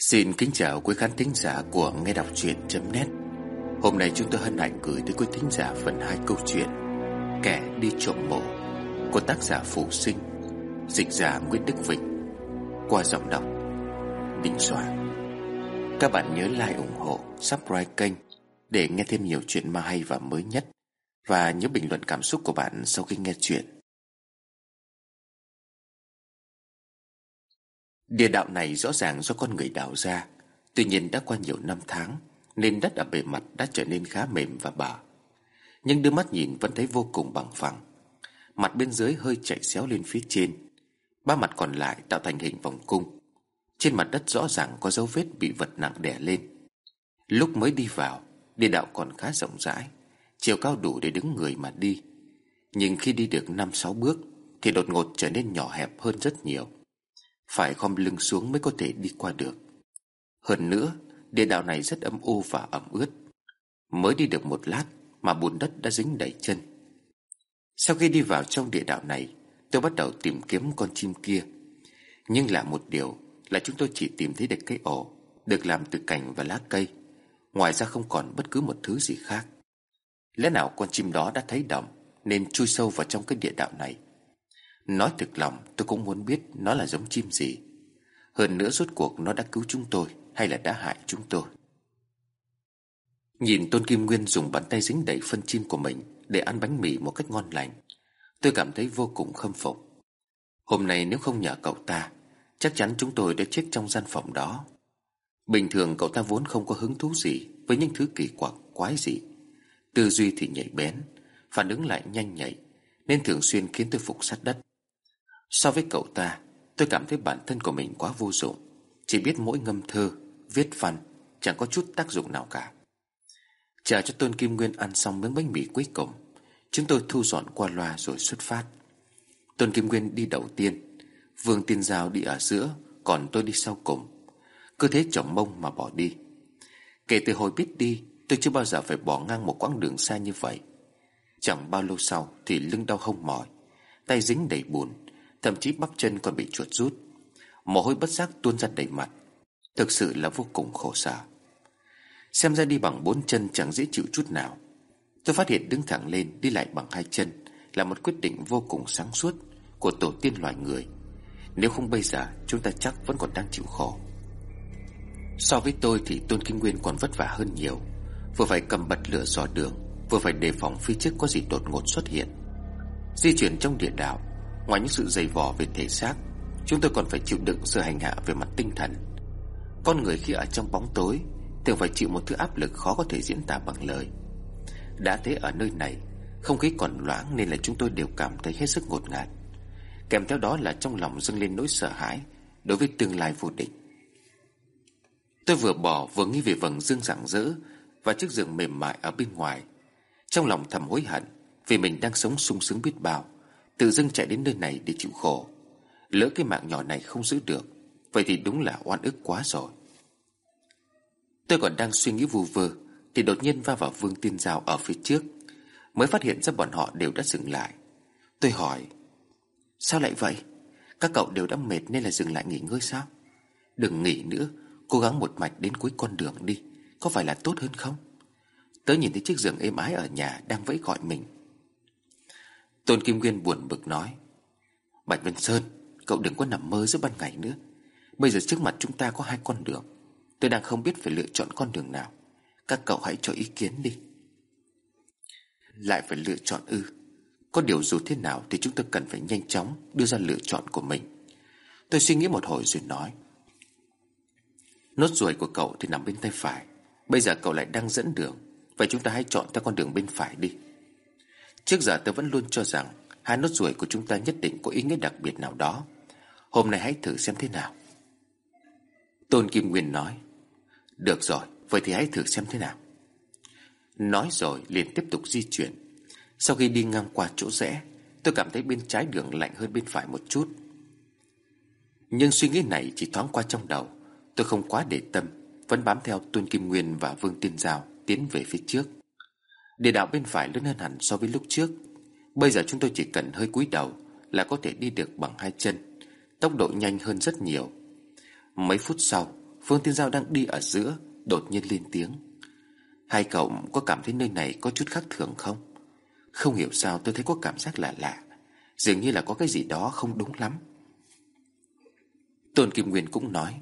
Xin kính chào quý khán thính giả của Nghe Đọc Truyện.net Hôm nay chúng tôi hân hạnh gửi tới quý thính giả phần 2 câu chuyện Kẻ đi trộm mộ của tác giả Phù Sinh Dịch giả Nguyễn Đức Vịnh Qua giọng đọc Đình Soạn. Các bạn nhớ like ủng hộ, subscribe kênh Để nghe thêm nhiều chuyện ma hay và mới nhất. Và nhớ bình luận cảm xúc của bạn sau khi nghe chuyện. Địa đạo này rõ ràng do con người đào ra. Tuy nhiên đã qua nhiều năm tháng, Nên đất ở bề mặt đã trở nên khá mềm và bở. Nhưng đưa mắt nhìn vẫn thấy vô cùng bằng phẳng. Mặt bên dưới hơi chạy xéo lên phía trên. Ba mặt còn lại tạo thành hình vòng cung. Trên mặt đất rõ ràng có dấu vết bị vật nặng đè lên. Lúc mới đi vào, Địa đạo còn khá rộng rãi, Chiều cao đủ để đứng người mà đi. Nhưng khi đi được năm sáu bước, Thì đột ngột trở nên nhỏ hẹp hơn rất nhiều phải khom lưng xuống mới có thể đi qua được. Hơn nữa, Địa đạo này rất âm u và ẩm ướt. Mới đi được một lát Mà bùn đất đã dính đầy chân. Sau khi đi vào trong địa đạo này, Tôi bắt đầu tìm kiếm con chim kia. Nhưng là một điều Là chúng tôi chỉ tìm thấy được cái ổ, Được làm từ cành và lá cây. Ngoài ra không còn bất cứ một thứ gì khác. Lẽ nào con chim đó đã thấy động Nên chui sâu vào trong cái địa đạo này? Nói thực lòng, tôi cũng muốn biết Nó là giống chim gì. Hơn nữa rốt cuộc nó đã cứu chúng tôi Hay là đã hại chúng tôi? Nhìn Tôn Kim Nguyên dùng bàn tay dính đầy phân chim của mình Để ăn bánh mì một cách ngon lành, Tôi cảm thấy vô cùng khâm phục. Hôm nay nếu không nhờ cậu ta, Chắc chắn chúng tôi đã chết trong gian phòng đó. Bình thường cậu ta vốn không có hứng thú gì Với những thứ kỳ quặc, quái dị. Tư duy thì nhạy bén, Phản ứng lại nhanh nhạy, Nên thường xuyên khiến tôi phục sát đất. So với cậu ta, Tôi cảm thấy bản thân của mình quá vô dụng. Chỉ biết mỗi ngâm thơ, Viết văn, Chẳng có chút tác dụng nào cả. Chờ cho Tôn Kim Nguyên ăn xong miếng bánh mì cuối cùng, Chúng tôi thu dọn qua loa rồi xuất phát. Tôn Kim Nguyên đi đầu tiên, Vương Tiên Giao đi ở giữa, Còn tôi đi sau cùng. Cứ thế chồng mông mà bỏ đi. Kể từ hồi biết đi, Tôi chưa bao giờ phải bỏ ngang một quãng đường xa như vậy. Chẳng bao lâu sau Thì lưng đau hông mỏi, Tay dính đầy bùn. Thậm chí bắp chân còn bị chuột rút. Mồ hôi bất giác tuôn ra đầy mặt. Thực sự là vô cùng khổ sở. Xem ra đi bằng bốn chân chẳng dễ chịu chút nào. Tôi phát hiện đứng thẳng lên, Đi lại bằng hai chân Là một quyết định vô cùng sáng suốt Của tổ tiên loài người. Nếu không bây giờ, chúng ta chắc vẫn còn đang chịu khổ. So với tôi thì Tôn Kinh Nguyên còn vất vả hơn nhiều. Vừa phải cầm bật lửa dò đường, Vừa phải đề phòng phía trước có gì đột ngột xuất hiện. Di chuyển trong địa đạo Ngoài những sự dày vò về thể xác, Chúng tôi còn phải chịu đựng sự hành hạ về mặt tinh thần. Con người khi ở trong bóng tối, Thường phải chịu một thứ áp lực khó có thể diễn tả bằng lời. Đã thế ở nơi này, Không khí còn loãng nên là chúng tôi đều cảm thấy hết sức ngột ngạt. Kèm theo đó là trong lòng dâng lên nỗi sợ hãi Đối với tương lai vô định Tôi vừa bỏ vừa nghĩ về vầng dương rạng rỡ Và chiếc giường mềm mại ở bên ngoài. Trong lòng thầm hối hận Vì mình đang sống sung sướng biết bao. Tự dưng chạy đến nơi này để chịu khổ. Lỡ cái mạng nhỏ này không giữ được, Vậy thì đúng là oan ức quá rồi. Tôi còn đang suy nghĩ vu vơ, Thì đột nhiên va vào Vương Tiên Giao ở phía trước, Mới phát hiện ra bọn họ đều đã dừng lại. Tôi hỏi, Sao lại vậy? Các cậu đều đã mệt nên là dừng lại nghỉ ngơi sao? Đừng nghỉ nữa, Cố gắng một mạch đến cuối con đường đi, Có phải là tốt hơn không? Tớ nhìn thấy chiếc giường êm ái ở nhà Đang vẫy gọi mình. Tôn Kim Nguyên buồn bực nói, Bạch Vân Sơn, Cậu đừng có nằm mơ giữa ban ngày nữa. Bây giờ trước mặt chúng ta có hai con đường. Tôi đang không biết phải lựa chọn con đường nào. Các cậu hãy cho ý kiến đi. Lại phải lựa chọn ư. Có điều dù thế nào Thì chúng ta cần phải nhanh chóng Đưa ra lựa chọn của mình. Tôi suy nghĩ một hồi rồi nói, Nốt ruồi của cậu thì nằm bên tay phải. Bây giờ cậu lại đang dẫn đường. Vậy chúng ta hãy chọn theo con đường bên phải đi. Trước giờ tôi vẫn luôn cho rằng Hai nốt ruồi của chúng ta nhất định có ý nghĩa đặc biệt nào đó. Hôm nay hãy thử xem thế nào. Tôn Kim Nguyên nói, Được rồi, Vậy thì hãy thử xem thế nào. Nói rồi liền tiếp tục di chuyển. Sau khi đi ngang qua chỗ rẽ, Tôi cảm thấy bên trái đường lạnh hơn bên phải một chút. Nhưng suy nghĩ này chỉ thoáng qua trong đầu, Tôi không quá để tâm, Vẫn bám theo Tôn Kim Nguyên và Vương Tiên Giao Tiến về phía trước. Địa đạo bên phải lớn hơn hẳn so với lúc trước. Bây giờ chúng tôi chỉ cần hơi cúi đầu Là có thể đi được bằng hai chân, Tốc độ nhanh hơn rất nhiều. Mấy phút sau, Phương Tiên Giao đang đi ở giữa, Đột nhiên lên tiếng. Hai cậu có cảm thấy nơi này có chút khác thường không? Không hiểu sao tôi thấy có cảm giác lạ lạ, Dường như là có cái gì đó không đúng lắm. Tôn Kim Nguyên cũng nói,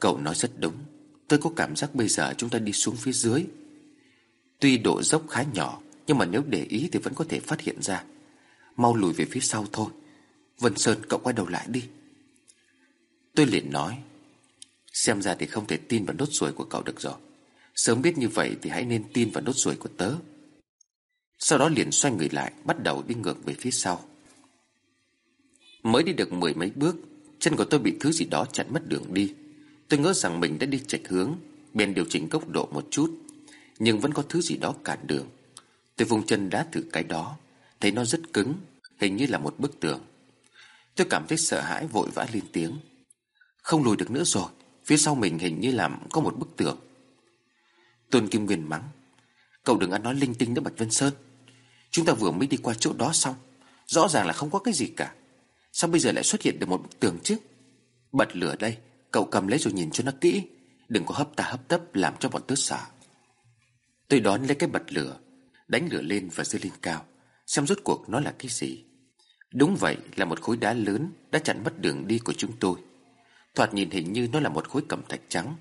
Cậu nói rất đúng, Tôi có cảm giác bây giờ chúng ta đi xuống phía dưới Tuy độ dốc khá nhỏ, Nhưng mà nếu để ý thì vẫn có thể phát hiện ra. Mau lùi về phía sau thôi. Vân Sơn, cậu quay đầu lại đi. Tôi liền nói, Xem ra thì không thể tin vào nốt ruồi của cậu được rồi. Sớm biết như vậy thì hãy nên tin vào nốt ruồi của tớ. Sau đó liền xoay người lại, Bắt đầu đi ngược về phía sau. Mới đi được mười mấy bước, Chân của tôi bị thứ gì đó chặn mất đường đi. Tôi ngỡ rằng mình đã đi chệch hướng, Bèn điều chỉnh tốc độ một chút. Nhưng vẫn có thứ gì đó cản đường. Tôi vùng chân đá thử cái đó, Thấy nó rất cứng, Hình như là một bức tường. Tôi cảm thấy sợ hãi vội vã lên tiếng. Không lùi được nữa rồi, Phía sau mình hình như là có một bức tường. Tôn Kim Nguyên mắng, Cậu đừng ăn nói linh tinh nữa, Bạch Vân Sơn. Chúng ta vừa mới đi qua chỗ đó xong, Rõ ràng là không có cái gì cả. Sao bây giờ lại xuất hiện được một bức tường chứ? Bật lửa đây, Cậu cầm lấy rồi nhìn cho nó kỹ. Đừng có hấp ta hấp tấp, làm cho bọn tớ sợ. Tôi đón lấy cái bật lửa, Đánh lửa lên và dơ lên cao, Xem rốt cuộc nó là cái gì. Đúng vậy là một khối đá lớn Đã chặn mất đường đi của chúng tôi. Thoạt nhìn hình như nó là một khối cẩm thạch trắng.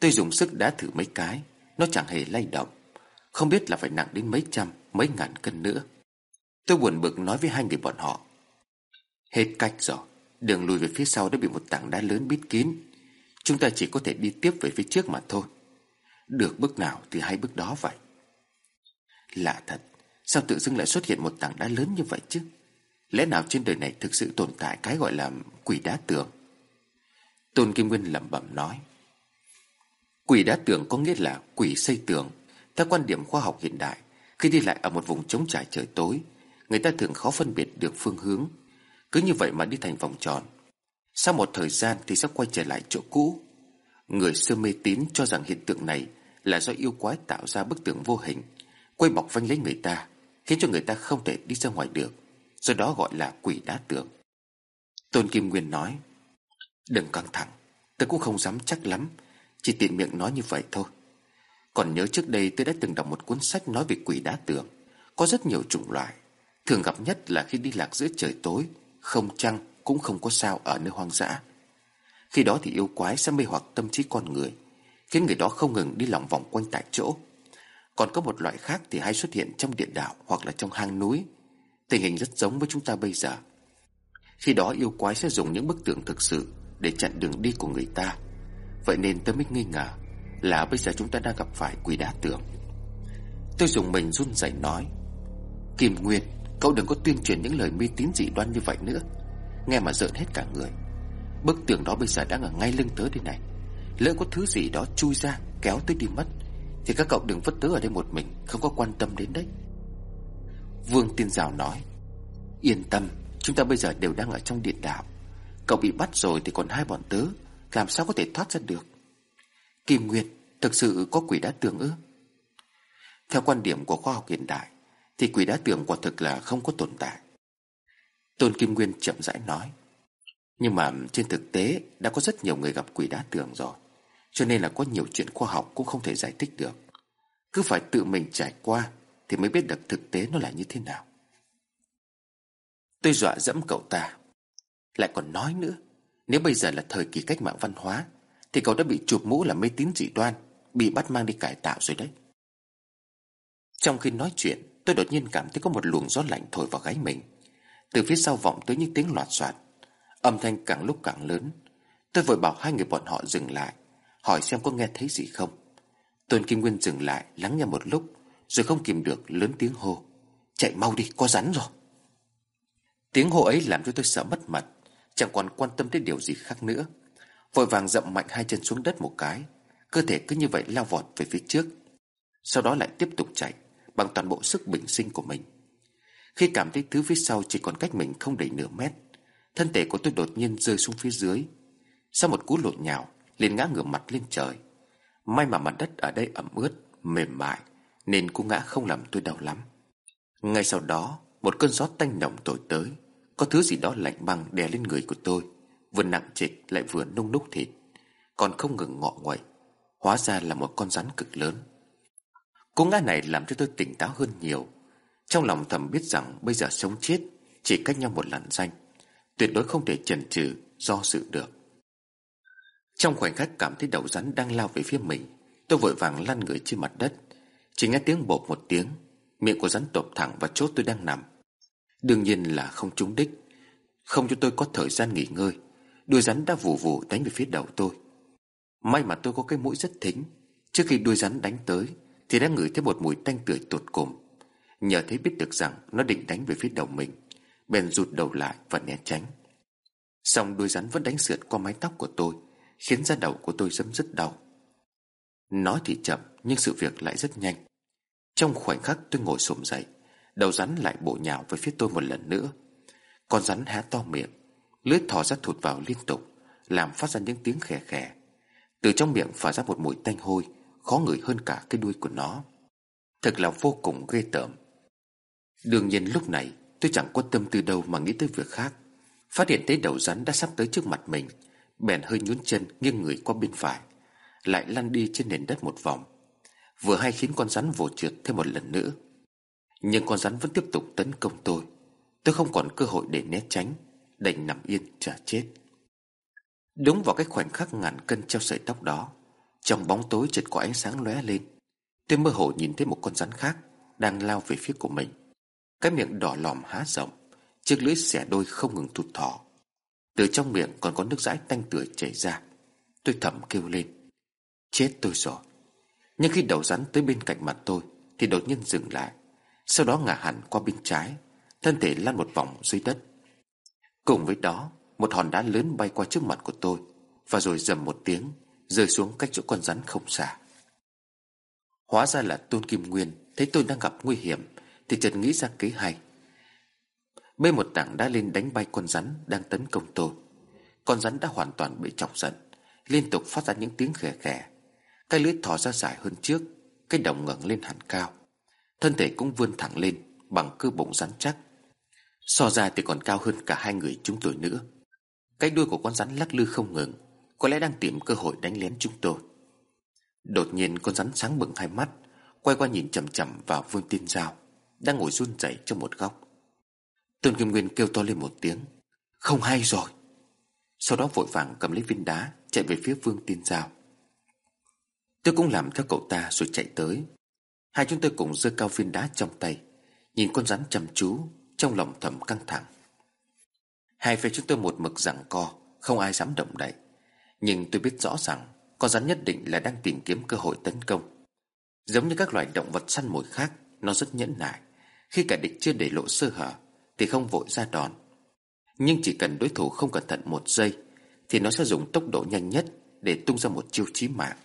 Tôi dùng sức đá thử mấy cái, Nó chẳng hề lay động. Không biết là phải nặng đến mấy trăm, Mấy ngàn cân nữa. Tôi buồn bực nói với hai người bọn họ. Hết cách rồi, Đường lùi về phía sau đã bị một tảng đá lớn bít kín. Chúng ta chỉ có thể đi tiếp về phía trước mà thôi. Được bước nào thì hay bước đó vậy. Lạ thật, Sao tự dưng lại xuất hiện một tảng đá lớn như vậy chứ? Lẽ nào trên đời này thực sự tồn tại cái gọi là quỷ đá tường? Tôn Kim Nguyên lẩm bẩm nói. Quỷ đá tường có nghĩa là quỷ xây tường. Theo quan điểm khoa học hiện đại, Khi đi lại ở một vùng trống trải trời tối, Người ta thường khó phân biệt được phương hướng. Cứ như vậy mà đi thành vòng tròn. Sau một thời gian thì sẽ quay trở lại chỗ cũ. Người xưa mê tín cho rằng hiện tượng này là do yêu quái tạo ra bức tường vô hình, Quay bọc vanh lấy người ta, Khiến cho người ta không thể đi ra ngoài được, Do đó gọi là quỷ đá tường Tôn Kim Nguyên nói, Đừng căng thẳng Tôi cũng không dám chắc lắm, Chỉ tiện miệng nói như vậy thôi. Còn nhớ trước đây tôi đã từng đọc một cuốn sách nói về quỷ đá tường Có rất nhiều chủng loại, Thường gặp nhất là khi đi lạc giữa trời tối, Không trăng cũng không có sao ở nơi hoang dã. Khi đó thì yêu quái sẽ mê hoặc tâm trí con người Khiến người đó không ngừng đi lòng vòng quanh tại chỗ. Còn có một loại khác thì hay xuất hiện trong địa đạo hoặc là trong hang núi. Tình hình rất giống với chúng ta bây giờ. Khi đó yêu quái sẽ dùng những bức tượng thực sự Để chặn đường đi của người ta. Vậy nên tớ mới nghi ngờ Là bây giờ chúng ta đang gặp phải quỷ đá tường. Tôi dùng mình run rẩy nói, Kim Nguyên, Cậu đừng có tuyên truyền những lời mê tín dị đoan như vậy nữa. Nghe mà giận hết cả người. Bức tường đó bây giờ đang ở ngay lưng tớ đây này. Lỡ có thứ gì đó chui ra, Kéo tới đi mất, Thì các cậu đừng vứt tớ ở đây một mình, Không có quan tâm đến đấy. Vương Tiên rào nói, Yên tâm, Chúng ta bây giờ đều đang ở trong điện đạo Cậu bị bắt rồi thì còn hai bọn tớ, Làm sao có thể thoát ra được? Kim Nguyên Thực sự có quỷ đá tường ư? Theo quan điểm của khoa học hiện đại, Thì quỷ đá tường quả thực là không có tồn tại. Tôn Kim Nguyên chậm rãi nói, Nhưng mà trên thực tế, Đã có rất nhiều người gặp quỷ đá tường rồi. Cho nên là có nhiều chuyện khoa học Cũng không thể giải thích được. Cứ phải tự mình trải qua Thì mới biết được thực tế nó là như thế nào. Tôi dọa dẫm cậu ta. Lại còn nói nữa, Nếu bây giờ là thời kỳ cách mạng văn hóa, Thì cậu đã bị chụp mũ là mê tín dị đoan, Bị bắt mang đi cải tạo rồi đấy. Trong khi nói chuyện, Tôi đột nhiên cảm thấy có một luồng gió lạnh thổi vào gáy mình. Từ phía sau vọng tới những tiếng loạt soạt. Âm thanh càng lúc càng lớn. Tôi vội bảo hai người bọn họ dừng lại. Hỏi xem có nghe thấy gì không. Tôn Kim Nguyên dừng lại, lắng nghe một lúc, Rồi không kìm được lớn tiếng hô. Chạy mau đi có rắn rồi. Tiếng hô ấy làm cho tôi sợ mất mật Chẳng còn quan tâm đến điều gì khác nữa. Vội vàng dậm mạnh hai chân xuống đất một cái, Cơ thể cứ như vậy lao vọt về phía trước. Sau đó lại tiếp tục chạy, Bằng toàn bộ sức bình sinh của mình. Khi cảm thấy thứ phía sau chỉ còn cách mình không đầy nửa mét, Thân thể của tôi đột nhiên rơi xuống phía dưới. Sau một cú lộn nhào liền ngã ngửa mặt lên trời. May mà mặt đất ở đây ẩm ướt, Mềm mại, Nên cú ngã không làm tôi đau lắm. Ngay sau đó, Một cơn gió tanh nồng thổi tới. Có thứ gì đó lạnh băng đè lên người của tôi, Vừa nặng trịch lại vừa nung núc thịt, Còn không ngừng ngọ nguậy. Hóa ra là một con rắn cực lớn. Cú ngã này làm cho tôi tỉnh táo hơn nhiều. Trong lòng thầm biết rằng Bây giờ sống chết Chỉ cách nhau một làn danh, Tuyệt đối không thể chần chừ do sự được. Trong khoảnh khắc cảm thấy đầu rắn đang lao về phía mình, Tôi vội vàng lăn người trên mặt đất. Chỉ nghe tiếng bột một tiếng, Miệng của rắn tộp thẳng vào chốt tôi đang nằm. Đương nhiên là không trúng đích, Không cho tôi có thời gian nghỉ ngơi. Đuôi rắn đã vù vù đánh về phía đầu tôi. May mà tôi có cái mũi rất thính, Trước khi đuôi rắn đánh tới Thì đã ngửi thấy một mùi tanh tưởi tột cùng. Nhờ thấy biết được rằng Nó định đánh về phía đầu mình, Bèn rụt đầu lại và né tránh. Xong đuôi rắn vẫn đánh sượt qua mái tóc của tôi. Khiến da đầu của tôi dấm dứt đau. Nói thì chậm, Nhưng sự việc lại rất nhanh. Trong khoảnh khắc tôi ngồi xổm dậy, Đầu rắn lại bộ nhào về phía tôi một lần nữa. Con rắn há to miệng Lưỡi thò ra thụt vào liên tục, Làm phát ra những tiếng khè khè. Từ trong miệng phả ra một mùi tanh hôi, Khó ngửi hơn cả cái đuôi của nó. Thật là vô cùng ghê tởm. Đương nhiên lúc này, Tôi chẳng quan tâm từ đâu mà nghĩ tới việc khác. Phát hiện thấy đầu rắn đã sắp tới trước mặt mình Bèn hơi nhún chân nghiêng người qua bên phải, Lại lăn đi trên nền đất một vòng. Vừa hay khiến con rắn vồ trượt thêm một lần nữa. Nhưng con rắn vẫn tiếp tục tấn công tôi. Tôi không còn cơ hội để né tránh, Đành nằm yên chờ chết. Đúng vào cái khoảnh khắc ngàn cân treo sợi tóc đó, Trong bóng tối chợt có ánh sáng lóe lên. Tôi mơ hồ nhìn thấy một con rắn khác Đang lao về phía của mình. Cái miệng đỏ lòm há rộng, Chiếc lưỡi xẻ đôi không ngừng thụt thỏ. Từ trong miệng còn có nước dãi tanh tưởi chảy ra. Tôi thầm kêu lên. Chết tôi rồi. Nhưng khi đầu rắn tới bên cạnh mặt tôi, Thì đột nhiên dừng lại. Sau đó ngả hẳn qua bên trái, Thân thể lăn một vòng dưới đất. Cùng với đó, Một hòn đá lớn bay qua trước mặt của tôi, Và rồi dầm một tiếng, Rơi xuống cách chỗ con rắn không xa. Hóa ra là Tôn Kim Nguyên Thấy tôi đang gặp nguy hiểm, Thì chợt nghĩ ra kế hay. Bê một tảng đá lên đánh bay con rắn Đang tấn công tôi Con rắn đã hoàn toàn bị chọc giận, Liên tục phát ra những tiếng khè khè. Cái lưỡi thò ra dài hơn trước, Cái đồng ngẩng lên hẳn cao. Thân thể cũng vươn thẳng lên Bằng cơ bụng rắn chắc. So ra thì còn cao hơn cả hai người chúng tôi nữa. Cái đuôi của con rắn lắc lư không ngừng, Có lẽ đang tìm cơ hội đánh lén chúng tôi. Đột nhiên con rắn sáng bừng hai mắt, Quay qua nhìn chằm chằm vào Vương Tiên Giao, Đang ngồi run rẩy trong một góc. Tôn Kim Nguyên kêu to lên một tiếng. Không hay rồi. Sau đó vội vàng cầm lấy viên đá, Chạy về phía Vương Tiên Giao. Tôi cũng làm theo cậu ta rồi chạy tới. Hai chúng tôi cùng giơ cao viên đá trong tay, Nhìn con rắn chăm chú, Trong lòng thầm căng thẳng. Hai phe chúng tôi một mực giằng co, Không ai dám động đậy. Nhưng tôi biết rõ rằng, Con rắn nhất định là đang tìm kiếm cơ hội tấn công. Giống như các loài động vật săn mồi khác, Nó rất nhẫn nại, Khi cả địch chưa để lộ sơ hở. Thì không vội ra đòn. Nhưng chỉ cần đối thủ không cẩn thận một giây, Thì nó sẽ dùng tốc độ nhanh nhất Để tung ra một chiêu chí mạng.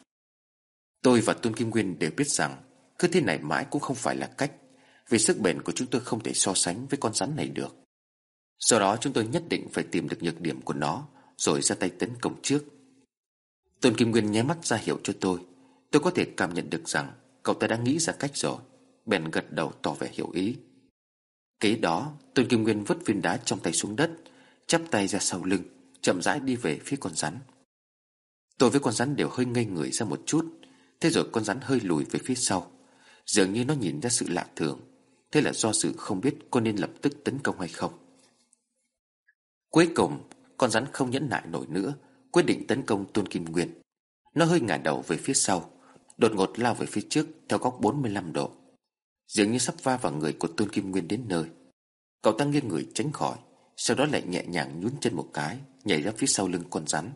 Tôi và Tôn Kim Nguyên đều biết rằng, Cứ thế này mãi cũng không phải là cách, Vì sức bền của chúng tôi không thể so sánh với con rắn này được. Do đó chúng tôi nhất định phải tìm được nhược điểm của nó, Rồi ra tay tấn công trước. Tôn Kim Nguyên nháy mắt ra hiệu cho tôi. Tôi có thể cảm nhận được rằng Cậu ta đã nghĩ ra cách rồi, Bèn gật đầu tỏ vẻ hiểu ý. Kế đó, Tôn Kim Nguyên vứt viên đá trong tay xuống đất, Chắp tay ra sau lưng, Chậm rãi đi về phía con rắn. Tôi với con rắn đều hơi ngây người ra một chút, Thế rồi con rắn hơi lùi về phía sau. Dường như nó nhìn ra sự lạ thường, Thế là do sự không biết con nên lập tức tấn công hay không. Cuối cùng, Con rắn không nhẫn nại nổi nữa, Quyết định tấn công Tôn Kim Nguyên. Nó hơi ngả đầu về phía sau, Đột ngột lao về phía trước Theo góc 45 độ. Dường như sắp va vào người của Tôn Kim Nguyên đến nơi. Cậu ta nghiêng người tránh khỏi, Sau đó lại nhẹ nhàng nhún chân một cái, Nhảy ra phía sau lưng con rắn.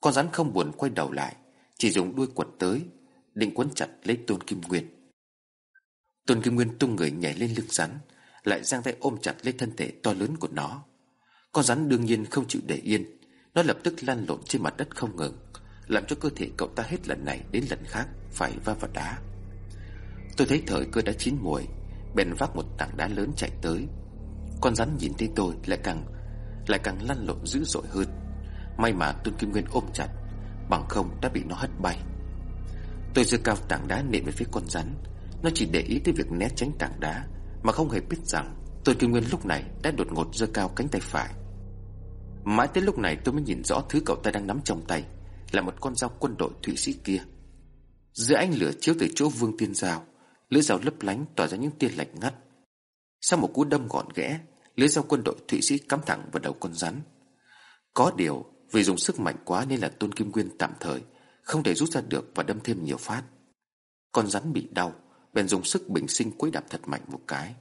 Con rắn không buồn quay đầu lại, Chỉ dùng đuôi quật tới, Định quấn chặt lấy Tôn Kim Nguyên. Tôn Kim Nguyên tung người nhảy lên lưng rắn, Lại giang tay ôm chặt lấy thân thể to lớn của nó. Con rắn đương nhiên không chịu để yên, Nó lập tức lăn lộn trên mặt đất không ngừng, Làm cho cơ thể cậu ta hết lần này đến lần khác Phải va vào đá. Tôi thấy thời cơ đã chín muồi, Bèn vác một tảng đá lớn chạy tới. Con rắn nhìn thấy tôi lại càng Lại càng lăn lộn dữ dội hơn. May mà Tôn Kim Nguyên ôm chặt, Bằng không đã bị nó hất bay. Tôi giơ cao tảng đá nện về phía con rắn. Nó chỉ để ý tới việc né tránh tảng đá, Mà không hề biết rằng Tôn Kim Nguyên lúc này đã đột ngột giơ cao cánh tay phải. Mãi tới lúc này tôi mới nhìn rõ thứ cậu ta đang nắm trong tay, Là một con dao quân đội Thụy Sĩ kia. Giữa ánh lửa chiếu từ chỗ vương tiên dao Lưỡi dao lấp lánh tỏa ra những tia lạnh ngắt. Sau một cú đâm gọn ghẽ Lưỡi dao quân đội Thụy Sĩ cắm thẳng vào đầu con rắn. Có điều, Vì dùng sức mạnh quá nên là Tôn Kim Nguyên tạm thời Không thể rút ra được và đâm thêm nhiều phát. Con rắn bị đau, Bèn dùng sức bình sinh quấy đạp thật mạnh một cái.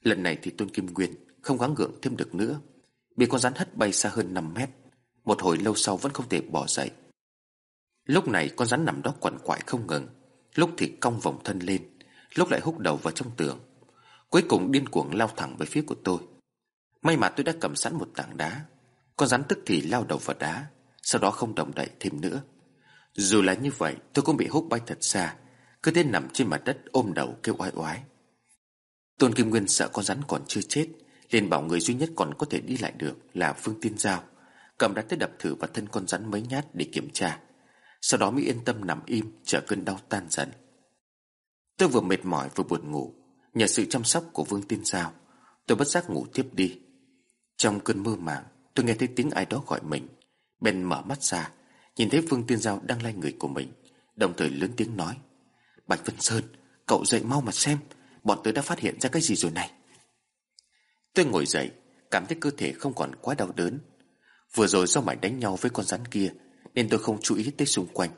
Lần này thì Tôn Kim Nguyên Không gắng gượng thêm được nữa, Bị con rắn hất bay xa hơn 5 mét. Một hồi lâu sau vẫn không thể bỏ dậy. Lúc này con rắn nằm đó quằn quại không ngừng. Lúc thì cong vòng thân lên, Lúc lại húc đầu vào trong tường. Cuối cùng điên cuồng lao thẳng về phía của tôi. May mà tôi đã cầm sẵn một tảng đá Con rắn tức thì lao đầu vào đá, Sau đó không động đậy thêm nữa. Dù là như vậy, tôi cũng bị húc bay thật xa, Cứ thế nằm trên mặt đất ôm đầu kêu oai oái. Tôn Kim Nguyên sợ con rắn còn chưa chết, liền bảo người duy nhất còn có thể đi lại được Là Phương Tiên Giao. Cầm đá tới đập thử vào thân con rắn mấy nhát để kiểm tra. Sau đó mới yên tâm nằm im, Chờ cơn đau tan dần. Tôi vừa mệt mỏi vừa buồn ngủ, Nhờ sự chăm sóc của Vương Tiên Giao, Tôi bất giác ngủ tiếp đi. Trong cơn mơ màng, Tôi nghe thấy tiếng ai đó gọi mình. Bèn mở mắt ra, Nhìn thấy Vương Tiên Giao đang lay người của mình, Đồng thời lớn tiếng nói, Bạch Vân Sơn, Cậu dậy mau mà xem, Bọn tôi đã phát hiện ra cái gì rồi này. Tôi ngồi dậy, Cảm thấy cơ thể không còn quá đau đớn. Vừa rồi do mảnh đánh nhau với con rắn kia nên tôi không chú ý tới xung quanh.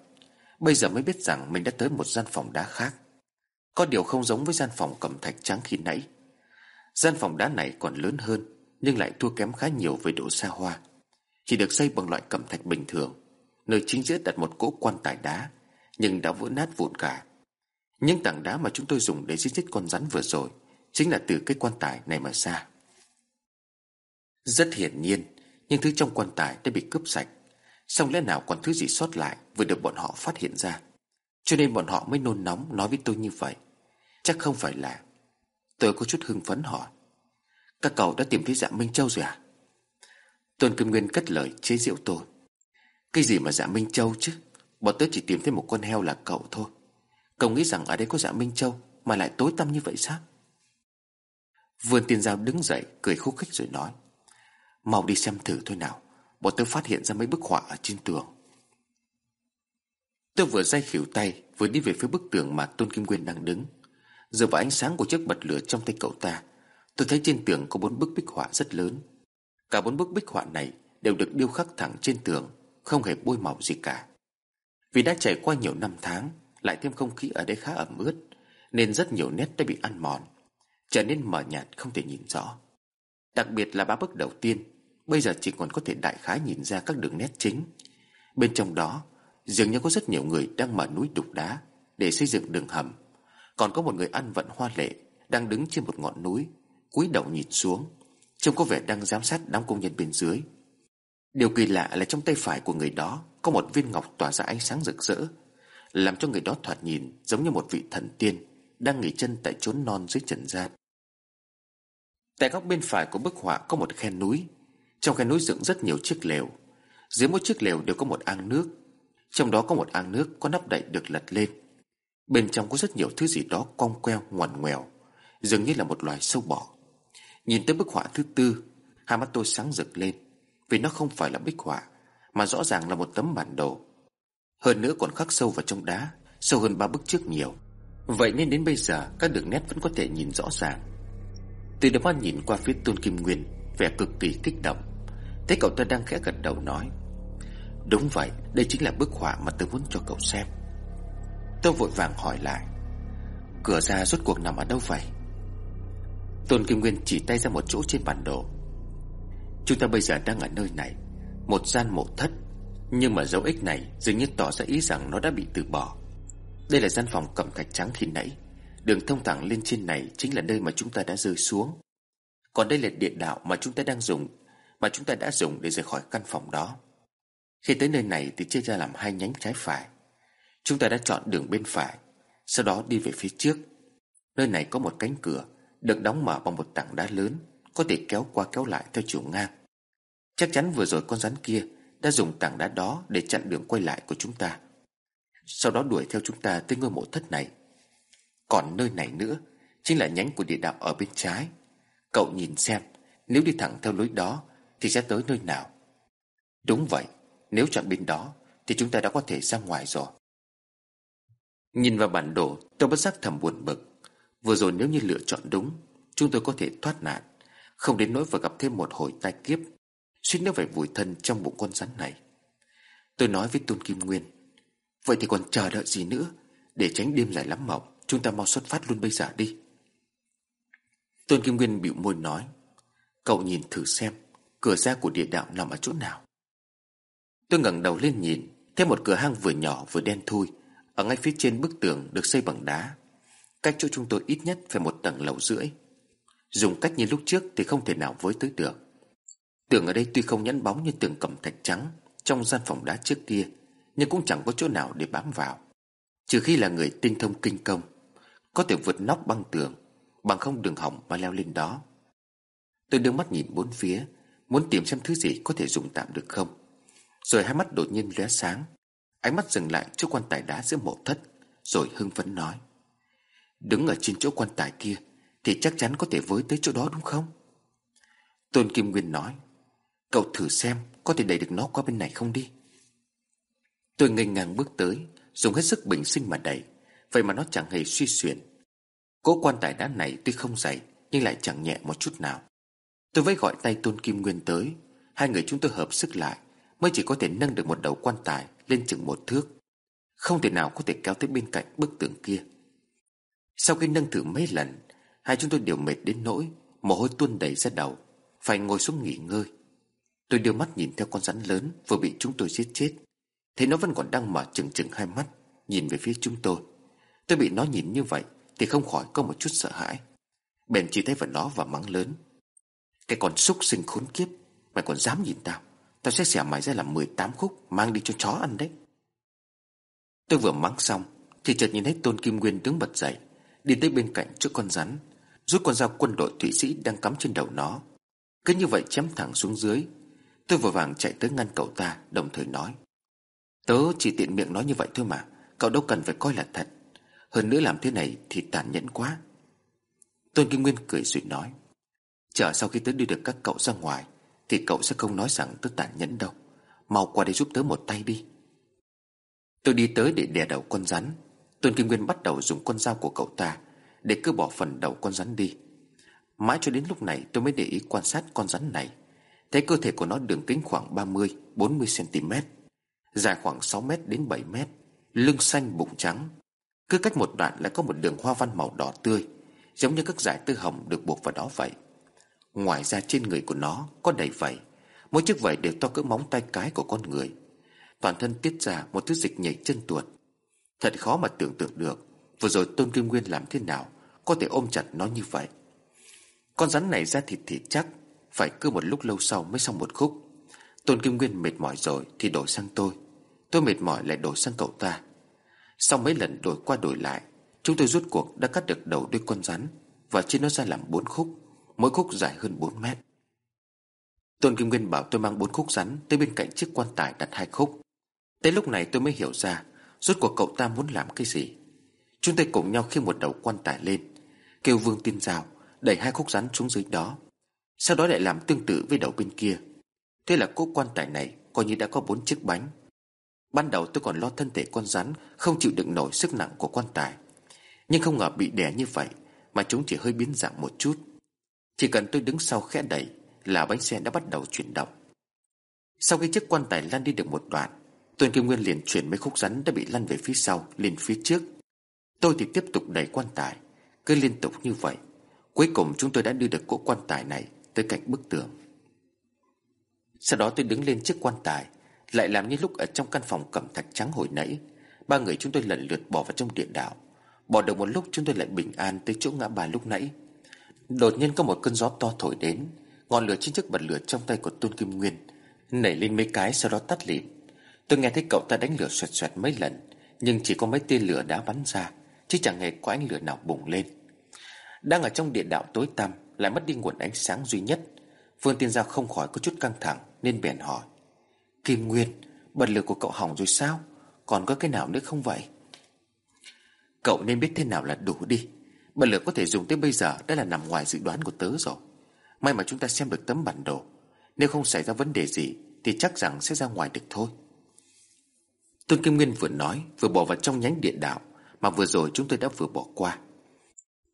Bây giờ mới biết rằng mình đã tới một gian phòng đá khác. Có điều không giống với gian phòng cẩm thạch trắng khi nãy. Gian phòng đá này còn lớn hơn, Nhưng lại thua kém khá nhiều về độ xa hoa. Chỉ được xây bằng loại cẩm thạch bình thường, Nơi chính giữa đặt một cỗ quan tài đá, Nhưng đã vỡ nát vụn cả. Những tảng đá mà chúng tôi dùng để giết chết con rắn vừa rồi Chính là từ cái quan tài này mà ra. Rất hiển nhiên Nhưng thứ trong quan tài đã bị cướp sạch. Xong lẽ nào còn thứ gì sót lại Vừa được bọn họ phát hiện ra? Cho nên bọn họ mới nôn nóng nói với tôi như vậy. Chắc không phải là Tôi có chút hưng phấn hỏi. Các cậu đã tìm thấy dạ Minh Châu rồi à? Tôn Kim Nguyên cất lời chế giễu tôi. Cái gì mà dạ Minh Châu chứ? Bọn tớ chỉ tìm thấy một con heo là cậu thôi. Cậu nghĩ rằng ở đây có dạ Minh Châu Mà lại tối tăm như vậy sao? Vườn tiên giao đứng dậy, Cười khúc khích rồi nói. Mau đi xem thử thôi nào. Bọn tôi phát hiện ra mấy bức họa ở trên tường. Tôi vừa day khỉu tay, Vừa đi về phía bức tường mà Tôn Kim Nguyên đang đứng. Dựa vào ánh sáng của chiếc bật lửa trong tay cậu ta, Tôi thấy trên tường có bốn bức bích họa rất lớn. Cả bốn bức bích họa này Đều được điêu khắc thẳng trên tường, Không hề bôi màu gì cả. Vì đã trải qua nhiều năm tháng, Lại thêm không khí ở đây khá ẩm ướt, Nên rất nhiều nét đã bị ăn mòn, Trở nên mờ nhạt không thể nhìn rõ. Đặc biệt là ba bức đầu tiên Bây giờ chỉ còn có thể đại khái nhìn ra các đường nét chính. Bên trong đó, Dường như có rất nhiều người đang mở núi đục đá Để xây dựng đường hầm. Còn có một người ăn vận hoa lệ Đang đứng trên một ngọn núi, cúi đầu nhìn xuống, Trông có vẻ đang giám sát đám công nhân bên dưới. Điều kỳ lạ là trong tay phải của người đó Có một viên ngọc tỏa ra ánh sáng rực rỡ, Làm cho người đó thoạt nhìn Giống như một vị thần tiên Đang nghỉ chân tại chốn non dưới trần gian. Tại góc bên phải của bức họa có một khe núi trong cái núi dựng rất nhiều chiếc lều. Dưới mỗi chiếc lều đều có một ang nước. Trong đó có một ang nước có nắp đậy được lật lên. Bên trong có rất nhiều thứ gì đó cong queo, ngoằn ngoèo, Dường như là một loài sâu bọ. Nhìn tới bức họa thứ tư, Hai mắt tôi sáng rực lên, Vì nó không phải là bích họa, Mà rõ ràng là một tấm bản đồ. Hơn nữa còn khắc sâu vào trong đá, Sâu hơn ba bức trước nhiều. Vậy nên đến bây giờ, Các đường nét vẫn có thể nhìn rõ ràng. Từ đôi mắt nhìn qua phía Tôn Kim Nguyên, Vẻ cực kỳ kích động. Thấy cậu ta đang khẽ gật đầu nói, Đúng vậy, Đây chính là bức họa mà tôi muốn cho cậu xem. Tôi vội vàng hỏi lại, Cửa ra rốt cuộc nằm ở đâu vậy? Tôn Kim Nguyên chỉ tay ra một chỗ trên bản đồ. Chúng ta bây giờ đang ở nơi này, Một gian mộ thất, Nhưng mà dấu ích này dường như tỏ ra ý rằng nó đã bị từ bỏ. Đây là gian phòng cẩm thạch trắng khi nãy, Đường thông thẳng lên trên này Chính là nơi mà chúng ta đã rơi xuống. Còn đây là địa đạo mà chúng ta đang dùng mà chúng ta đã dùng để rời khỏi căn phòng đó. Khi tới nơi này thì chia ra làm hai nhánh trái phải. Chúng ta đã chọn đường bên phải, Sau đó đi về phía trước. Nơi này có một cánh cửa, Được đóng mở bằng một tảng đá lớn, Có thể kéo qua kéo lại theo chiều ngang. Chắc chắn vừa rồi con rắn kia Đã dùng tảng đá đó để chặn đường quay lại của chúng ta. Sau đó đuổi theo chúng ta tới ngôi mộ thất này. Còn nơi này nữa Chính là nhánh của địa đạo ở bên trái. Cậu nhìn xem, Nếu đi thẳng theo lối đó thì sẽ tới nơi nào? Đúng vậy, Nếu chọn bên đó, Thì chúng ta đã có thể ra ngoài rồi. Nhìn vào bản đồ, Tôi bất giác thầm buồn bực. Vừa rồi nếu như lựa chọn đúng, Chúng tôi có thể thoát nạn, Không đến nỗi phải gặp thêm một hồi tai kiếp, Suýt nữa phải vùi thân trong bụng con rắn này. Tôi nói với Tôn Kim Nguyên, Vậy thì còn chờ đợi gì nữa? Để tránh đêm dài lắm mộng, Chúng ta mau xuất phát luôn bây giờ đi. Tôn Kim Nguyên bĩu môi nói, Cậu nhìn thử xem. Cửa ra của địa đạo nằm ở chỗ nào? Tôi ngẩng đầu lên nhìn, Thấy một cửa hang vừa nhỏ vừa đen thui, Ở ngay phía trên bức tường được xây bằng đá. Cách chỗ chúng tôi ít nhất phải một tầng lầu rưỡi. Dùng cách như lúc trước thì không thể nào với tới được. Tường ở đây tuy không nhẵn bóng như tường cẩm thạch trắng Trong gian phòng đá trước kia, Nhưng cũng chẳng có chỗ nào để bám vào. Trừ khi là người tinh thông kinh công, Có thể vượt nóc băng tường Bằng không đường hỏng mà leo lên đó. Tôi đưa mắt nhìn bốn phía Muốn tìm xem thứ gì có thể dùng tạm được không? Rồi hai mắt đột nhiên lóe sáng. Ánh mắt dừng lại trước quan tài đá giữa mộ thất, Rồi hưng phấn nói. Đứng ở trên chỗ quan tài kia Thì chắc chắn có thể với tới chỗ đó đúng không? Tôn Kim Nguyên nói. Cậu thử xem Có thể đẩy được nó qua bên này không đi. Tôi ngây ngang bước tới, Dùng hết sức bình sinh mà đẩy. Vậy mà nó chẳng hề suy xuyển. Cố quan tài đá này tuy không dày, Nhưng lại chẳng nhẹ một chút nào. Tôi mới gọi tay Tôn Kim Nguyên tới. Hai người chúng tôi hợp sức lại, Mới chỉ có thể nâng được một đầu quan tài Lên chừng một thước. Không thể nào có thể kéo tới bên cạnh bức tường kia. Sau khi nâng thử mấy lần, Hai chúng tôi đều mệt đến nỗi Mồ hôi tuôn đầy ra đầu, Phải ngồi xuống nghỉ ngơi. Tôi đưa mắt nhìn theo con rắn lớn Vừa bị chúng tôi giết chết. Thấy nó vẫn còn đang mở chừng chừng hai mắt, Nhìn về phía chúng tôi. Tôi bị nó nhìn như vậy Thì không khỏi có một chút sợ hãi. Bèn chỉ thấy vào nó và mắng lớn. Cái con súc sinh khốn kiếp, Mày còn dám nhìn tao? Tao sẽ xẻ mày ra làm 18 khúc, Mang đi cho chó ăn đấy. Tôi vừa mắng xong, Thì chợt nhìn thấy Tôn Kim Nguyên đứng bật dậy, Đi tới bên cạnh trước con rắn, Rút con dao quân đội thủy sĩ đang cắm trên đầu nó. Cứ như vậy chém thẳng xuống dưới, Tôi vội vàng chạy tới ngăn cậu ta, Đồng thời nói, Tớ chỉ tiện miệng nói như vậy thôi mà, Cậu đâu cần phải coi là thật. Hơn nữa làm thế này thì tàn nhẫn quá. Tôn Kim Nguyên cười rồi nói Chờ sau khi tớ đưa được các cậu ra ngoài, Thì cậu sẽ không nói rằng tớ tàn nhẫn đâu. Mau qua đây giúp tớ một tay đi. Tôi đi tới để đè đầu con rắn. Tôn Kim Nguyên bắt đầu dùng con dao của cậu ta Để cưa bỏ phần đầu con rắn đi. Mãi cho đến lúc này, tôi mới để ý quan sát con rắn này. Thấy cơ thể của nó đường kính khoảng 30-40cm Dài khoảng 6 mét đến 7 mét, Lưng xanh bụng trắng. Cứ cách một đoạn lại có một đường hoa văn màu đỏ tươi, Giống như các dải tư hồng được buộc vào đó vậy. Ngoài ra trên người của nó có đầy vảy. Mỗi chiếc vảy đều to cỡ móng tay cái của con người. Toàn thân tiết ra một thứ dịch nhảy chân tuột. Thật khó mà tưởng tượng được Vừa rồi Tôn Kim Nguyên làm thế nào Có thể ôm chặt nó như vậy. Con rắn này ra thịt thì chắc Phải cứ một lúc lâu sau mới xong một khúc. Tôn Kim Nguyên mệt mỏi rồi Thì đổi sang tôi. Tôi mệt mỏi lại đổi sang cậu ta. Sau mấy lần đổi qua đổi lại, Chúng tôi rút cuộc đã cắt được đầu đôi con rắn Và chia nó ra làm bốn khúc. Mỗi khúc dài hơn 4 mét. Tôn Kim Nguyên bảo tôi mang bốn khúc rắn Tới bên cạnh chiếc quan tài đặt hai khúc. Tới lúc này tôi mới hiểu ra, Rốt cuộc cậu ta muốn làm cái gì. Chúng tôi cùng nhau khiêng một đầu quan tài lên, Kêu Vương Tiên Giao Đẩy hai khúc rắn xuống dưới đó. Sau đó lại làm tương tự với đầu bên kia. Thế là cỗ quan tài này Coi như đã có bốn chiếc bánh. Ban đầu tôi còn lo thân thể con rắn Không chịu đựng nổi sức nặng của quan tài. Nhưng không ngờ bị đè như vậy Mà chúng chỉ hơi biến dạng một chút. Chỉ cần tôi đứng sau khẽ đẩy Là bánh xe đã bắt đầu chuyển động. Sau khi chiếc quan tài lăn đi được một đoạn Tuần Kim Nguyên liền chuyển mấy khúc rắn đã bị lăn về phía sau, lên phía trước. Tôi thì tiếp tục đẩy quan tài, Cứ liên tục như vậy. Cuối cùng chúng tôi đã đưa được cỗ quan tài này Tới cạnh bức tường. Sau đó tôi đứng lên chiếc quan tài, Lại làm như lúc ở trong căn phòng cẩm thạch trắng hồi nãy. Ba người chúng tôi lần lượt bỏ vào trong địa đạo. Bỏ được một lúc chúng tôi lại bình an Tới chỗ ngã ba lúc nãy. Đột nhiên có một cơn gió to thổi đến, Ngọn lửa trên chiếc bật lửa trong tay của Tôn Kim Nguyên Nảy lên mấy cái sau đó tắt lịm. Tôi nghe thấy cậu ta đánh lửa xoẹt xoẹt mấy lần, Nhưng chỉ có mấy tia lửa đã bắn ra, Chứ chẳng hề có ánh lửa nào bùng lên. Đang ở trong địa đạo tối tăm, Lại mất đi nguồn ánh sáng duy nhất. Vương Tiên Giao không khỏi có chút căng thẳng, Nên bèn hỏi. Kim Nguyên, Bật lửa của cậu hỏng rồi sao? Còn có cái nào nữa không vậy? Cậu nên biết thế nào là đủ đi bản lửa có thể dùng tới bây giờ Đã là nằm ngoài dự đoán của tớ rồi. May mà chúng ta xem được tấm bản đồ. Nếu không xảy ra vấn đề gì, Thì chắc rằng sẽ ra ngoài được thôi. Tôn Kim Nguyên vừa nói, Vừa bỏ vào trong nhánh điện đạo, Mà vừa rồi chúng tôi đã vừa bỏ qua.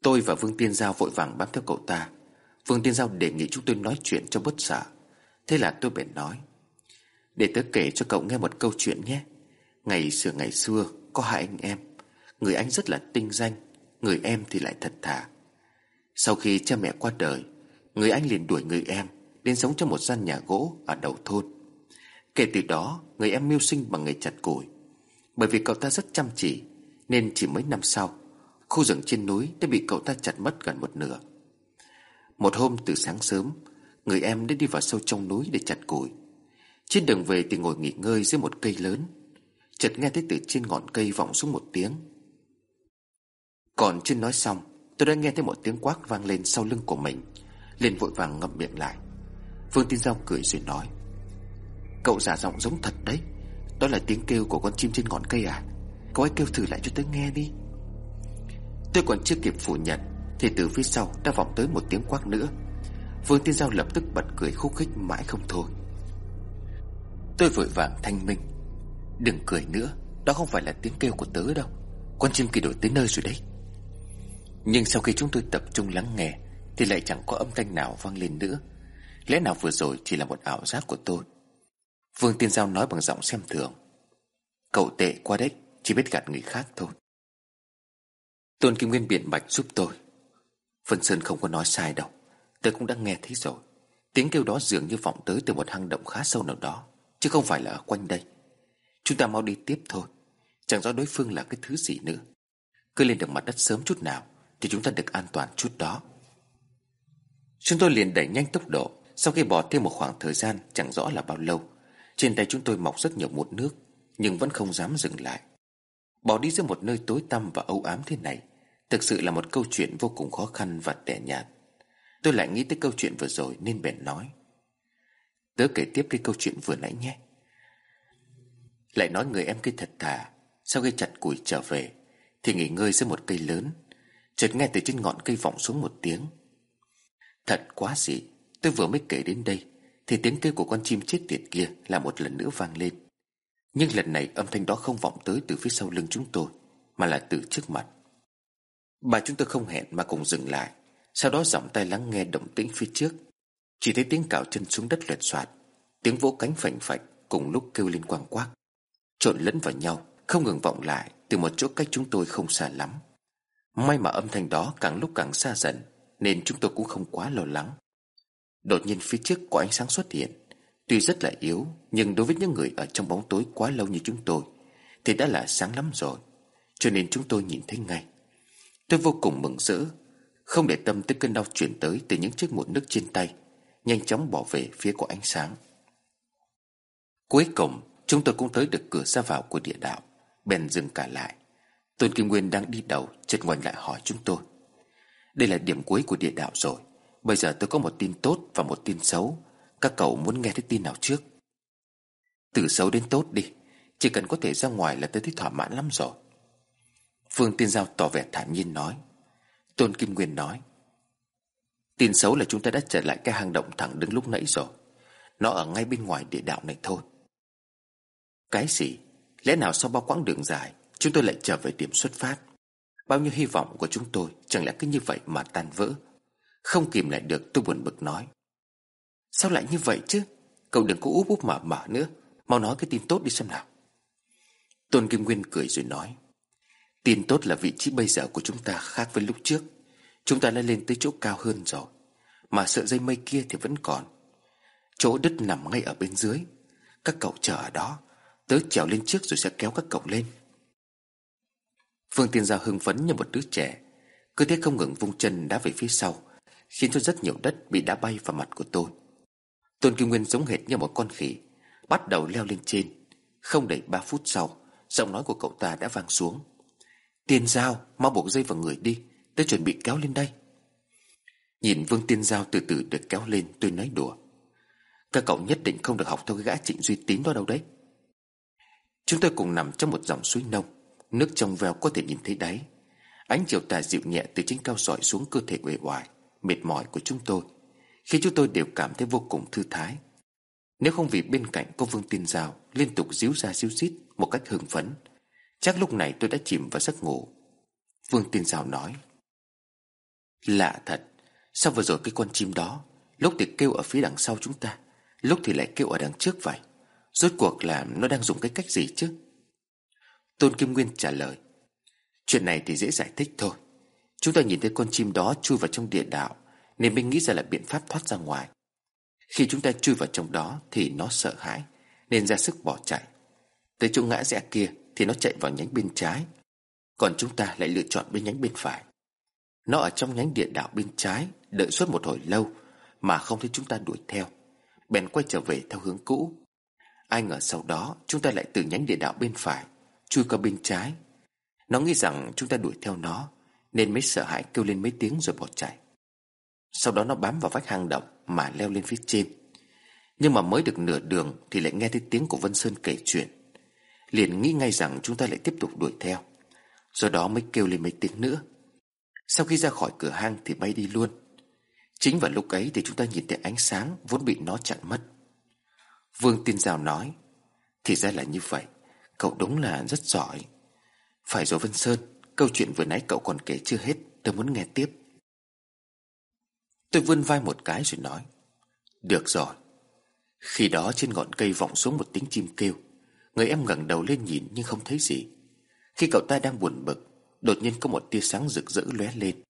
Tôi và Vương Tiên Giao vội vàng bám theo cậu ta. Vương Tiên Giao đề nghị chúng tôi nói chuyện cho bất sợ. Thế là tôi bèn nói, Để tớ kể cho cậu nghe một câu chuyện nhé. Ngày xưa ngày xưa, Có hai anh em. Người anh rất là tinh danh Người em thì lại thật thà. Sau khi cha mẹ qua đời, Người anh liền đuổi người em Đến sống trong một gian nhà gỗ ở đầu thôn. Kể từ đó, Người em mưu sinh bằng nghề chặt củi. Bởi vì cậu ta rất chăm chỉ, Nên chỉ mấy năm sau, Khu rừng trên núi đã bị cậu ta chặt mất gần một nửa. Một hôm từ sáng sớm, Người em đã đi vào sâu trong núi để chặt củi. Trên đường về thì ngồi nghỉ ngơi dưới một cây lớn. Chợt nghe thấy từ trên ngọn cây vọng xuống một tiếng. Còn chưa nói xong, Tôi đã nghe thấy một tiếng quát vang lên sau lưng của mình. Liền vội vàng ngậm miệng lại. Phương Tiên Giao cười rồi nói, Cậu giả giọng giống thật đấy. Đó là tiếng kêu của con chim trên ngọn cây à? Cậu ấy kêu thử lại cho tớ nghe đi. Tôi còn chưa kịp phủ nhận, Thì từ phía sau đã vọng tới một tiếng quát nữa. Vương Tiên Giao lập tức bật cười khúc khích mãi không thôi. Tôi vội vàng thanh minh, Đừng cười nữa, Đó không phải là tiếng kêu của tớ đâu. Con chim kỳ đổi tới nơi rồi đấy. Nhưng sau khi chúng tôi tập trung lắng nghe, Thì lại chẳng có âm thanh nào vang lên nữa. Lẽ nào vừa rồi chỉ là một ảo giác của tôi? Vương Tiên Giao nói bằng giọng xem thường. Cậu tệ quá đấy, Chỉ biết gạt người khác thôi. Tôn Kim Nguyên biện bạch giúp tôi. Vân Sơn không có nói sai đâu. Tôi cũng đã nghe thấy rồi. Tiếng kêu đó dường như vọng tới từ một hang động khá sâu nào đó, Chứ không phải là ở quanh đây. Chúng ta mau đi tiếp thôi. Chẳng rõ đối phương là cái thứ gì nữa. Cứ lên được mặt đất sớm chút nào. Thì chúng ta được an toàn chút đó. Chúng tôi liền đẩy nhanh tốc độ. Sau khi bỏ thêm một khoảng thời gian, Chẳng rõ là bao lâu. Trên tay chúng tôi mọc rất nhiều mụn nước, Nhưng vẫn không dám dừng lại. Bỏ đi giữa một nơi tối tăm và âu ám thế này, Thực sự là một câu chuyện vô cùng khó khăn và tẻ nhạt. Tôi lại nghĩ tới câu chuyện vừa rồi nên bèn nói. Tớ kể tiếp cái câu chuyện vừa nãy nhé. Lại nói người em kia thật thà, Sau khi chặt củi trở về, Thì nghỉ ngơi dưới một cây lớn. Chợt nghe từ trên ngọn cây vọng xuống một tiếng. Thật quá dị, Tôi vừa mới kể đến đây, Thì tiếng kêu của con chim chết tiệt kia Là một lần nữa vang lên. Nhưng lần này âm thanh đó không vọng tới từ phía sau lưng chúng tôi, Mà là từ trước mặt. Bà chúng tôi không hẹn mà cùng dừng lại, Sau đó giọng tay lắng nghe động tĩnh phía trước. Chỉ thấy tiếng cào chân xuống đất loẹt soạt Tiếng vỗ cánh phành phạch Cùng lúc kêu lên quang quác. Trộn lẫn vào nhau, Không ngừng vọng lại Từ một chỗ cách chúng tôi không xa lắm. May mà âm thanh đó càng lúc càng xa dần, Nên chúng tôi cũng không quá lo lắng. Đột nhiên phía trước có ánh sáng xuất hiện, Tuy rất là yếu, Nhưng đối với những người ở trong bóng tối quá lâu như chúng tôi, Thì đã là sáng lắm rồi, Cho nên chúng tôi nhìn thấy ngay. Tôi vô cùng mừng rỡ, Không để tâm tới cơn đau chuyển tới Từ những chiếc muỗng nước trên tay, Nhanh chóng bỏ về phía của ánh sáng. Cuối cùng, Chúng tôi cũng tới được cửa ra vào của địa đạo, Bèn dừng cả lại. Tôn Kim Nguyên đang đi đầu, Chợt ngoảnh lại hỏi chúng tôi. Đây là điểm cuối của địa đạo rồi. Bây giờ tôi có một tin tốt và một tin xấu. Các cậu muốn nghe thấy tin nào trước? Từ xấu đến tốt đi. Chỉ cần có thể ra ngoài là tôi thấy thỏa mãn lắm rồi. Phương Tiên Giao tỏ vẻ thản nhiên nói. Tôn Kim Nguyên nói. Tin xấu là chúng ta đã trở lại cái hang động thẳng đứng lúc nãy rồi. Nó ở ngay bên ngoài địa đạo này thôi. Cái gì? Lẽ nào sau bao quãng đường dài Chúng tôi lại trở về điểm xuất phát. Bao nhiêu hy vọng của chúng tôi Chẳng lẽ cứ như vậy mà tan vỡ? Không kìm lại được, tôi buồn bực nói. Sao lại như vậy chứ? Cậu đừng có úp úp mở mở nữa. Mau nói cái tin tốt đi xem nào. Tôn Kim Nguyên cười rồi nói. Tin tốt là vị trí bây giờ của chúng ta khác với lúc trước. Chúng ta đã lên tới chỗ cao hơn rồi, Mà sợi dây mây kia thì vẫn còn. Chỗ đất nằm ngay ở bên dưới. Các cậu chờ ở đó. Tớ trèo lên trước rồi sẽ kéo các cậu lên. Phương Tiên Giao hưng phấn như một đứa trẻ. Cứ thế không ngừng vung chân đá về phía sau, Khiến cho rất nhiều đất bị đá bay vào mặt của tôi. Tôn Kim Nguyên giống hệt như một con khỉ, Bắt đầu leo lên trên. Không đầy ba phút sau, Giọng nói của cậu ta đã vang xuống. Tiên Giao, Mau buộc dây vào người đi Tôi chuẩn bị kéo lên đây. Nhìn Vương Tiên Giao từ từ được kéo lên, Tôi nói đùa. Các cậu nhất định không được học theo cái gã trịnh duy tín đó đâu đấy. Chúng tôi cùng nằm trong một dòng suối nông Nước trong veo có thể nhìn thấy đáy. Ánh chiều tà dịu nhẹ từ trên cao sỏi xuống cơ thể uể oải, Mệt mỏi của chúng tôi Khi chúng tôi đều cảm thấy vô cùng thư thái. Nếu không vì bên cạnh có Vương Tiên Giao Liên tục díu ra díu xít một cách hưng phấn, Chắc lúc này tôi đã chìm vào giấc ngủ. Vương Tiên Giao nói, Lạ thật, Sao vừa rồi cái con chim đó Lúc thì kêu ở phía đằng sau chúng ta, Lúc thì lại kêu ở đằng trước vậy? Rốt cuộc là nó đang dùng cái cách gì chứ? Tôn Kim Nguyên trả lời. Chuyện này thì dễ giải thích thôi. Chúng ta nhìn thấy con chim đó chui vào trong địa đạo, Nên mình nghĩ ra là biện pháp thoát ra ngoài. Khi chúng ta chui vào trong đó Thì nó sợ hãi, Nên ra sức bỏ chạy. Tới chỗ ngã rẽ kia Thì nó chạy vào nhánh bên trái. Còn chúng ta lại lựa chọn bên nhánh bên phải. Nó ở trong nhánh địa đạo bên trái, Đợi suốt một hồi lâu Mà không thấy chúng ta đuổi theo. Bèn quay trở về theo hướng cũ. Ai ngờ sau đó chúng ta lại từ nhánh địa đạo bên phải. Chui qua bên trái. Nó nghĩ rằng chúng ta đuổi theo nó, Nên mới sợ hãi kêu lên mấy tiếng rồi bỏ chạy. Sau đó nó bám vào vách hang động Mà leo lên phía trên. Nhưng mà mới được nửa đường Thì lại nghe thấy tiếng của Vân Sơn kể chuyện. Liền nghĩ ngay rằng chúng ta lại tiếp tục đuổi theo. Do đó mới kêu lên mấy tiếng nữa. Sau khi ra khỏi cửa hang thì bay đi luôn. Chính vào lúc ấy thì chúng ta nhìn thấy ánh sáng Vốn bị nó chặn mất. Vương Tiên Giao nói, Thì ra là như vậy. Cậu đúng là rất giỏi. Phải rồi Vân Sơn, Câu chuyện vừa nãy cậu còn kể chưa hết Tôi muốn nghe tiếp. Tôi vươn vai một cái rồi nói, Được rồi. Khi đó trên ngọn cây vọng xuống một tiếng chim kêu. Người em ngẩng đầu lên nhìn nhưng không thấy gì. Khi cậu ta đang buồn bực, Đột nhiên có một tia sáng rực rỡ lóe lên.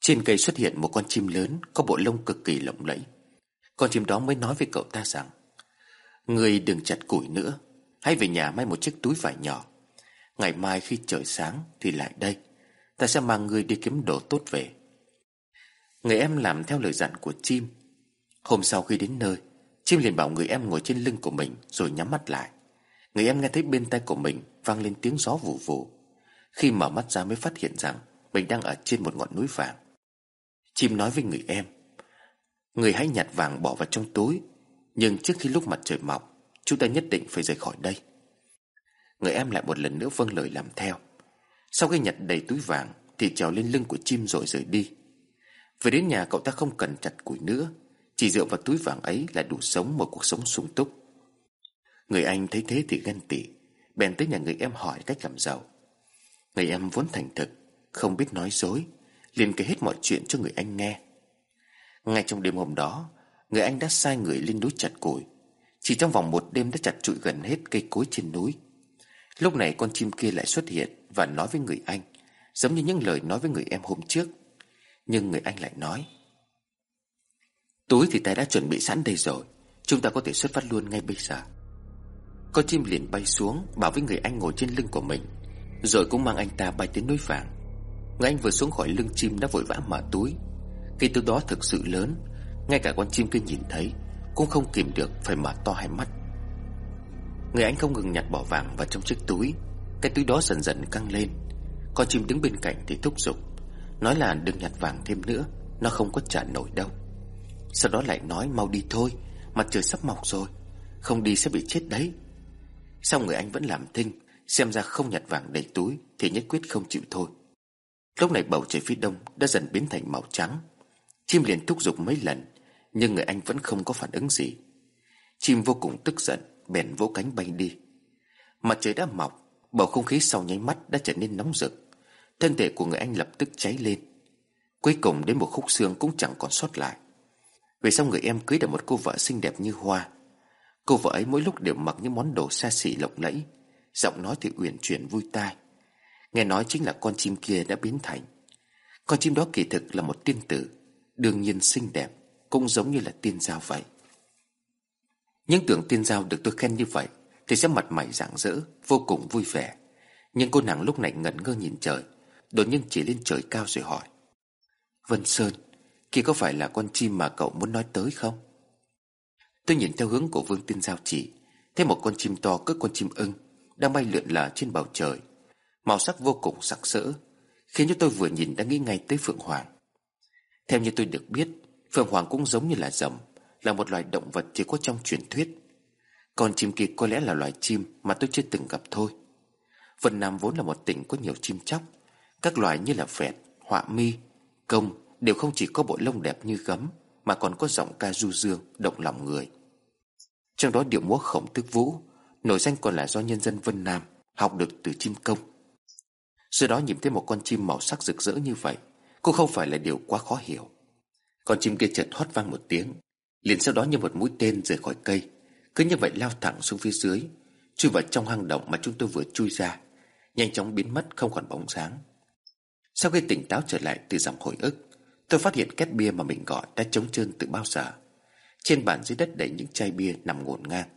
Trên cây xuất hiện một con chim lớn, Có bộ lông cực kỳ lộng lẫy. Con chim đó mới nói với cậu ta rằng, Người đừng chặt củi nữa Hãy về nhà may một chiếc túi vải nhỏ. Ngày mai khi trời sáng Thì lại đây. Ta sẽ mang người đi kiếm đồ tốt về. Người em làm theo lời dặn của chim. Hôm sau khi đến nơi, Chim liền bảo người em ngồi trên lưng của mình Rồi nhắm mắt lại. Người em nghe thấy bên tay của mình Vang lên tiếng gió vù vù. Khi mở mắt ra mới phát hiện rằng Mình đang ở trên một ngọn núi vàng. Chim nói với người em, Người hãy nhặt vàng bỏ vào trong túi, Nhưng trước khi lúc mặt trời mọc Chúng ta nhất định phải rời khỏi đây. Người em lại một lần nữa vâng lời làm theo. Sau khi nhặt đầy túi vàng Thì trèo lên lưng của chim rồi rời đi. Về đến nhà, cậu ta không cần chặt củi nữa. Chỉ dựa vào túi vàng ấy là đủ sống một cuộc sống sung túc. Người anh thấy thế thì ghen tị, Bèn tới nhà người em hỏi cách làm giàu. Người em vốn thành thực, Không biết nói dối, liền kể hết mọi chuyện cho người anh nghe. Ngay trong đêm hôm đó, Người anh đã sai người lên núi chặt củi. Chỉ trong vòng một đêm đã chặt trụi gần hết cây cối trên núi. Lúc này con chim kia lại xuất hiện Và nói với người anh, Giống như những lời nói với người em hôm trước. Nhưng người anh lại nói, Túi thì ta đã chuẩn bị sẵn đây rồi, Chúng ta có thể xuất phát luôn ngay bây giờ. Con chim liền bay xuống, Bảo với người anh ngồi trên lưng của mình, Rồi cũng mang anh ta bay đến núi vàng. Người anh vừa xuống khỏi lưng chim đã vội vã mở túi. Cây túi đó thực sự lớn, Ngay cả con chim kia nhìn thấy cũng không kìm được phải mở to hai mắt. Người anh không ngừng nhặt bỏ vàng vào trong chiếc túi. Cái túi đó dần dần căng lên. Con chim đứng bên cạnh thì thúc giục. Nói là đừng nhặt vàng thêm nữa, Nó không có trả nổi đâu. Sau đó lại nói mau đi thôi, Mặt trời sắp mọc rồi, Không đi sẽ bị chết đấy. Xong người anh vẫn làm thinh, Xem ra không nhặt vàng đầy túi Thì nhất quyết không chịu thôi. Lúc này bầu trời phía đông đã dần biến thành màu trắng. Chim liền thúc giục mấy lần nhưng người anh vẫn không có phản ứng gì. Chim vô cùng tức giận, Bèn vỗ cánh bay đi. Mặt trời đã mọc, Bầu không khí sau nháy mắt đã trở nên nóng rực. Thân thể của người anh lập tức cháy lên. Cuối cùng đến một khúc xương cũng chẳng còn sót lại. Về sau người em cưới được một cô vợ xinh đẹp như hoa. Cô vợ ấy mỗi lúc đều mặc những món đồ xa xỉ lộng lẫy. Giọng nói thì uyển chuyển vui tai. Nghe nói chính là con chim kia đã biến thành. Con chim đó kỳ thực là một tiên tử, Đương nhiên xinh đẹp. Cũng giống như là tiên giao vậy. Những tưởng tiên giao được tôi khen như vậy Thì sẽ mặt mày rạng rỡ, Vô cùng vui vẻ. Nhưng cô nàng lúc này ngẩn ngơ nhìn trời, Đột nhiên chỉ lên trời cao rồi hỏi, Vân Sơn Kia có phải là con chim mà cậu muốn nói tới không? Tôi nhìn theo hướng của Vương Tiên Giao chỉ, Thấy một con chim to cỡ con chim ưng Đang bay lượn lờ trên bầu trời. Màu sắc vô cùng sắc sỡ, Khiến cho tôi vừa nhìn đã nghĩ ngay tới Phượng Hoàng. Theo như tôi được biết Phượng Hoàng cũng giống như là rồng là một loài động vật chỉ có trong truyền thuyết. Còn chim kia có lẽ là loài chim mà tôi chưa từng gặp thôi. Vân Nam vốn là một tỉnh có nhiều chim chóc. Các loài như là vẹt, họa mi, công Đều không chỉ có bộ lông đẹp như gấm Mà còn có giọng ca du dương, động lòng người. Trong đó điệu múa khổng tức vũ Nổi danh còn là do nhân dân Vân Nam Học được từ chim công. Sau đó nhìn thấy một con chim màu sắc rực rỡ như vậy Cũng không phải là điều quá khó hiểu. Con chim kia chợt hót vang một tiếng, liền sau đó như một mũi tên rời khỏi cây, Cứ như vậy lao thẳng xuống phía dưới, Chui vào trong hang động mà chúng tôi vừa chui ra, Nhanh chóng biến mất không còn bóng dáng. Sau khi tỉnh táo trở lại từ dòng hồi ức, Tôi phát hiện két bia mà mình gọi đã trống trơn từ bao giờ. Trên bàn dưới đất đầy những chai bia nằm ngổn ngang.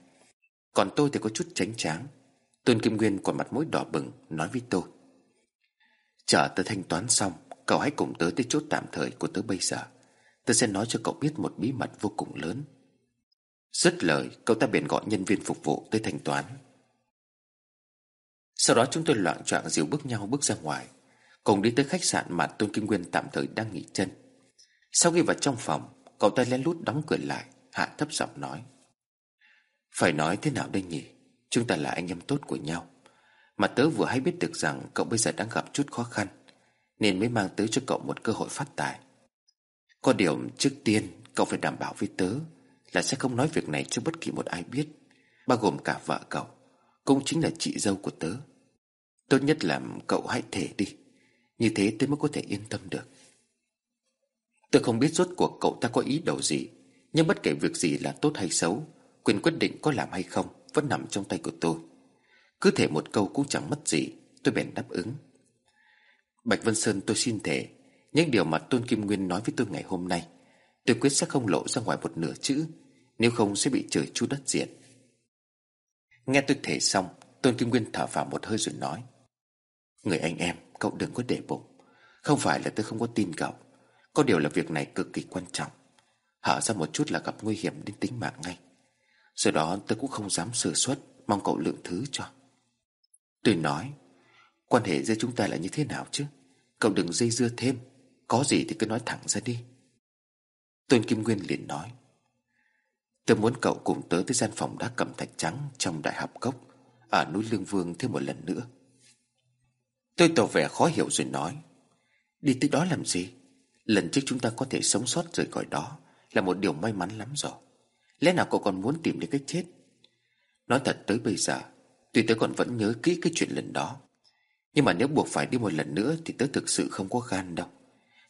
Còn tôi thì có chút tránh tráng. Tôn Kim Nguyên còn mặt mũi đỏ bừng Nói với tôi. Chờ tớ thanh toán xong, Cậu hãy cùng tớ tới chốt tạm thời của tớ bây giờ. Tớ sẽ nói cho cậu biết một bí mật vô cùng lớn. Dứt lời, Cậu ta bèn gọi nhân viên phục vụ tới thanh toán. Sau đó chúng tôi loạn choạng dìu bước nhau bước ra ngoài, Cùng đi tới khách sạn mà Tôn Kim Nguyên tạm thời đang nghỉ chân. Sau khi vào trong phòng, Cậu ta lén lút đóng cửa lại, Hạ thấp giọng nói, Phải nói thế nào đây nhỉ? Chúng ta là anh em tốt của nhau. Mà tớ vừa hay biết được rằng Cậu bây giờ đang gặp chút khó khăn, Nên mới mang tới cho cậu một cơ hội phát tài. Có điều trước tiên, Cậu phải đảm bảo với tớ Là sẽ không nói việc này cho bất kỳ một ai biết, Bao gồm cả vợ cậu, Cũng chính là chị dâu của tớ. Tốt nhất là cậu hãy thể đi, Như thế tớ mới có thể yên tâm được. Tôi không biết rốt cuộc cậu ta có ý đồ gì, Nhưng bất kể việc gì là tốt hay xấu, Quyền quyết định có làm hay không Vẫn nằm trong tay của tôi. Cứ thể một câu cũng chẳng mất gì, Tôi bèn đáp ứng. Bạch Vân Sơn, tôi xin thể. Những điều mà Tôn Kim Nguyên nói với tôi ngày hôm nay, Tôi quyết sẽ không lộ ra ngoài một nửa chữ, Nếu không sẽ bị trời chu đất diệt. Nghe tôi thể xong, Tôn Kim Nguyên thở vào một hơi rồi nói, Người anh em, Cậu đừng có để bụng. Không phải là tôi không có tin cậu. Có điều là việc này cực kỳ quan trọng. Hở ra một chút là gặp nguy hiểm đến tính mạng ngay. Sau đó tôi cũng không dám sửa suất, Mong cậu lượng thứ cho. Tôi nói, Quan hệ giữa chúng ta là như thế nào chứ? Cậu đừng dây dưa thêm. Có gì thì cứ nói thẳng ra đi. Tôn Kim Nguyên liền nói, Tôi muốn cậu cùng tới tới gian phòng đá cẩm thạch trắng Trong đại học cốc, Ở núi Lương Vương thêm một lần nữa. Tôi tỏ vẻ khó hiểu rồi nói, Đi tới đó làm gì? Lần trước chúng ta có thể sống sót rời khỏi đó Là một điều may mắn lắm rồi. Lẽ nào cậu còn muốn tìm đến cái chết? Nói thật tới bây giờ, Tuy tớ còn vẫn nhớ kỹ cái chuyện lần đó, Nhưng mà nếu buộc phải đi một lần nữa Thì tớ thực sự không có gan đâu.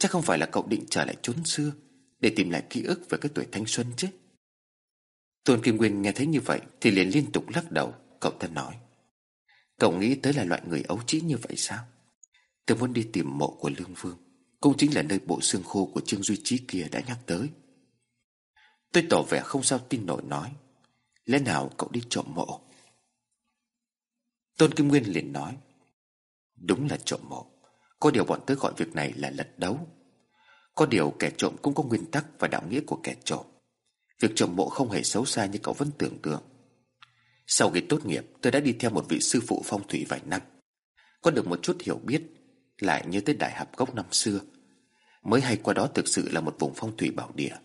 Chắc không phải là cậu định trở lại chốn xưa, Để tìm lại ký ức về cái tuổi thanh xuân chứ. Tôn Kim Nguyên nghe thấy như vậy Thì liền liên tục lắc đầu, Cậu ta nói. Cậu nghĩ tới là loại người ấu trĩ như vậy sao? Tôi muốn đi tìm mộ của Lương Vương, Cũng chính là nơi bộ xương khô của Trương Duy Trí kia đã nhắc tới. Tôi tỏ vẻ không sao tin nổi nói, Lẽ nào cậu đi trộm mộ? Tôn Kim Nguyên liền nói, Đúng là trộm mộ. Có điều bọn tớ gọi việc này là lật đấu. Có điều kẻ trộm cũng có nguyên tắc Và đạo nghĩa của kẻ trộm. Việc trộm mộ không hề xấu xa như cậu vẫn tưởng tượng. Sau khi tốt nghiệp Tôi đã đi theo một vị sư phụ phong thủy vài năm. Có được một chút hiểu biết, Lại nhớ tới đại học gốc năm xưa. Mới hay qua đó thực sự là một vùng phong thủy bảo địa.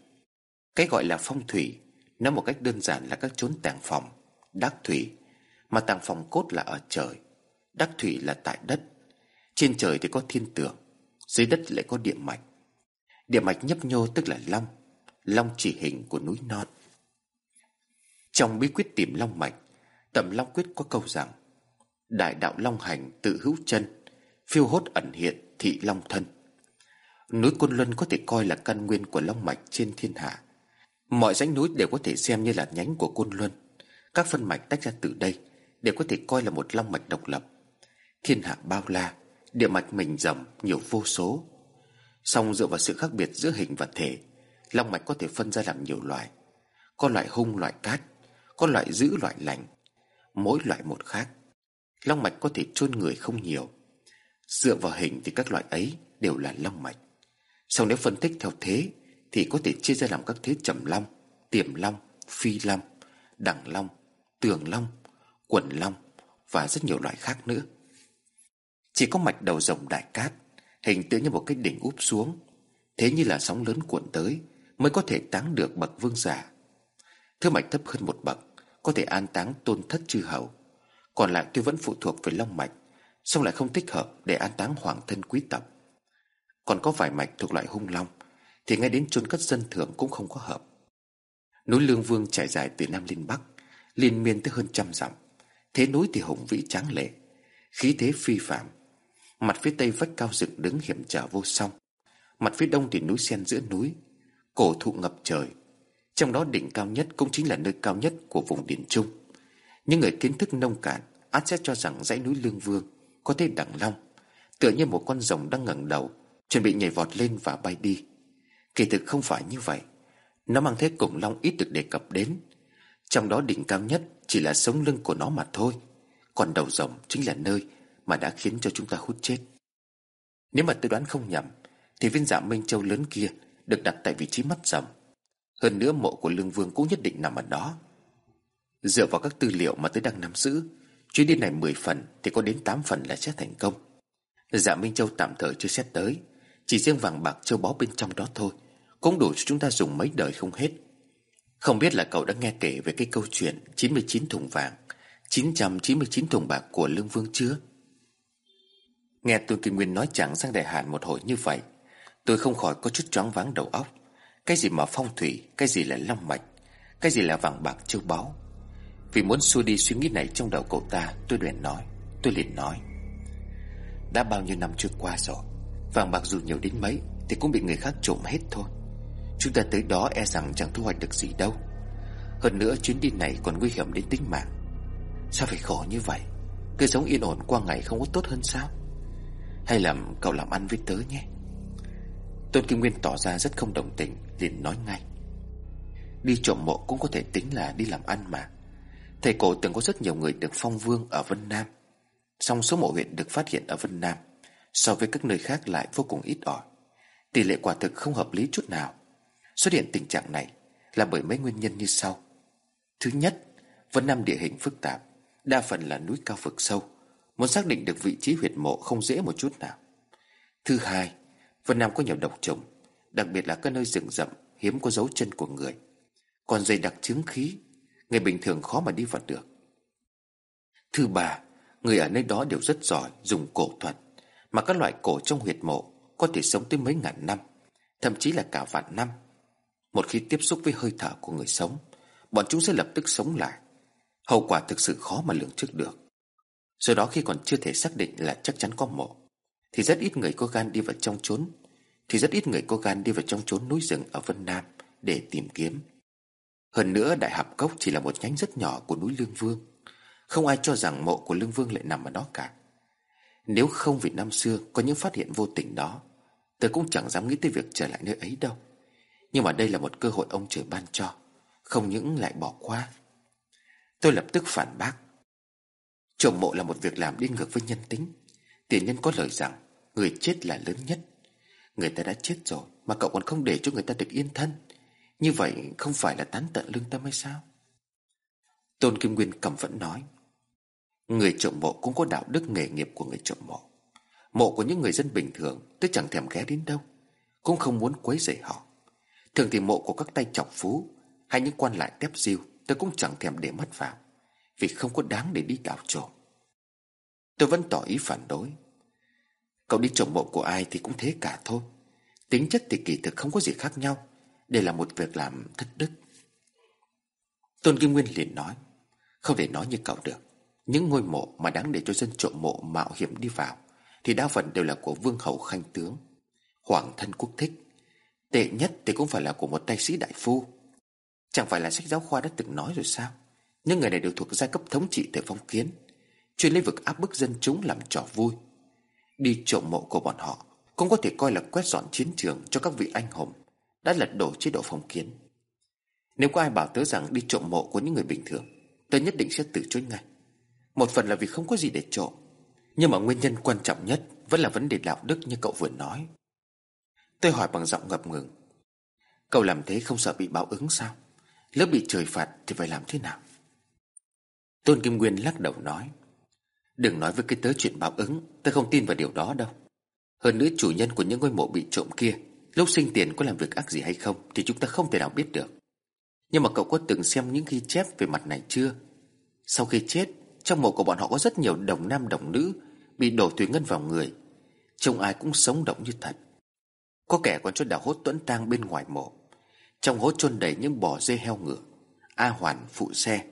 Cái gọi là phong thủy Nói một cách đơn giản là các chốn tàng phòng, Đắc thủy. Mà tàng phòng cốt là ở trời, Đắc thủy là tại đất. Trên trời thì có thiên tượng Dưới đất lại có địa mạch. Địa mạch nhấp nhô tức là long Long chỉ hình của núi non. Trong bí quyết tìm long mạch, Tầm long quyết có câu rằng, Đại đạo long hành tự hữu chân, Phiêu hốt ẩn hiện thị long thân. Núi Côn Luân có thể coi là căn nguyên của long mạch trên thiên hạ. Mọi dãy núi đều có thể xem như là nhánh của Côn Luân. Các phân mạch tách ra từ đây Đều có thể coi là một long mạch độc lập. Thiên hạ bao la Địa mạch mình rầm nhiều vô số. Song dựa vào sự khác biệt giữa hình và thể Long mạch có thể phân ra làm nhiều loại. Có loại hung loại cát Có loại giữ loại lành. Mỗi loại một khác. Long mạch có thể chôn người không nhiều. Dựa vào hình thì các loại ấy đều là long mạch. Song nếu phân tích theo thế Thì có thể chia ra làm các thế trầm long Tiềm long, phi long Đẳng long, tường long Quần long Và rất nhiều loại khác nữa. Chỉ có mạch đầu rồng đại cát, Hình tựa như một cái đỉnh úp xuống. Thế như là sóng lớn cuộn tới, Mới có thể táng được bậc vương giả. Thứ mạch thấp hơn một bậc, Có thể an táng tôn thất chư hầu. Còn lại tôi vẫn phụ thuộc về long mạch Xong lại không thích hợp để an táng hoàng thân quý tộc. Còn có vài mạch thuộc loại hung long, Thì ngay đến chôn cất dân thường cũng không có hợp. Núi Lương Vương trải dài từ Nam lên Bắc, Liên miên tới hơn trăm dặm. Thế núi thì hùng vĩ tráng lệ, Khí thế phi phạm Mặt phía tây vách cao dựng đứng hiểm trở vô song. Mặt phía đông thì núi sen giữa núi, Cổ thụ ngập trời. Trong đó đỉnh cao nhất cũng chính là nơi cao nhất của vùng Điền Trung. Những người kiến thức nông cạn, Át sẽ cho rằng dãy núi Lương Vương Có thể đẳng long, Tựa như một con rồng đang ngẩng đầu, Chuẩn bị nhảy vọt lên và bay đi. Kỳ thực không phải như vậy. Nó mang thế củng long ít được đề cập đến. Trong đó đỉnh cao nhất Chỉ là sống lưng của nó mà thôi. Còn đầu rồng chính là nơi mà đã khiến cho chúng ta hút chết. Nếu mà tôi đoán không nhầm, Thì viên dạ Minh Châu lớn kia Được đặt tại vị trí mắt rồng Hơn nữa mộ của Lương Vương cũng nhất định nằm ở đó. Dựa vào các tư liệu mà tôi đang nắm giữ, Chuyến đi này 10 phần Thì có đến 8 phần là sẽ thành công. Dạ Minh Châu tạm thời chưa xét tới, Chỉ riêng vàng bạc châu báu bên trong đó thôi, Cũng đủ cho chúng ta dùng mấy đời không hết. Không biết là cậu đã nghe kể về cái câu chuyện 99 thùng vàng 999 thùng bạc của Lương Vương chưa? Nghe Tôn Kim Nguyên nói chẳng sang đại hạn một hồi như vậy, Tôi không khỏi có chút choáng váng đầu óc. Cái gì mà phong thủy, Cái gì là long mạch, Cái gì là vàng bạc châu báu? Vì muốn xua đi suy nghĩ này trong đầu cậu ta, Tôi liền nói, Tôi liền nói. Đã bao nhiêu năm trôi qua rồi, Vàng bạc dù nhiều đến mấy Thì cũng bị người khác trộm hết thôi. Chúng ta tới đó e rằng chẳng thu hoạch được gì đâu. Hơn nữa chuyến đi này còn nguy hiểm đến tính mạng. Sao phải khổ như vậy? Cứ sống yên ổn qua ngày không có tốt hơn sao? Hay là cậu làm ăn với tớ nhé? Tôn Kim Nguyên tỏ ra rất không đồng tình, liền nói ngay. Đi trộm mộ cũng có thể tính là đi làm ăn mà. Thầy cổ từng có rất nhiều người được phong vương ở Vân Nam. Song số mộ huyện được phát hiện ở Vân Nam So với các nơi khác lại vô cùng ít ỏi. Tỷ lệ quả thực không hợp lý chút nào. Xuất hiện tình trạng này Là bởi mấy nguyên nhân như sau. Thứ nhất, Vân Nam địa hình phức tạp, Đa phần là núi cao vực sâu. Muốn xác định được vị trí huyệt mộ không dễ một chút nào. Thứ hai, Vân Nam có nhiều độc trùng, Đặc biệt là các nơi rừng rậm, Hiếm có dấu chân của người. Còn dày đặc chứng khí, Người bình thường khó mà đi vào được. Thứ ba, Người ở nơi đó đều rất giỏi dùng cổ thuật, Mà các loại cổ trong huyệt mộ Có thể sống tới mấy ngàn năm, Thậm chí là cả vạn năm. Một khi tiếp xúc với hơi thở của người sống, Bọn chúng sẽ lập tức sống lại. Hậu quả thực sự khó mà lường trước được. Do đó khi còn chưa thể xác định là chắc chắn có mộ Thì rất ít người có gan đi vào trong chốn, Thì rất ít người có gan đi vào trong chốn núi rừng ở Vân Nam Để tìm kiếm. Hơn nữa, Đại Hạp Cốc chỉ là một nhánh rất nhỏ của núi Lương Vương. Không ai cho rằng mộ của Lương Vương lại nằm ở đó cả. Nếu không vì năm xưa Có những phát hiện vô tình đó Tôi cũng chẳng dám nghĩ tới việc trở lại nơi ấy đâu. Nhưng mà đây là một cơ hội ông trời ban cho, Không những lại bỏ qua. Tôi lập tức phản bác. Trộm mộ là một việc làm đi ngược với nhân tính. Tiền nhân có lời rằng, Người chết là lớn nhất. Người ta đã chết rồi, Mà cậu còn không để cho người ta được yên thân. Như vậy không phải là tán tận lương tâm hay sao? Tôn Kim Nguyên cầm vẫn nói, Người trộm mộ cũng có đạo đức nghề nghiệp của người trộm mộ. Mộ của những người dân bình thường Tôi chẳng thèm ghé đến đâu, Cũng không muốn quấy rầy họ. Thường thì mộ của các tay chọc phú, Hay những quan lại tép diêu Tôi cũng chẳng thèm để mắt vào. Vì không có đáng để đi đào trộm. Tôi vẫn tỏ ý phản đối. Cậu đi trộm mộ của ai thì cũng thế cả thôi. Tính chất thì kỳ thực không có gì khác nhau. Đây là một việc làm thất đức. Tôn Kim Nguyên liền nói, Không thể nói như cậu được. Những ngôi mộ mà đáng để cho dân trộm mộ mạo hiểm đi vào Thì đa phần đều là của vương hậu khanh tướng, Hoàng thân quốc thích. Tệ nhất thì cũng phải là của một tay sĩ đại phu. Chẳng phải là sách giáo khoa đã từng nói rồi sao? Những người này đều thuộc giai cấp thống trị thời phong kiến. Chuyên lĩnh vực áp bức dân chúng làm trò vui. Đi trộm mộ của bọn họ Cũng có thể coi là quét dọn chiến trường cho các vị anh hùng Đã lật đổ chế độ phong kiến. Nếu có ai bảo tớ rằng đi trộm mộ của những người bình thường, Tớ nhất định sẽ từ chối ngay. Một phần là vì không có gì để trộm, Nhưng mà nguyên nhân quan trọng nhất Vẫn là vấn đề đạo đức như cậu vừa nói. Tôi hỏi bằng giọng ngập ngừng. Cậu làm thế không sợ bị báo ứng sao? Lỡ bị trời phạt thì phải làm thế nào? Tôn Kim Nguyên lắc đầu nói, Đừng nói với cái tớ chuyện báo ứng, tớ không tin vào điều đó đâu. Hơn nữa chủ nhân của những ngôi mộ bị trộm kia, Lúc sinh tiền có làm việc ác gì hay không Thì chúng ta không thể nào biết được. Nhưng mà cậu có từng xem những ghi chép về mặt này chưa? Sau khi chết, trong mộ của bọn họ có rất nhiều đồng nam đồng nữ Bị đổ tùy ngân vào người. Trông ai cũng sống động như thật. Có kẻ còn cho đào hốt tuẫn tang bên ngoài mộ. Trong hố chôn đầy những bò dê heo ngựa, A hoàn phụ xe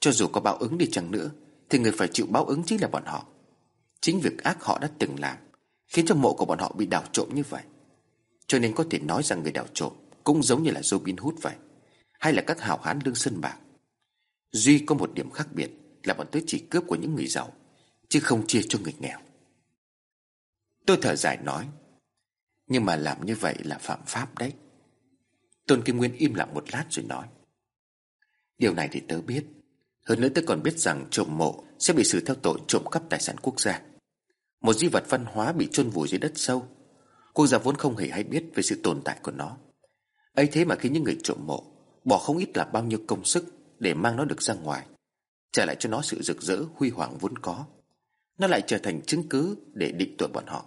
cho dù có báo ứng đi chăng nữa, Thì người phải chịu báo ứng chính là bọn họ. Chính việc ác họ đã từng làm Khiến cho mộ của bọn họ bị đào trộm như vậy. Cho nên có thể nói rằng người đào trộm Cũng giống như là Robin Hood vậy, Hay là các hào hán lương sân bạc. Duy có một điểm khác biệt Là bọn tôi chỉ cướp của những người giàu, Chứ không chia cho người nghèo. Tôi thở dài nói, Nhưng mà làm như vậy là phạm pháp đấy. Tôn Kim Nguyên im lặng một lát rồi nói, Điều này thì tớ biết hơn nữa tôi còn biết rằng trộm mộ Sẽ bị xử theo tội trộm cắp tài sản quốc gia. Một di vật văn hóa bị chôn vùi dưới đất sâu. Quốc gia vốn không hề hay biết về sự tồn tại của nó. Ấy thế mà khi những người trộm mộ Bỏ không ít là bao nhiêu công sức Để mang nó được ra ngoài, Trả lại cho nó sự rực rỡ, huy hoàng vốn có. Nó lại trở thành chứng cứ Để định tội bọn họ.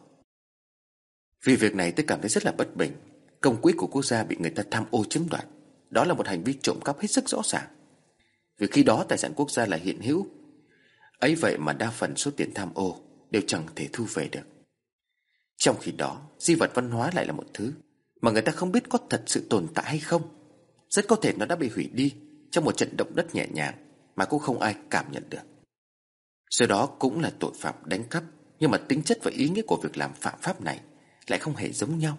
Vì việc này tôi cảm thấy rất là bất bình. Công quỹ của quốc gia bị người ta tham ô chiếm đoạt. Đó là một hành vi trộm cắp hết sức rõ ràng. Vì khi đó tài sản quốc gia là hiện hữu. Ấy vậy mà đa phần số tiền tham ô Đều chẳng thể thu về được. Trong khi đó, Di vật văn hóa lại là một thứ Mà người ta không biết có thật sự tồn tại hay không. Rất có thể nó đã bị hủy đi Trong một trận động đất nhẹ nhàng Mà cũng không ai cảm nhận được. Do đó cũng là tội phạm đánh cắp, Nhưng mà tính chất và ý nghĩa của việc làm phạm pháp này Lại không hề giống nhau.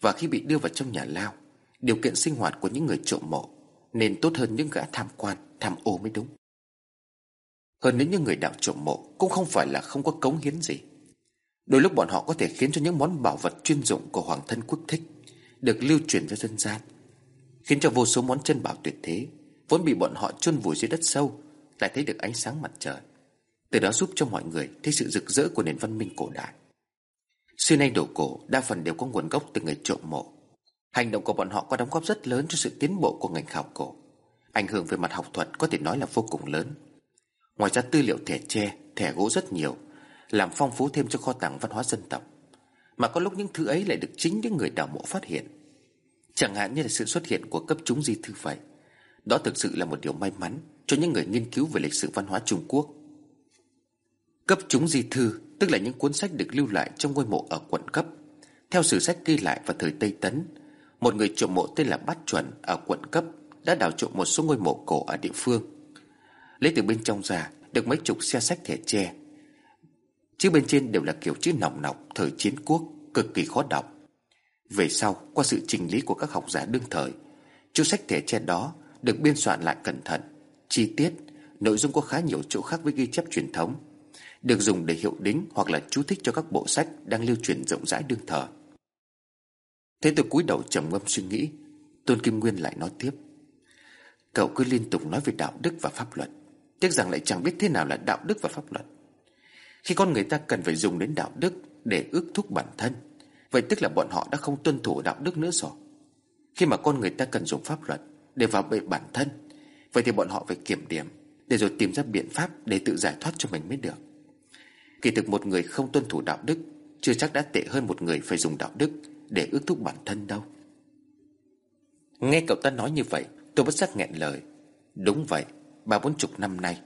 Và khi bị đưa vào trong nhà lao, Điều kiện sinh hoạt của những người trộm mộ nên tốt hơn những gã tham quan, Tham ô mới đúng. Hơn nữa những người đạo trộm mộ Cũng không phải là không có cống hiến gì. Đôi lúc bọn họ có thể khiến cho những món bảo vật chuyên dụng Của hoàng thân quốc thích Được lưu truyền ra dân gian, Khiến cho vô số món chân bảo tuyệt thế Vốn bị bọn họ chôn vùi dưới đất sâu Lại thấy được ánh sáng mặt trời. Từ đó giúp cho mọi người thấy sự rực rỡ của nền văn minh cổ đại. Xưa nay đồ cổ đa phần đều có nguồn gốc từ người trộm mộ. Hành động của bọn họ có đóng góp rất lớn cho sự tiến bộ của ngành khảo cổ. Ảnh hưởng về mặt học thuật có thể nói là vô cùng lớn. Ngoài ra tư liệu thẻ tre, thẻ gỗ rất nhiều Làm phong phú thêm cho kho tàng văn hóa dân tộc. Mà có lúc những thứ ấy lại được chính những người đào mộ phát hiện. Chẳng hạn như là sự xuất hiện của cấp chúng di thư vậy. Đó thực sự là một điều may mắn Cho những người nghiên cứu về lịch sử văn hóa Trung Quốc. Cấp chúng di thư Tức là những cuốn sách được lưu lại trong ngôi mộ ở quận cấp. Theo sử sách ghi lại vào thời Tây Tấn một người trộm mộ tên là Bát Chuẩn ở quận cấp Đã đào trộm một số ngôi mộ cổ ở địa phương. Lấy từ bên trong ra, Được mấy chục xe sách thẻ tre. Chữ bên trên đều là kiểu chữ nòng nọc Thời chiến quốc, Cực kỳ khó đọc. Về sau, qua sự trình lý của các học giả đương thời, Chú sách thẻ tre đó Được biên soạn lại cẩn thận, Chi tiết, Nội dung có khá nhiều chỗ khác với ghi chép truyền thống, được dùng để hiệu đính hoặc là chú thích cho các bộ sách đang lưu truyền rộng rãi đương thời. Thế tôi cúi đầu trầm ngâm suy nghĩ, Tôn Kim Nguyên lại nói tiếp. Cậu cứ liên tục nói về đạo đức và pháp luật, tiếc rằng lại chẳng biết thế nào là đạo đức và pháp luật. Khi con người ta cần phải dùng đến đạo đức để ước thúc bản thân, vậy tức là bọn họ đã không tuân thủ đạo đức nữa rồi. Khi mà con người ta cần dùng pháp luật để vào bệ bản thân, vậy thì bọn họ phải kiểm điểm để rồi tìm ra biện pháp để tự giải thoát cho mình mới được. Kỳ thực một người không tuân thủ đạo đức Chưa chắc đã tệ hơn một người phải dùng đạo đức để ước thúc bản thân đâu. Nghe cậu ta nói như vậy, Tôi bất giác nghẹn lời. Đúng vậy, Ba bốn chục năm nay,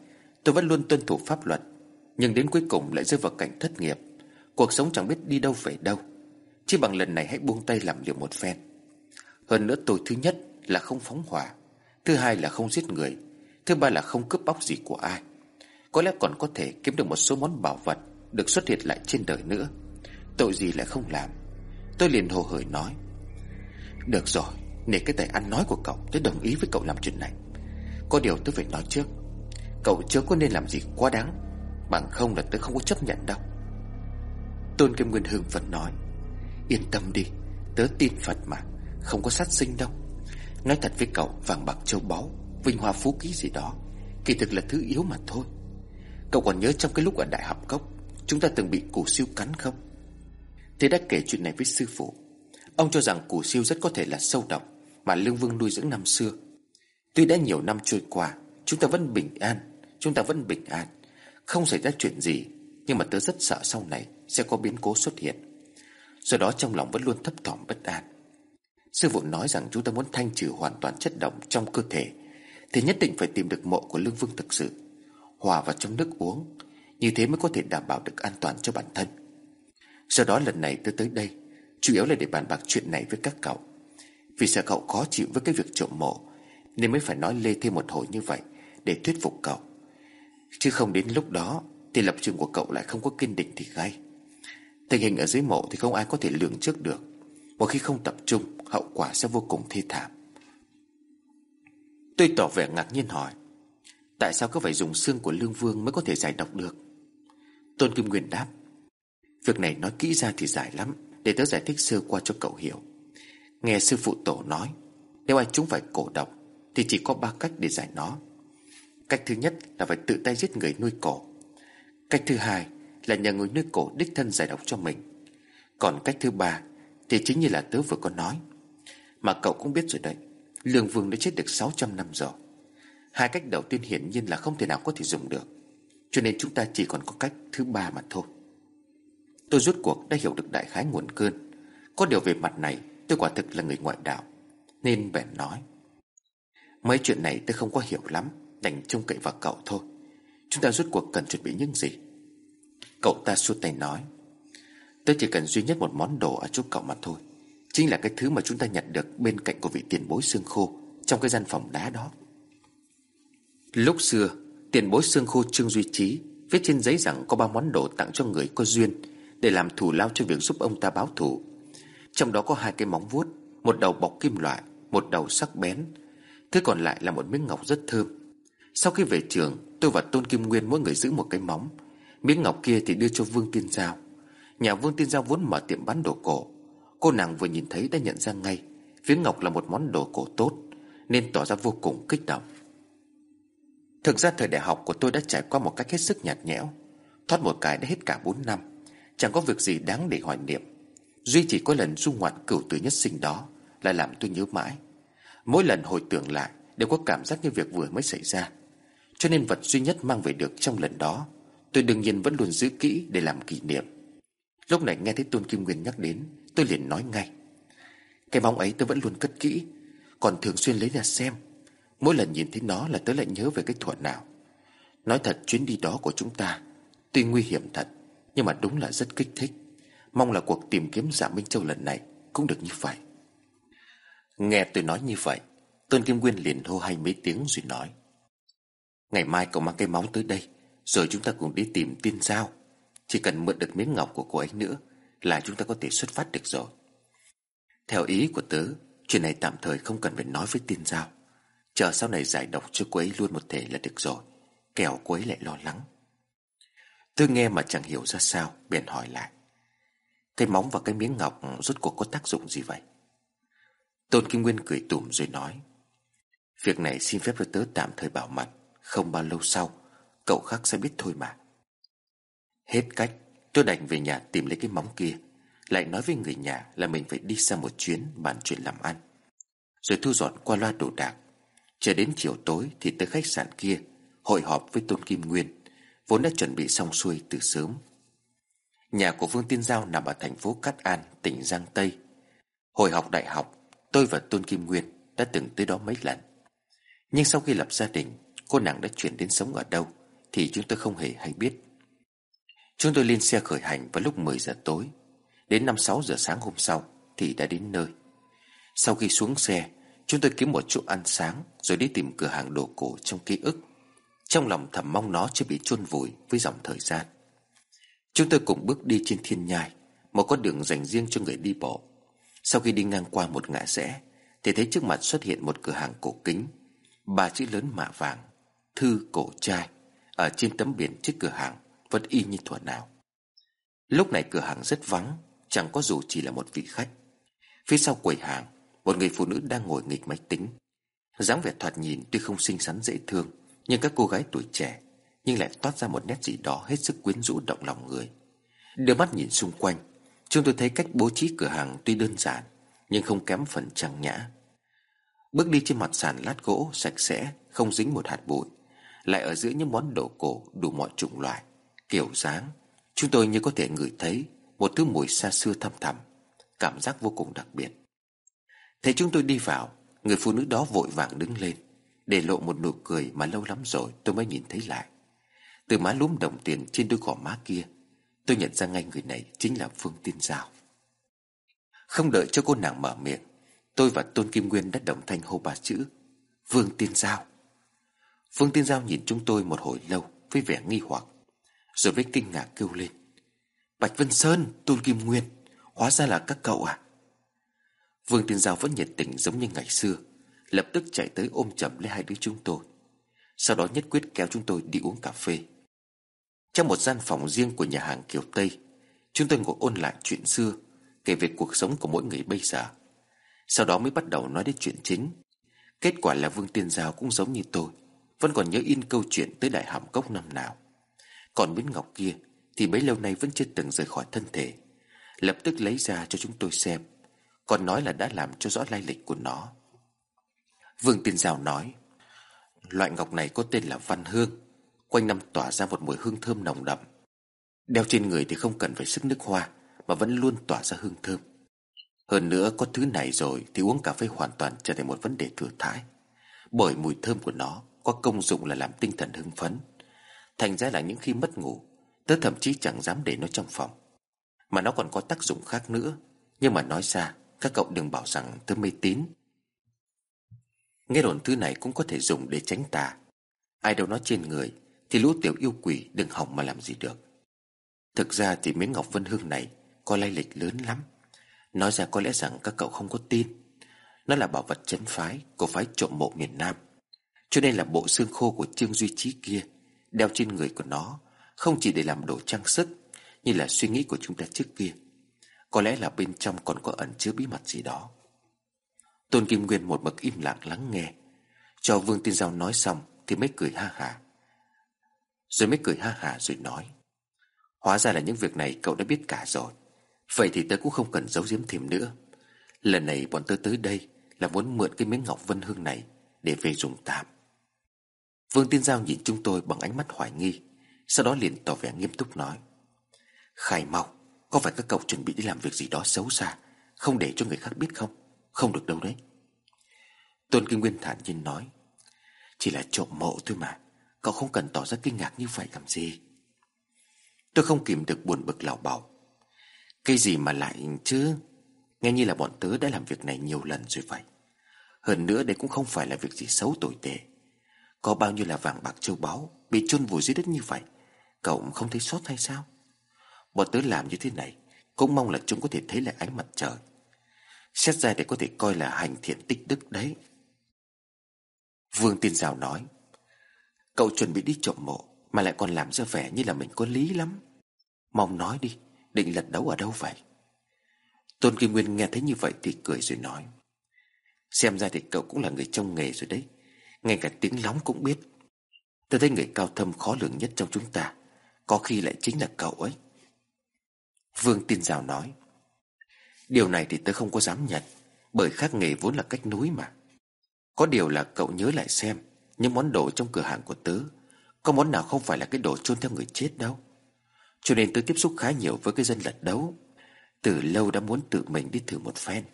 Tôi vẫn luôn tuân thủ pháp luật, Nhưng đến cuối cùng lại rơi vào cảnh thất nghiệp. Cuộc sống chẳng biết đi đâu về đâu, Chỉ bằng lần này hãy buông tay làm liều một phen. Hơn nữa tôi, thứ nhất là không phóng hỏa, Thứ hai là không giết người, Thứ ba là không cướp bóc gì của ai. Có lẽ còn có thể kiếm được một số món bảo vật Được xuất hiện lại trên đời nữa. Tội gì lại không làm? Tôi liền hồ hởi nói, Được rồi, Nể cái tài ăn nói của cậu Tôi đồng ý với cậu làm chuyện này. Có điều tôi phải nói trước, Cậu chưa có nên làm gì quá đáng, Bằng không là tôi không có chấp nhận đâu. Tôn Kim Nguyên Hưng vẫn nói, Yên tâm đi, Tớ tin Phật mà, Không có sát sinh đâu. Nói thật với cậu, vàng bạc châu báu, Vinh hoa phú ký gì đó, Kỳ thực là thứ yếu mà thôi. Cậu còn nhớ trong cái lúc ở Đại học Cốc, Chúng ta từng bị củ siêu cắn không? Thế đã kể chuyện này với sư phụ. Ông cho rằng củ siêu rất có thể là sâu độc Mà Lương Vương nuôi dưỡng năm xưa. Tuy đã nhiều năm trôi qua, Chúng ta vẫn bình an, Chúng ta vẫn bình an. Không xảy ra chuyện gì, Nhưng mà tớ rất sợ sau này Sẽ có biến cố xuất hiện. Do đó trong lòng vẫn luôn thấp thỏm bất an. Sư phụ nói rằng chúng ta muốn thanh trừ hoàn toàn chất động trong cơ thể, Thì nhất định phải tìm được mộ của Lương Vương thực sự. Hòa vào trong nước uống, Như thế mới có thể đảm bảo được an toàn cho bản thân. Do đó lần này tôi tới đây, Chủ yếu là để bàn bạc chuyện này với các cậu. Vì sợ cậu khó chịu với cái việc trộm mộ, Nên mới phải nói lê thêm một hồi như vậy Để thuyết phục cậu. Chứ không đến lúc đó, Thì lập trường của cậu lại không có kiên định thì gay. Tình hình ở dưới mộ thì không ai có thể lường trước được. Một khi không tập trung, Hậu quả sẽ vô cùng thê thảm. Tôi tỏ vẻ ngạc nhiên hỏi, Tại sao cứ phải dùng xương của Lương Vương Mới có thể giải độc được? Tôn Kim Nguyên đáp Việc này nói kỹ ra thì dài lắm, Để tớ giải thích sơ qua cho cậu hiểu. Nghe sư phụ tổ nói, Nếu ai chúng phải cổ độc, Thì chỉ có ba cách để giải nó. Cách thứ nhất là phải tự tay giết người nuôi cổ. Cách thứ hai là nhờ người nuôi cổ đích thân giải độc cho mình. Còn cách thứ ba Thì chính như là tớ vừa có nói. Mà cậu cũng biết rồi đấy, Lương Vương đã chết được 600 năm rồi. Hai cách đầu tiên hiển nhiên là không thể nào có thể dùng được. Cho nên chúng ta chỉ còn có cách thứ ba mà thôi. Tôi rút cuộc đã hiểu được đại khái nguồn cơn. Có điều về mặt này, tôi quả thực là người ngoại đạo, Nên bèn nói. Mấy chuyện này tôi không có hiểu lắm, Đành trông cậy vào cậu thôi. Chúng ta rút cuộc cần chuẩn bị những gì? Cậu ta xua tay nói. Tôi chỉ cần duy nhất một món đồ ở chỗ cậu mà thôi. Chính là cái thứ mà chúng ta nhặt được Bên cạnh của vị tiền bối xương khô, Trong cái gian phòng đá đó. Lúc xưa, Tiền bối xương khô Trương Duy Trí Viết trên giấy rằng có ba món đồ tặng cho người có duyên. Để làm thủ lao cho việc giúp ông ta báo thù. Trong đó có hai cái móng vuốt, Một đầu bọc kim loại, Một đầu sắc bén. Thứ còn lại là một miếng ngọc rất thơm. Sau khi về trường, Tôi và Tôn Kim Nguyên mỗi người giữ một cái móng. Miếng ngọc kia thì đưa cho Vương Tiên Giao. Nhà Vương Tiên Giao vốn mở tiệm bán đồ cổ. Cô nàng vừa nhìn thấy đã nhận ra ngay Miếng ngọc là một món đồ cổ tốt, Nên tỏ ra vô cùng kích động. Thực ra thời đại học của tôi đã trải qua một cách hết sức nhạt nhẽo, Thoát một cái đã hết cả 4 năm. Chẳng có việc gì đáng để hoài niệm. Duy chỉ có lần dung ngoạn cửu tử nhất sinh đó là làm tôi nhớ mãi. Mỗi lần hồi tưởng lại Đều có cảm giác như việc vừa mới xảy ra. Cho nên vật duy nhất mang về được trong lần đó, Tôi đương nhiên vẫn luôn giữ kỹ để làm kỷ niệm. Lúc này nghe thấy Tôn Kim Nguyên nhắc đến, Tôi liền nói ngay. Cái bóng ấy tôi vẫn luôn cất kỹ, Còn thường xuyên lấy ra xem. Mỗi lần nhìn thấy nó là tớ lại nhớ về cái thuở nào. Nói thật chuyến đi đó của chúng ta Tuy nguy hiểm thật nhưng mà đúng là rất kích thích. Mong là cuộc tìm kiếm giả Minh Châu lần này Cũng được như vậy. Nghe tôi nói như vậy, Tôn Kim Nguyên liền hô hay mấy tiếng rồi nói, Ngày mai cậu mang cây máu tới đây, Rồi chúng ta cùng đi tìm tiên giao. Chỉ cần mượn được miếng ngọc của cô ấy nữa Là chúng ta có thể xuất phát được rồi. Theo ý của tớ, Chuyện này tạm thời không cần phải nói với tiên giao. Chờ sau này giải độc cho cô ấy luôn một thể là được rồi. Kẻo cô ấy lại lo lắng. Tôi nghe mà chẳng hiểu ra sao, Bèn hỏi lại. Cái móng và cái miếng ngọc rốt cuộc có tác dụng gì vậy? Tôn Kim Nguyên cười tủm rồi nói, Việc này xin phép cho tớ tạm thời bảo mật, Không bao lâu sau, Cậu khác sẽ biết thôi mà. Hết cách Tôi đành về nhà tìm lấy cái móng kia, Lại nói với người nhà là mình phải đi xa một chuyến Bàn chuyện làm ăn. Rồi thu dọn qua loa đồ đạc. Chờ đến chiều tối thì tới khách sạn kia, Hội họp với Tôn Kim Nguyên. Vốn đã chuẩn bị xong xuôi từ sớm. Nhà của Vương Tiên Giao nằm ở thành phố Cát An, tỉnh Giang Tây. Hồi học đại học Tôi và Tôn Kim Nguyên đã từng tới đó mấy lần. Nhưng sau khi lập gia đình Cô nàng đã chuyển đến sống ở đâu Thì chúng tôi không hề hay biết. Chúng tôi lên xe khởi hành vào lúc 10 giờ tối. Đến 5-6 giờ sáng hôm sau Thì đã đến nơi. Sau khi xuống xe Chúng tôi kiếm một chỗ ăn sáng Rồi đi tìm cửa hàng đồ cổ trong ký ức. Trong lòng thầm mong nó chưa bị chôn vùi Với dòng thời gian. Chúng tôi cùng bước đi trên thiên nhai, Một con đường dành riêng cho người đi bộ. Sau khi đi ngang qua một ngã rẽ, Thì thấy trước mặt xuất hiện một cửa hàng cổ kính. Ba chữ lớn mạ vàng, Thư cổ trai, Ở trên tấm biển trước cửa hàng, Vẫn y như thuở nào. Lúc này cửa hàng rất vắng, Chẳng có dù chỉ là một vị khách. Phía sau quầy hàng, một người phụ nữ đang ngồi nghịch máy tính. dáng vẻ thoạt nhìn tuy không xinh xắn dễ thương nhưng các cô gái tuổi trẻ, Nhưng lại toát ra một nét gì đó hết sức quyến rũ động lòng người. Đưa mắt nhìn xung quanh, Chúng tôi thấy cách bố trí cửa hàng tuy đơn giản, Nhưng không kém phần trang nhã. Bước đi trên mặt sàn lát gỗ sạch sẽ, Không dính một hạt bụi, Lại ở giữa những món đồ cổ đủ mọi chủng loại, Kiểu dáng. Chúng tôi như có thể ngửi thấy Một thứ mùi xa xưa thâm thẳm, Cảm giác vô cùng đặc biệt. Thấy chúng tôi đi vào, Người phụ nữ đó vội vàng đứng lên. Để lộ một nụ cười mà lâu lắm rồi tôi mới nhìn thấy lại. Từ má lúm đồng tiền trên đôi gò má kia Tôi nhận ra ngay người này chính là Phương Tiên Giao. Không đợi cho cô nàng mở miệng Tôi và Tôn Kim Nguyên đã đồng thanh hô ba chữ Vương Tiên Giao. Phương Tiên Giao nhìn chúng tôi một hồi lâu với vẻ nghi hoặc Rồi với kinh ngạc kêu lên Bạch Vân Sơn, Tôn Kim Nguyên Hóa ra là các cậu à? Vương Tiên Giao vẫn nhiệt tình giống như ngày xưa Lập tức chạy tới ôm chầm lấy hai đứa chúng tôi. Sau đó nhất quyết kéo chúng tôi đi uống cà phê. Trong một gian phòng riêng của nhà hàng Kiều Tây, Chúng tôi ngồi ôn lại chuyện xưa, Kể về cuộc sống của mỗi người bây giờ. Sau đó mới bắt đầu nói đến chuyện chính. Kết quả là Vương Tiên Giao cũng giống như tôi, Vẫn còn nhớ in câu chuyện tới Đại Hàm Cốc năm nào. Còn Nguyễn Ngọc kia Thì bấy lâu nay vẫn chưa từng rời khỏi thân thể, Lập tức lấy ra cho chúng tôi xem, Còn nói là đã làm cho rõ lai lịch của nó. Vương Tiên Giao nói, Loại ngọc này có tên là Văn Hương, Quanh năm tỏa ra một mùi hương thơm nồng đậm. Đeo trên người thì không cần phải sức nước hoa, Mà vẫn luôn tỏa ra hương thơm. Hơn nữa có thứ này rồi Thì uống cà phê hoàn toàn trở thành một vấn đề thừa thãi. Bởi mùi thơm của nó Có công dụng là làm tinh thần hưng phấn. Thành ra là những khi mất ngủ, Tớ thậm chí chẳng dám để nó trong phòng. Mà nó còn có tác dụng khác nữa. Nhưng mà nói ra, Các cậu đừng bảo rằng tớ mê tín. Nghe đồn thứ này cũng có thể dùng để tránh tà. Ai đâu nó trên người, Thì lũ tiểu yêu quỷ đừng hỏng mà làm gì được. Thực ra thì miếng ngọc vân hương này Có lai lịch lớn lắm. Nói ra có lẽ rằng các cậu không có tin. Nó là bảo vật chấn phái Của phái trộm mộ miền Nam. Cho nên là bộ xương khô của Trương Duy Trí kia, Đeo trên người của nó, Không chỉ để làm đồ trang sức, Như là suy nghĩ của chúng ta trước kia, Có lẽ là bên trong còn có ẩn chứa bí mật gì đó. Tôn Kim Nguyên một bậc im lặng lắng nghe. Cho Vương Tiên Giao nói xong Thì mới cười ha hả Rồi mới cười ha hả rồi nói, Hóa ra là những việc này cậu đã biết cả rồi. Vậy thì tớ cũng không cần giấu giếm thêm nữa. Lần này bọn tớ tới đây Là muốn mượn cái miếng ngọc vân hương này Để về dùng tạm. Vương Tiên Giao nhìn chúng tôi bằng ánh mắt hoài nghi, Sau đó liền tỏ vẻ nghiêm túc nói, Khải mau Có phải các cậu chuẩn bị đi làm việc gì đó xấu xa, Không để cho người khác biết không? Không được đâu đấy. Tôn kinh Nguyên thản nhiên nói, Chỉ là trộm mộ thôi mà, Cậu không cần tỏ ra kinh ngạc như vậy làm gì. Tôi không kìm được buồn bực lào bảo. Cái gì mà lại chứ? Nghe như là bọn tớ đã làm việc này nhiều lần rồi vậy. Hơn nữa đây cũng không phải là việc gì xấu tồi tệ. Có bao nhiêu là vàng bạc châu báu Bị chôn vùi dưới đất như vậy, Cậu không thấy sót hay sao? Bọn tớ làm như thế này, Cũng mong là chúng có thể thấy lại ánh mặt trời. Xét ra để có thể coi là hành thiện tích đức đấy. Vương Tiên Giao nói, Cậu chuẩn bị đi trộm mộ, Mà lại còn làm ra vẻ như là mình có lý lắm. Mong nói đi, Định lật đấu ở đâu vậy? Tôn Kim Nguyên nghe thấy như vậy thì cười rồi nói, Xem ra thì cậu cũng là người trong nghề rồi đấy. Ngay cả tiếng lóng cũng biết. Tôi thấy người cao thâm khó lường nhất trong chúng ta, Có khi lại chính là cậu ấy. Vương Tiên Giao nói Điều này thì tớ không có dám nhận, Bởi khác nghề vốn là cách núi mà. Có điều là cậu nhớ lại xem, Những món đồ trong cửa hàng của tớ, Có món nào không phải là cái đồ chôn theo người chết đâu. Cho nên tớ tiếp xúc khá nhiều với cái dân lật đấu. Từ lâu đã muốn tự mình đi thử một phen.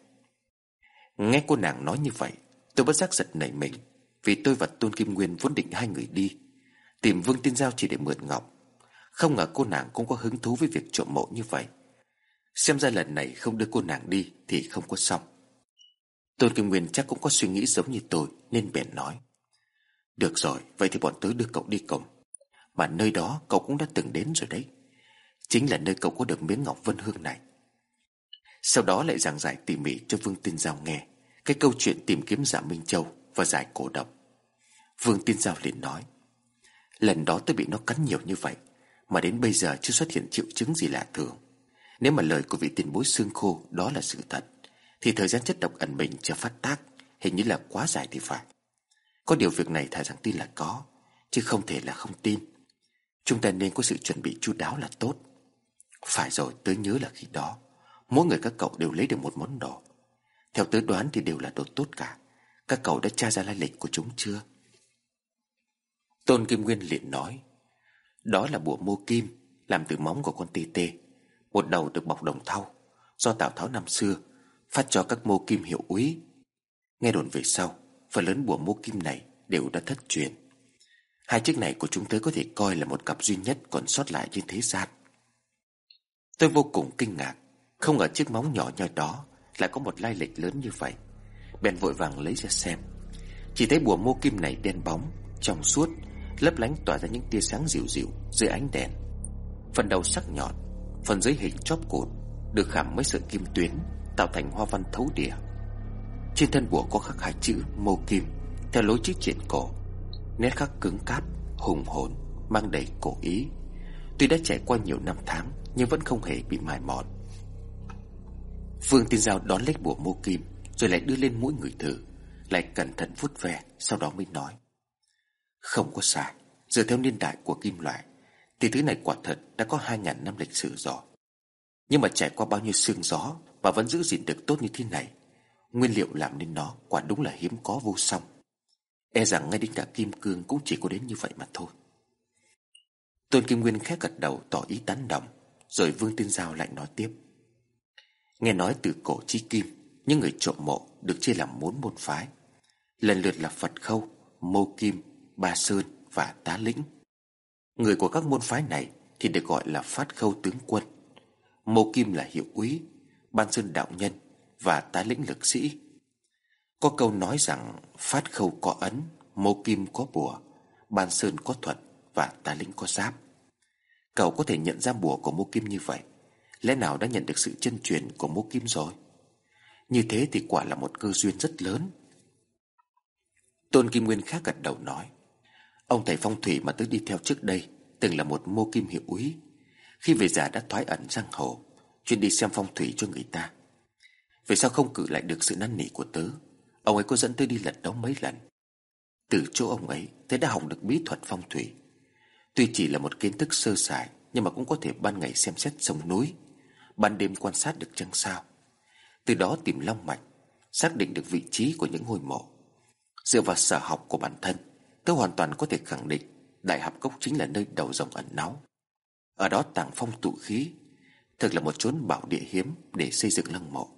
Nghe cô nàng nói như vậy Tôi bất giác giật nảy mình, Vì tôi và Tôn Kim Nguyên vốn định hai người đi, Tìm Vương Tiên Giao chỉ để mượn ngọc. Không ngờ cô nàng cũng có hứng thú với việc trộm mộ như vậy. Xem ra lần này không đưa cô nàng đi Thì không có xong. Tôn Kim Nguyên chắc cũng có suy nghĩ giống như tôi Nên bèn nói. Được rồi, vậy thì bọn tớ đưa cậu đi cùng. Mà nơi đó cậu cũng đã từng đến rồi đấy. Chính là nơi cậu có được miếng ngọc vân hương này. Sau đó lại giảng giải tỉ mỉ cho Vương Tiên Giao nghe. Cái câu chuyện tìm kiếm giả Minh Châu Và giải cổ độc Vương Tiên Giao liền nói Lần đó tôi bị nó cắn nhiều như vậy Mà đến bây giờ chưa xuất hiện triệu chứng gì lạ thường nếu mà lời của vị tiền bối xương khô, đó là sự thật, Thì thời gian chất độc ẩn mình chưa phát tác, Hình như là quá dài thì phải. Có điều việc này thà rằng tin là có, Chứ không thể là không tin. Chúng ta nên có sự chuẩn bị chu đáo là tốt. Phải rồi, tớ nhớ là khi đó, Mỗi người các cậu đều lấy được một món đồ. Theo tớ đoán thì đều là đồ tốt cả. Các cậu đã tra ra lai lịch của chúng chưa? Tôn Kim Nguyên liền nói, Đó là bùa mô kim, Làm từ móng của con tê tê một đầu được bọc đồng thau, Do Tào Tháo năm xưa, Phát cho các mô kim hiệu úy. Nghe đồn về sau, Phần lớn bùa mô kim này đều đã thất truyền. Hai chiếc này của chúng tôi có thể coi là một cặp duy nhất còn sót lại trên thế gian. Tôi vô cùng kinh ngạc, Không ngờ chiếc móng nhỏ nhoi đó Lại có một lai lịch lớn như vậy. Bèn vội vàng lấy ra xem. Chỉ thấy bùa mô kim này đen bóng, Trong suốt, Lấp lánh tỏa ra những tia sáng dịu dịu Dưới ánh đèn. Phần đầu sắc nhọn Phần dưới hình chóp cột Được khảm mấy sợi kim tuyến Tạo thành hoa văn thấu địa. Trên thân bùa có khắc hai chữ mô kim Theo lối chữ triển cổ. Nét khắc cứng cáp, hùng hồn Mang đầy cổ ý. Tuy đã trải qua nhiều năm tháng Nhưng vẫn không hề bị mài mòn. Phương Tiên Giao đón lấy bùa mô kim Rồi lại đưa lên mũi người thử Lại cẩn thận vuốt ve Sau đó mới nói. Không có sai Dựa theo niên đại của kim loại thì thứ này quả thật đã có hai ngàn năm lịch sử rồi. Nhưng mà trải qua bao nhiêu sương gió Mà vẫn giữ gìn được tốt như thế này Nguyên liệu làm nên nó quả đúng là hiếm có vô song. E rằng ngay đến cả kim cương cũng chỉ có đến như vậy mà thôi. Tôn Kim Nguyên khẽ gật đầu tỏ ý tán đồng Rồi Vương Tiên Giao lại nói tiếp. Nghe nói từ cổ chí kim Những người trộm mộ được chia làm bốn môn phái. Lần lượt là Phật Khâu, Mô Kim, Ba Sơn và Tá Lĩnh. Người của các môn phái này Thì được gọi là Phát Khâu Tướng Quân. Mô Kim là hiệu úy, Ban Sơn Đạo Nhân Và Tá Lĩnh Lực Sĩ. Có câu nói rằng Phát Khâu có ấn Mô Kim có bùa, Ban Sơn có thuật Và Tá Lĩnh có giáp. Cậu có thể nhận ra bùa của Mô Kim như vậy. Lẽ nào đã nhận được sự chân truyền của Mô Kim rồi? Như thế thì quả là một cơ duyên rất lớn. Tôn Kim Nguyên khác gật đầu nói Ông thầy phong thủy mà tớ đi theo trước đây Từng là một mô kim hiệu úy. Khi về già đã thoái ẩn giang hồ, Chuyên đi xem phong thủy cho người ta. Vì sao không cử lại được sự năn nỉ của tớ? Ông ấy có dẫn tôi đi lật đó mấy lần. Từ chỗ ông ấy, Tớ đã học được bí thuật phong thủy. Tuy chỉ là một kiến thức sơ sài, Nhưng mà cũng có thể ban ngày xem xét sông núi, Ban đêm quan sát được trăng sao. Từ đó tìm long mạch, Xác định được vị trí của những ngôi mộ. Dựa vào sở học của bản thân Tôi hoàn toàn có thể khẳng định Đại Hạp Cốc chính là nơi đầu dòng ẩn náu. Ở đó tàng phong tụ khí, Thực là một chốn bảo địa hiếm Để xây dựng lăng mộ.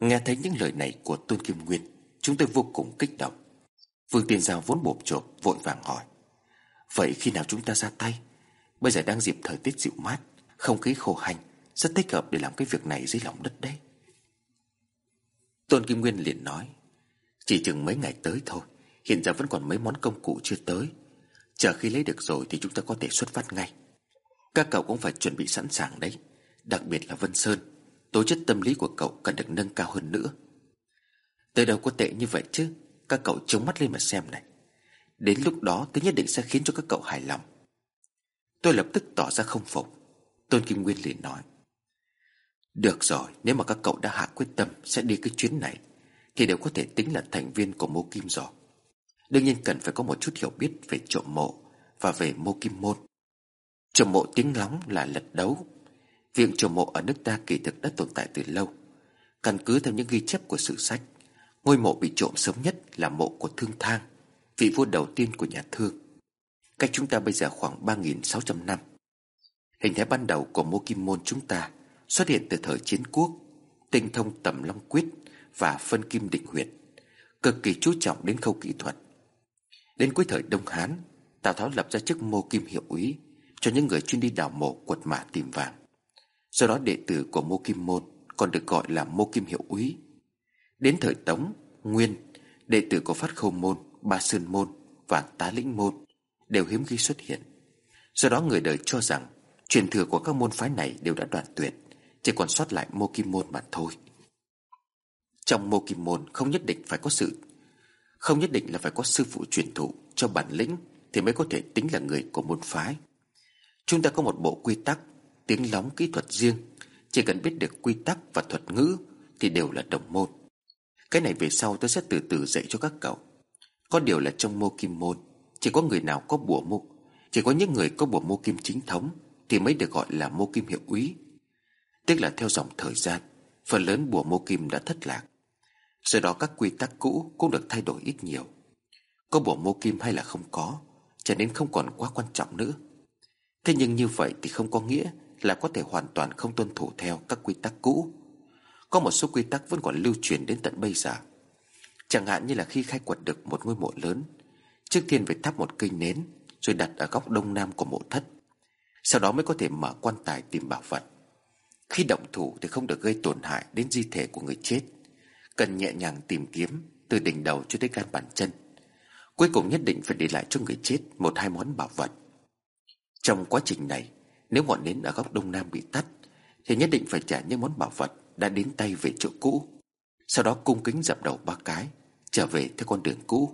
Nghe thấy những lời này của Tôn Kim Nguyên, Chúng tôi vô cùng kích động. Vương Tiên Giao vốn bộp chộp, Vội vàng hỏi, Vậy khi nào chúng ta ra tay? Bây giờ đang dịp thời tiết dịu mát, Không khí khô hành Rất thích hợp để làm cái việc này dưới lòng đất đấy. Tôn Kim Nguyên liền nói, Chỉ chừng mấy ngày tới thôi. Hiện giờ vẫn còn mấy món công cụ chưa tới. Chờ khi lấy được rồi thì chúng ta có thể xuất phát ngay. Các cậu cũng phải chuẩn bị sẵn sàng đấy. Đặc biệt là Vân Sơn. Tố chất tâm lý của cậu cần được nâng cao hơn nữa. Tới đâu có tệ như vậy chứ? Các cậu chống mắt lên mà xem này. Đến lúc đó tôi nhất định sẽ khiến cho các cậu hài lòng. Tôi lập tức tỏ ra không phục. Tôn Kim Nguyên liền nói. Được rồi, Nếu mà các cậu đã hạ quyết tâm, Sẽ đi cái chuyến này, Thì đều có thể tính là thành viên của Mô Kim rồi. Đương nhiên cần phải có một chút hiểu biết Về trộm mộ Và về Mô Kim Môn. Trộm mộ tiếng lóng là lật đấu. Việc trộm mộ ở nước ta kỳ thực đã tồn tại từ lâu. Căn cứ theo những ghi chép của sử sách, Ngôi mộ bị trộm sớm nhất là mộ của Thương Thang, Vị vua đầu tiên của nhà Thương. Cách chúng ta bây giờ khoảng 3.600 năm. Hình thái ban đầu của mô kim môn chúng ta Xuất hiện từ thời chiến quốc, Tinh thông tầm long quyết Và phân kim định huyệt, Cực kỳ chú trọng đến khâu kỹ thuật. Đến cuối thời Đông Hán Tào Tháo lập ra chức mô kim hiệu úy Cho những người chuyên đi đào mộ quật mã tìm vàng. Do đó đệ tử của mô kim môn Còn được gọi là mô kim hiệu úy. Đến thời Tống, Nguyên Đệ tử của Phát Khâu Môn, Ba Sơn Môn Và Tá Lĩnh Môn Đều hiếm khi xuất hiện. Do đó người đời cho rằng Truyền thừa của các môn phái này đều đã đoạn tuyệt Chỉ còn sót lại mô kim môn mà thôi. Trong mô kim môn không nhất định phải có sự không nhất định là phải có sư phụ truyền thụ Cho bản lĩnh Thì mới có thể tính là người của môn phái. Chúng ta có một bộ quy tắc, Tiếng lóng kỹ thuật riêng. Chỉ cần biết được quy tắc và thuật ngữ Thì đều là đồng môn. Cái này về sau tôi sẽ từ từ dạy cho các cậu. Có điều là trong mô kim môn, Chỉ có người nào có bùa mô Chỉ có những người có bùa mô kim chính thống thì mới được gọi là mô kim hiệu úy. Tức là theo dòng thời gian, Phần lớn bùa mô kim đã thất lạc. Do đó các quy tắc cũ cũng được thay đổi ít nhiều. Có bổ mô kim hay là không có, Cho nên không còn quá quan trọng nữa. Thế nhưng như vậy thì không có nghĩa Là có thể hoàn toàn không tuân thủ theo các quy tắc cũ. Có một số quy tắc vẫn còn lưu truyền đến tận bây giờ. Chẳng hạn như là khi khai quật được một ngôi mộ lớn, Trước tiên phải thắp một cây nến Rồi đặt ở góc đông nam của mộ thất. Sau đó mới có thể mở quan tài tìm bảo vật. Khi động thủ thì không được gây tổn hại Đến di thể của người chết. Cần nhẹ nhàng tìm kiếm Từ đỉnh đầu cho tới gan bàn chân. Cuối cùng nhất định phải để lại cho người chết Một hai món bảo vật. Trong quá trình này, Nếu ngọn nến ở góc đông nam bị tắt, Thì nhất định phải trả những món bảo vật Đã đến tay về chỗ cũ, Sau đó cung kính dập đầu ba cái, Trở về theo con đường cũ.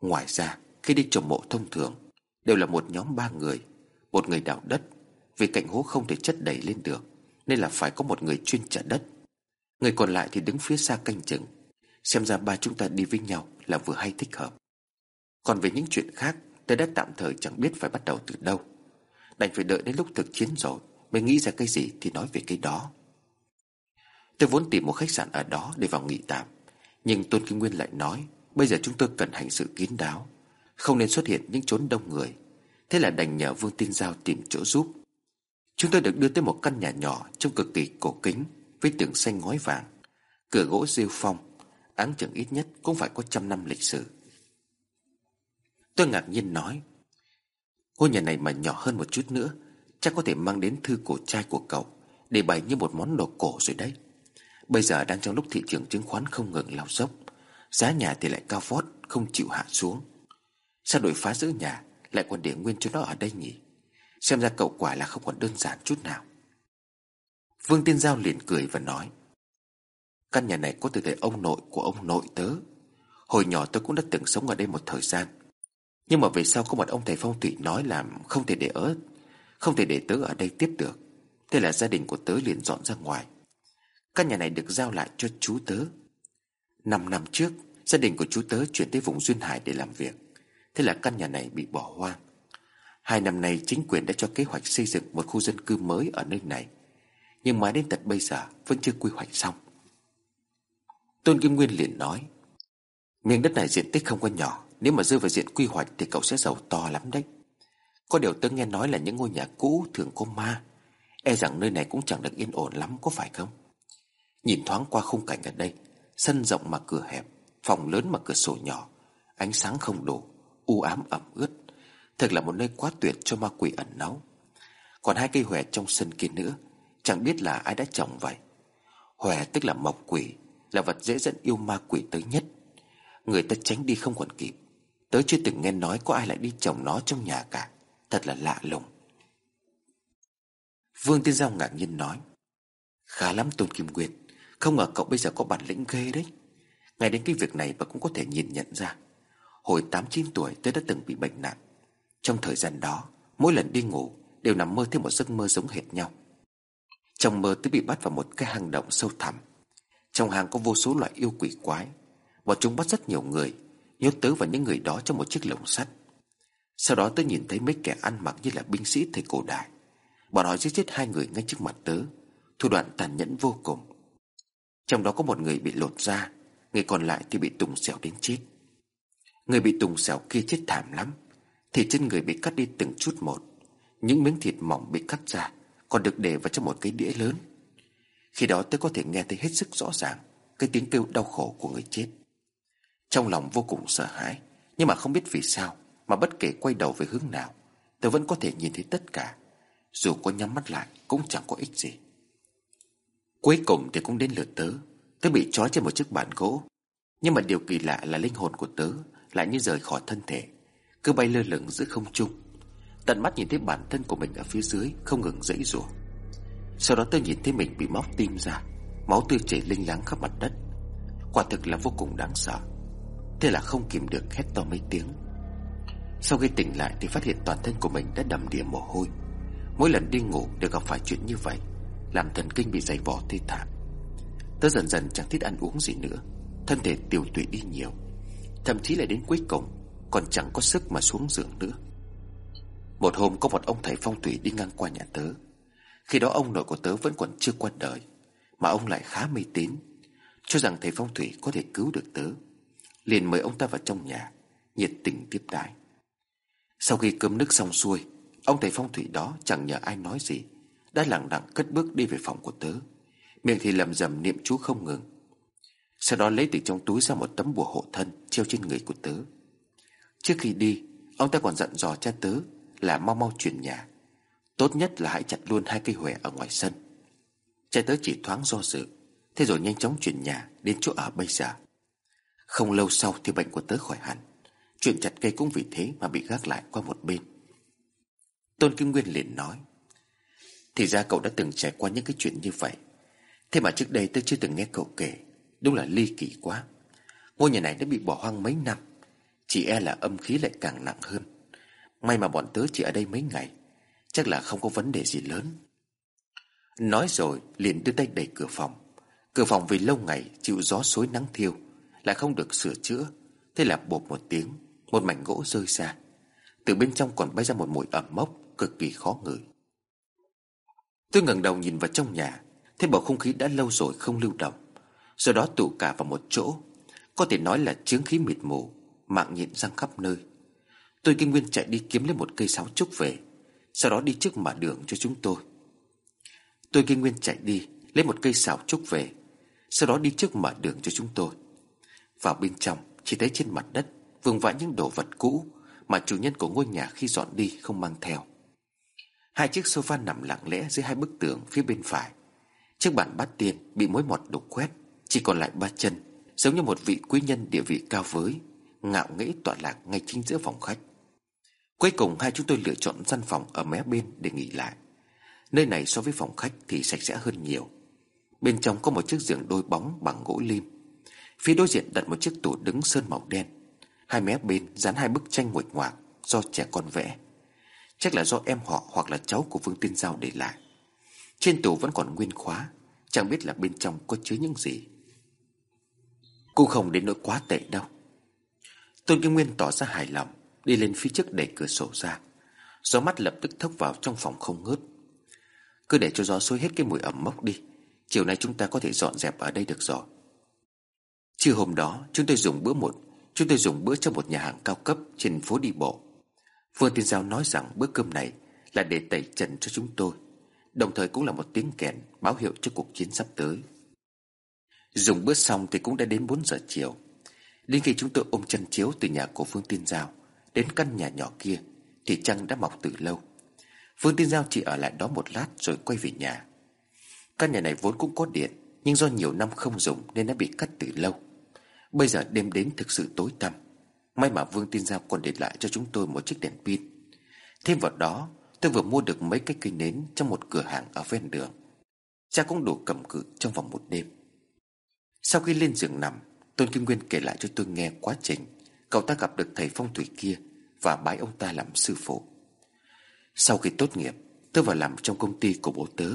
Ngoài ra, khi đi trồng mộ thông thường, Đều là một nhóm ba người, Một người đào đất, Vì cạnh hố không thể chất đẩy lên được, Nên là phải có một người chuyên trả đất. Người còn lại thì đứng phía xa canh chừng, Xem ra ba chúng ta đi với nhau Là vừa hay thích hợp. Còn về những chuyện khác Tôi đã tạm thời chẳng biết phải bắt đầu từ đâu. Đành phải đợi đến lúc thực chiến rồi Mới nghĩ ra cái gì thì nói về cái đó. Tôi vốn tìm một khách sạn ở đó Để vào nghỉ tạm, Nhưng Tôn Kim Nguyên lại nói, Bây giờ chúng tôi cần hành sự kín đáo, Không nên xuất hiện những chốn đông người. Thế là đành nhờ Vương Tiên Giao tìm chỗ giúp. Chúng tôi được đưa tới một căn nhà nhỏ Trông cực kỳ cổ kính. Với tường xanh ngói vàng. Cửa gỗ rêu phong, Áng chừng ít nhất cũng phải có trăm năm lịch sử. Tôi ngạc nhiên nói, Ngôi nhà này mà nhỏ hơn một chút nữa, Chắc có thể mang đến thư cổ trai của cậu, Để bày như một món đồ cổ rồi đấy. Bây giờ đang trong lúc thị trường chứng khoán không ngừng lao dốc, Giá nhà thì lại cao vót, Không chịu hạ xuống. Sao đội phá giữ nhà Lại còn để nguyên cho nó ở đây nhỉ? Xem ra cậu quả là không còn đơn giản chút nào. Vương Tiên Giao liền cười và nói, Căn nhà này có từ thời ông nội của ông nội tớ. Hồi nhỏ tôi cũng đã từng sống ở đây một thời gian. Nhưng mà về sau có một ông thầy phong thủy nói là Không thể để ở, Không thể để tớ ở đây tiếp được. Thế là gia đình của tớ liền dọn ra ngoài. Căn nhà này được giao lại cho chú tớ. Năm năm trước, Gia đình của chú tớ chuyển tới vùng Duyên Hải để làm việc. Thế là căn nhà này bị bỏ hoang. Hai năm nay chính quyền đã cho kế hoạch xây dựng một khu dân cư mới ở nơi này. Nhưng mãi đến tận bây giờ vẫn chưa quy hoạch xong. Tôn Kim Nguyên liền nói, Miếng đất này diện tích không có nhỏ, Nếu mà rơi vào diện quy hoạch thì cậu sẽ giàu to lắm đấy. Có điều tớ nghe nói là những ngôi nhà cũ thường có ma E rằng nơi này cũng chẳng được yên ổn lắm, có phải không? Nhìn thoáng qua khung cảnh ở đây, Sân rộng mà cửa hẹp, Phòng lớn mà cửa sổ nhỏ, Ánh sáng không đủ, U ám ẩm ướt, Thật là một nơi quá tuyệt cho ma quỷ ẩn náu. Còn hai cây hòe trong sân kia nữa Chẳng biết là ai đã trồng vậy. Hòe tức là mộc quỷ, Là vật dễ dẫn yêu ma quỷ tới nhất. Người ta tránh đi không còn kịp. Tớ chưa từng nghe nói có ai lại đi trồng nó trong nhà cả. Thật là lạ lùng. Vương Tiên Giao ngạc nhiên nói, Khá lắm, Tôn Kim Nguyệt. Không ngờ cậu bây giờ có bản lĩnh ghê đấy. Ngay đến cái việc này mà cũng có thể nhìn nhận ra. Hồi 8-9 tuổi, tớ đã từng bị bệnh nặng. Trong thời gian đó, Mỗi lần đi ngủ Đều nằm mơ thấy một giấc mơ giống hệt nhau. Trong mơ tớ bị bắt vào một cái hang động sâu thẳm. Trong hang có vô số loại yêu quỷ quái. Bọn chúng bắt rất nhiều người, Nhốt tớ và những người đó trong một chiếc lồng sắt. Sau đó tớ nhìn thấy mấy kẻ ăn mặc như là binh sĩ thời cổ đại. Bọn họ giết chết hai người ngay trước mặt tớ, Thủ đoạn tàn nhẫn vô cùng. Trong đó có một người bị lột da, Người còn lại thì bị tùng xẻo đến chết. Người bị tùng xẻo kia chết thảm lắm, Thì trên người bị cắt đi từng chút một, Những miếng thịt mỏng bị cắt ra. Còn được để vào trong một cái đĩa lớn. Khi đó tôi có thể nghe thấy hết sức rõ ràng Cái tiếng kêu đau khổ của người chết. Trong lòng vô cùng sợ hãi, Nhưng mà không biết vì sao Mà bất kể quay đầu về hướng nào, Tôi vẫn có thể nhìn thấy tất cả. Dù có nhắm mắt lại cũng chẳng có ích gì. Cuối cùng thì cũng đến lượt tớ. Tớ bị trói trên một chiếc bàn gỗ. Nhưng mà điều kỳ lạ là linh hồn của tớ Lại như rời khỏi thân thể, Cứ bay lơ lửng giữa không trung. Tận mắt nhìn thấy bản thân của mình ở phía dưới, Không ngừng dãy rủa. Sau đó tôi nhìn thấy mình bị móc tim ra, Máu tươi chảy linh láng khắp mặt đất. Quả thực là vô cùng đáng sợ. Thế là không kìm được hét to mấy tiếng. Sau khi tỉnh lại thì phát hiện toàn thân của mình đã đầm đìa mồ hôi. Mỗi lần đi ngủ đều gặp phải chuyện như vậy, Làm thần kinh bị dày vò thê thảm. Tớ dần dần chẳng thích ăn uống gì nữa, Thân thể tiêu tụy đi nhiều. Thậm chí là đến cuối cùng, Còn chẳng có sức mà xuống giường nữa. Một hôm có một ông thầy phong thủy đi ngang qua nhà tớ. Khi đó ông nội của tớ vẫn còn chưa qua đời, Mà ông lại khá mê tín, Cho rằng thầy phong thủy có thể cứu được tớ. Liền mời ông ta vào trong nhà, Nhiệt tình tiếp đãi. Sau khi cơm nước xong xuôi, Ông thầy phong thủy đó chẳng nhờ ai nói gì, Đã lặng lặng cất bước đi về phòng của tớ. Miệng thì lầm rầm niệm chú không ngừng. Sau đó lấy từ trong túi ra một tấm bùa hộ thân Treo trên người của tớ. Trước khi đi, Ông ta còn dặn dò cha tớ là mau mau chuyển nhà. Tốt nhất là hãy chặt luôn hai cây hòe ở ngoài sân. Trai tớ chỉ thoáng do dự, Thế rồi nhanh chóng chuyển nhà Đến chỗ ở bây giờ. Không lâu sau thì bệnh của tớ khỏi hẳn. Chuyện chặt cây cũng vì thế mà bị gác lại qua một bên. Tôn Kim Nguyên liền nói, Thì ra cậu đã từng trải qua những cái chuyện như vậy. Thế mà trước đây tớ chưa từng nghe cậu kể, Đúng là ly kỳ quá. Ngôi nhà này đã bị bỏ hoang mấy năm, Chỉ e là âm khí lại càng nặng hơn. May mà bọn tớ chỉ ở đây mấy ngày, Chắc là không có vấn đề gì lớn. Nói rồi, liền đưa tay đẩy cửa phòng. Cửa phòng vì lâu ngày chịu gió xối nắng thiêu, Lại không được sửa chữa. Thế là bột một tiếng, Một mảnh gỗ rơi ra. Từ bên trong còn bay ra một mùi ẩm mốc, Cực kỳ khó ngửi. Tôi ngẩng đầu nhìn vào trong nhà, Thấy bầu không khí đã lâu rồi không lưu động. Sau đó tụ cả vào một chỗ, Có thể nói là chướng khí mịt mù, Mạng nhện răng khắp nơi. Tôi kinh nguyên chạy đi kiếm lấy một cây sáo trúc về, Sau đó đi trước mở đường cho chúng tôi. Tôi kinh nguyên chạy đi Lấy một cây sáo trúc về, Sau đó đi trước mở đường cho chúng tôi. Vào bên trong, chỉ thấy trên mặt đất Vương vãi những đồ vật cũ Mà chủ nhân của ngôi nhà khi dọn đi không mang theo. Hai chiếc sofa nằm lặng lẽ dưới hai bức tường phía bên phải. Chiếc bàn bát tiên bị mối mọt đục khoét, Chỉ còn lại ba chân, Giống như một vị quý nhân địa vị cao với. Ngạo nghễ tọa lạc ngay chính giữa phòng khách. Cuối cùng hai chúng tôi lựa chọn căn phòng ở mé bên để nghỉ lại. Nơi này so với phòng khách thì sạch sẽ hơn nhiều. Bên trong có một chiếc giường đôi bóng bằng gỗ lim. Phía đối diện đặt một chiếc tủ đứng sơn màu đen. Hai mé bên dán hai bức tranh nguệch ngoạc Do trẻ con vẽ. Chắc là do em họ hoặc là cháu của Vương Tiên Giao để lại. Trên tủ vẫn còn nguyên khóa, Chẳng biết là bên trong có chứa những gì. Cũng không đến nỗi quá tệ đâu. Tôn Kim Nguyên tỏ ra hài lòng, Đi lên phía trước đẩy cửa sổ ra. Gió mắt lập tức thốc vào trong phòng không ngớt. Cứ để cho gió xối hết cái mùi ẩm mốc đi, Chiều nay chúng ta có thể dọn dẹp ở đây được rồi. Trưa hôm đó, chúng tôi dùng bữa một, Chúng tôi dùng bữa trong một nhà hàng cao cấp Trên phố đi bộ. Phương Tiên Giao nói rằng bữa cơm này Là để tẩy trần cho chúng tôi, Đồng thời cũng là một tiếng kèn Báo hiệu cho cuộc chiến sắp tới. Dùng bữa xong thì cũng đã đến 4 giờ chiều. Đến khi chúng tôi ôm chân chiếu Từ nhà của Phương Tiên Giao Đến căn nhà nhỏ kia, Thì trăng đã mọc từ lâu. Phương Tiên Giao chỉ ở lại đó một lát Rồi quay về nhà. Căn nhà này vốn cũng có điện, Nhưng do nhiều năm không dùng nên đã bị cắt từ lâu. Bây giờ đêm đến thực sự tối tăm. May mà Vương Tiên Giao còn để lại cho chúng tôi một chiếc đèn pin. Thêm vào đó, Tôi vừa mua được mấy cái cây nến Trong một cửa hàng ở ven đường. Cha cũng đủ cầm cự trong vòng một đêm. Sau khi lên giường nằm Tôn Kim Nguyên kể lại cho tôi nghe quá trình Cậu ta gặp được thầy phong thủy kia Và bái ông ta làm sư phụ. Sau khi tốt nghiệp Tôi vào làm trong công ty của bố tớ.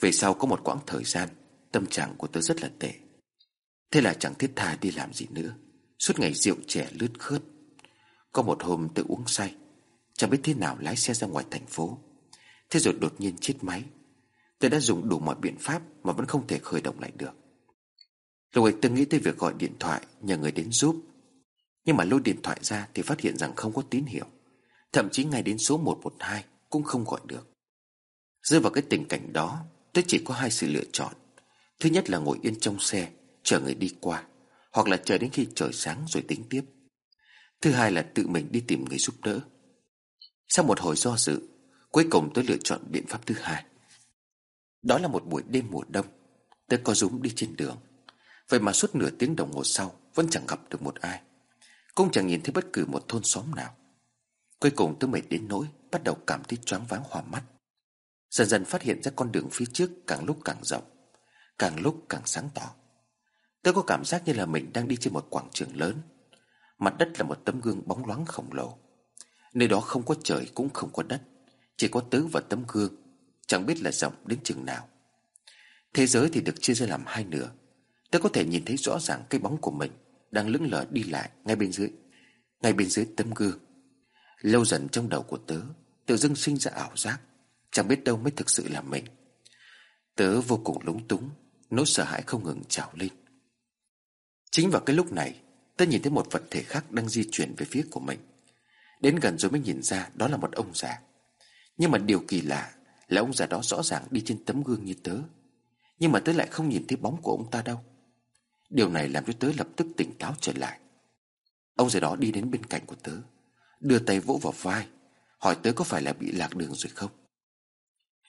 Về sau có một quãng thời gian, Tâm trạng của tớ rất là tệ. Thế là chẳng thiết tha đi làm gì nữa. Suốt ngày rượu trẻ lướt khớt Có một hôm tôi uống say, Chẳng biết thế nào lái xe ra ngoài thành phố. Thế rồi đột nhiên chết máy. Tôi đã dùng đủ mọi biện pháp Mà vẫn không thể khởi động lại được. Lục ấy từng nghĩ tới việc gọi điện thoại, Nhờ người đến giúp. Nhưng mà lôi điện thoại ra thì phát hiện rằng không có tín hiệu. Thậm chí ngay đến số 112 Cũng không gọi được. Rơi vào cái tình cảnh đó, Tôi chỉ có hai sự lựa chọn. Thứ nhất là ngồi yên trong xe, Chờ người đi qua, Hoặc là chờ đến khi trời sáng rồi tính tiếp. Thứ hai là tự mình đi tìm người giúp đỡ. Sau một hồi do dự, Cuối cùng tôi lựa chọn biện pháp thứ hai. Đó là một buổi đêm mùa đông. Tôi có rúng đi trên đường. Vậy mà suốt nửa tiếng đồng hồ sau, Vẫn chẳng gặp được một ai. Cũng chẳng nhìn thấy bất cứ một thôn xóm nào. Cuối cùng tôi mệt đến nỗi, Bắt đầu cảm thấy choáng váng hoa mắt. Dần dần phát hiện ra con đường phía trước Càng lúc càng rộng, Càng lúc càng sáng tỏ. Tôi có cảm giác như là mình đang đi trên một quảng trường lớn. Mặt đất là một tấm gương bóng loáng khổng lồ. Nơi đó không có trời cũng không có đất, Chỉ có tứ và tấm gương, Chẳng biết là rộng đến chừng nào. Thế giới thì được chia ra làm hai nửa. Tôi có thể nhìn thấy rõ ràng cái bóng của mình Đang lững lờ đi lại ngay bên dưới, Ngay bên dưới tấm gương. Lâu dần trong đầu của tớ, Tự dưng sinh ra ảo giác, Chẳng biết đâu mới thực sự là mình. Tớ vô cùng lúng túng, Nỗi sợ hãi không ngừng trào lên. Chính vào cái lúc này, Tớ nhìn thấy một vật thể khác đang di chuyển về phía của mình. Đến gần rồi mới nhìn ra Đó là một ông già. Nhưng mà điều kỳ lạ là ông già đó rõ ràng đi trên tấm gương như tớ. Nhưng mà tớ lại không nhìn thấy bóng của ông ta đâu. Điều này làm cho tớ lập tức tỉnh táo trở lại. Ông già đó đi đến bên cạnh của tớ, Đưa tay vỗ vào vai, Hỏi tớ có phải là bị lạc đường rồi không?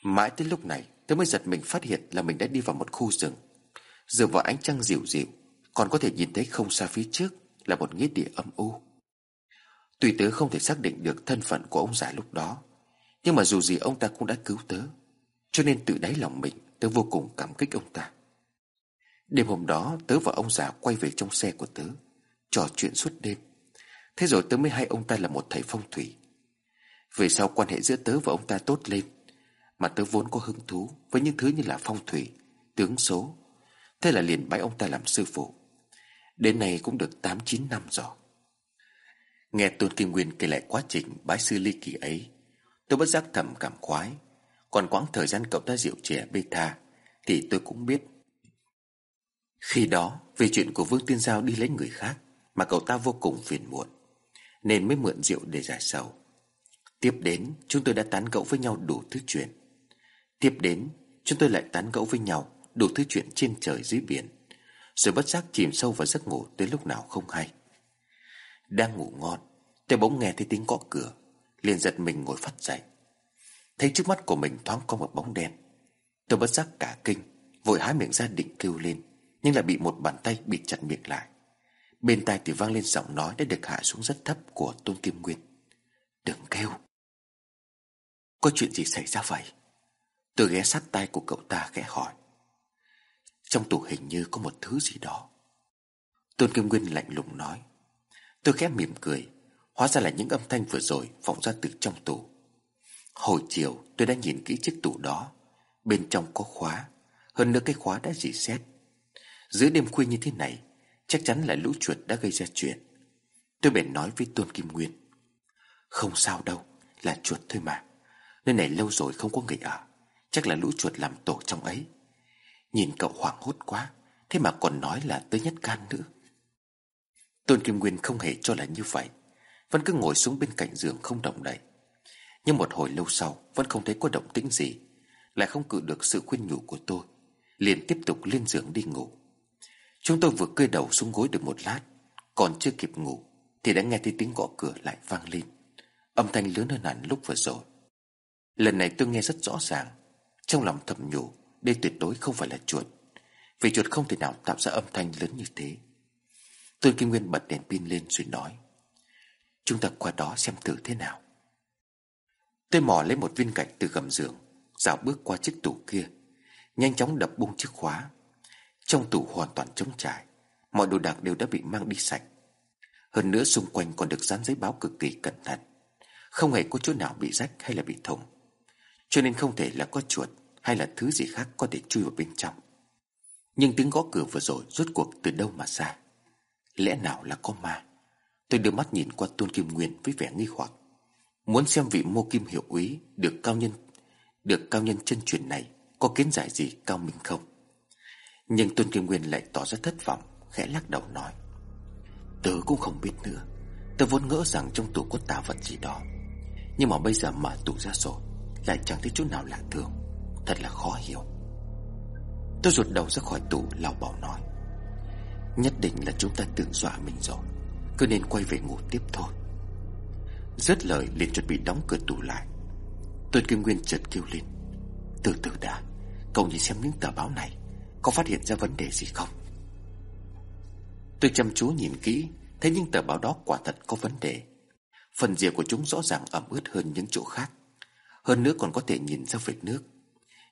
Mãi tới lúc này, Tớ mới giật mình phát hiện là mình đã đi vào một khu rừng. Dựa vào ánh trăng dịu dịu, Còn có thể nhìn thấy không xa phía trước Là một nghĩa địa âm u. Tuy tớ không thể xác định được thân phận của ông già lúc đó, Nhưng mà dù gì ông ta cũng đã cứu tớ, Cho nên tự đáy lòng mình, Tớ vô cùng cảm kích ông ta. Đêm hôm đó, tớ và ông già quay về trong xe của tớ, Trò chuyện suốt đêm. Thế rồi tớ mới hay ông ta là một thầy phong thủy. Về sau quan hệ giữa tớ và ông ta tốt lên, Mà tớ vốn có hứng thú Với những thứ như là phong thủy, Tướng số. Thế là liền bái ông ta làm sư phụ. Đến nay cũng được 8-9 năm rồi. Nghe Tôn Kim Nguyên kể lại quá trình bái sư ly kỳ ấy Tôi bất giác thầm cảm khoái. Còn quãng thời gian cậu ta rượu trẻ bê tha, Thì tôi cũng biết khi đó, Vì chuyện của Vương Tiên Giao đi lấy người khác Mà cậu ta vô cùng phiền muộn, Nên mới mượn rượu để giải sầu. Tiếp đến, chúng tôi đã tán gẫu với nhau đủ thứ chuyện. Tiếp đến, chúng tôi lại tán gẫu với nhau Đủ thứ chuyện trên trời dưới biển, Rồi bất giác chìm sâu vào giấc ngủ Tới lúc nào không hay. Đang ngủ ngon, Tôi bỗng nghe thấy tiếng gõ cửa, liền giật mình ngồi phát dậy. Thấy trước mắt của mình thoáng có một bóng đen, Tôi bất giác cả kinh, Vội há miệng ra định kêu lên. Nhưng lại bị một bàn tay bịt chặt miệng lại. Bên tai thì vang lên giọng nói Đã được hạ xuống rất thấp của Tôn Kim Nguyên. Đừng kêu. Có chuyện gì xảy ra vậy? Tôi ghé sát tay của cậu ta khẽ hỏi. Trong tủ hình như có một thứ gì đó. Tôn Kim Nguyên lạnh lùng nói. Tôi khẽ mỉm cười. Hóa ra là những âm thanh vừa rồi vọng ra từ trong tủ. Hồi chiều, tôi đã nhìn kỹ chiếc tủ đó. Bên trong có khóa. Hơn nữa cái khóa đã dì xét Giữa đêm khuya như thế này, Chắc chắn là lũ chuột đã gây ra chuyện. Tôi bèn nói với Tôn Kim Nguyên. Không sao đâu, Là chuột thôi mà. Nơi này lâu rồi không có người ở. Chắc là lũ chuột làm tổ trong ấy. Nhìn cậu hoảng hốt quá, Thế mà còn nói là tới nhất can nữa. Tôn Kim Nguyên không hề cho là như vậy. Vẫn cứ ngồi xuống bên cạnh giường không động đậy. Nhưng một hồi lâu sau, Vẫn không thấy có động tĩnh gì. Lại không cự được sự khuyên nhủ của tôi. Liền tiếp tục lên giường đi ngủ. Chúng tôi vừa cơi đầu xuống gối được một lát, Còn chưa kịp ngủ, Thì đã nghe thấy tiếng gõ cửa lại vang lên. Âm thanh lớn hơn hẳn lúc vừa rồi. Lần này tôi nghe rất rõ ràng, Trong lòng thầm nhủ, Đây tuyệt đối không phải là chuột. Vì chuột không thể nào tạo ra âm thanh lớn như thế. Tôn Kim Nguyên bật đèn pin lên rồi nói, Chúng ta qua đó xem thử thế nào. Tôi mò lấy một viên gạch từ gầm giường, Dạo bước qua chiếc tủ kia, Nhanh chóng đập bung chiếc khóa. Trong tủ hoàn toàn trống trải Mọi đồ đạc đều đã bị mang đi sạch. Hơn nữa xung quanh còn được dán giấy báo cực kỳ cẩn thận. Không hề có chỗ nào bị rách hay là bị thủng. Cho nên không thể là có chuột Hay là thứ gì khác có thể chui vào bên trong. Nhưng tiếng gõ cửa vừa rồi Rốt cuộc từ đâu mà ra? Lẽ nào là có ma? Tôi đưa mắt nhìn qua Tôn Kim Nguyên với vẻ nghi hoặc. Muốn xem vị mô kim hiệu úy Được cao nhân, Được cao nhân chân truyền này Có kiến giải gì cao minh không? Nhưng Tôn Kim Nguyên lại tỏ ra thất vọng, Khẽ lắc đầu nói. Tớ cũng không biết nữa. Tớ vốn ngỡ rằng trong tủ có tà vật gì đó. Nhưng mà bây giờ mở tủ ra rồi, Lại chẳng thấy chỗ nào lạ thường. Thật là khó hiểu. Tôi rụt đầu ra khỏi tủ lão bảo nói. Nhất định là chúng ta tự dọa mình rồi. Cứ nên quay về ngủ tiếp thôi. Rất lời, liền chuẩn bị đóng cửa tủ lại. Tôn Kim Nguyên chợt kêu lên. Từ từ đã, Cậu nhìn xem những tờ báo này. Có phát hiện ra vấn đề gì không? Tôi chăm chú nhìn kỹ Thấy những tờ báo đó quả thật có vấn đề. Phần rìa của chúng rõ ràng ẩm ướt hơn những chỗ khác. Hơn nữa còn có thể nhìn ra vệt nước.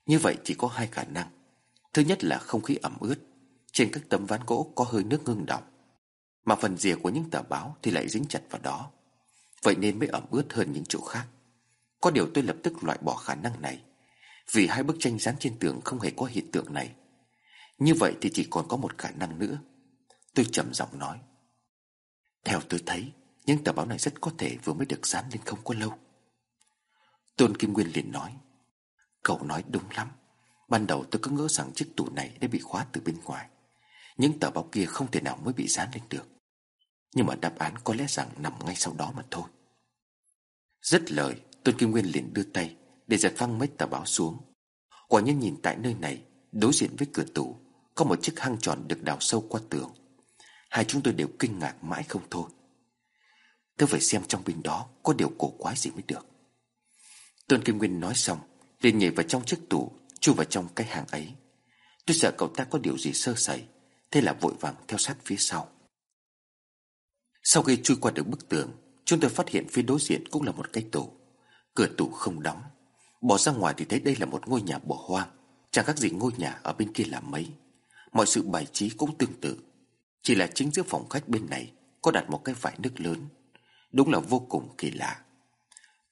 Như vậy chỉ có hai khả năng. Thứ nhất là không khí ẩm ướt. Trên các tấm ván gỗ có hơi nước ngưng đọng. Mà phần rìa của những tờ báo thì lại dính chặt vào đó. Vậy nên mới ẩm ướt hơn những chỗ khác. Có điều tôi lập tức loại bỏ khả năng này. Vì hai bức tranh dán trên tường không hề có hiện tượng này. Như vậy thì chỉ còn có một khả năng nữa. Tôi trầm giọng nói. Theo tôi thấy, Những tờ báo này rất có thể vừa mới được dán lên không có lâu. Tôn Kim Nguyên liền nói. Cậu nói đúng lắm. Ban đầu tôi cứ ngỡ rằng chiếc tủ này đã bị khóa từ bên ngoài. Những tờ báo kia không thể nào mới bị dán lên được. Nhưng mà đáp án có lẽ rằng nằm ngay sau đó mà thôi. Rất lời, Tôn Kim Nguyên liền đưa tay Để giật văng mấy tờ báo xuống. Quả nhiên nhìn tại nơi này, Đối diện với cửa tủ có một chiếc hang tròn được đào sâu qua tường. Hai chúng tôi đều kinh ngạc mãi không thôi. Tôi phải xem trong bình đó Có điều cổ quái gì mới được. Tôn Kim Nguyên nói xong, liền nhảy vào trong chiếc tủ, Chui vào trong cái hàng ấy. Tôi sợ cậu ta có điều gì sơ sẩy, Thế là vội vàng theo sát phía sau. Sau khi chui qua được bức tường, Chúng tôi phát hiện phía đối diện cũng là một cái tủ. Cửa tủ không đóng. Bỏ ra ngoài thì thấy đây là một ngôi nhà bỏ hoang. Chẳng khác gì ngôi nhà ở bên kia là mấy. Mọi sự bài trí cũng tương tự. Chỉ là chính giữa phòng khách bên này Có đặt một cái vải nước lớn. Đúng là vô cùng kỳ lạ.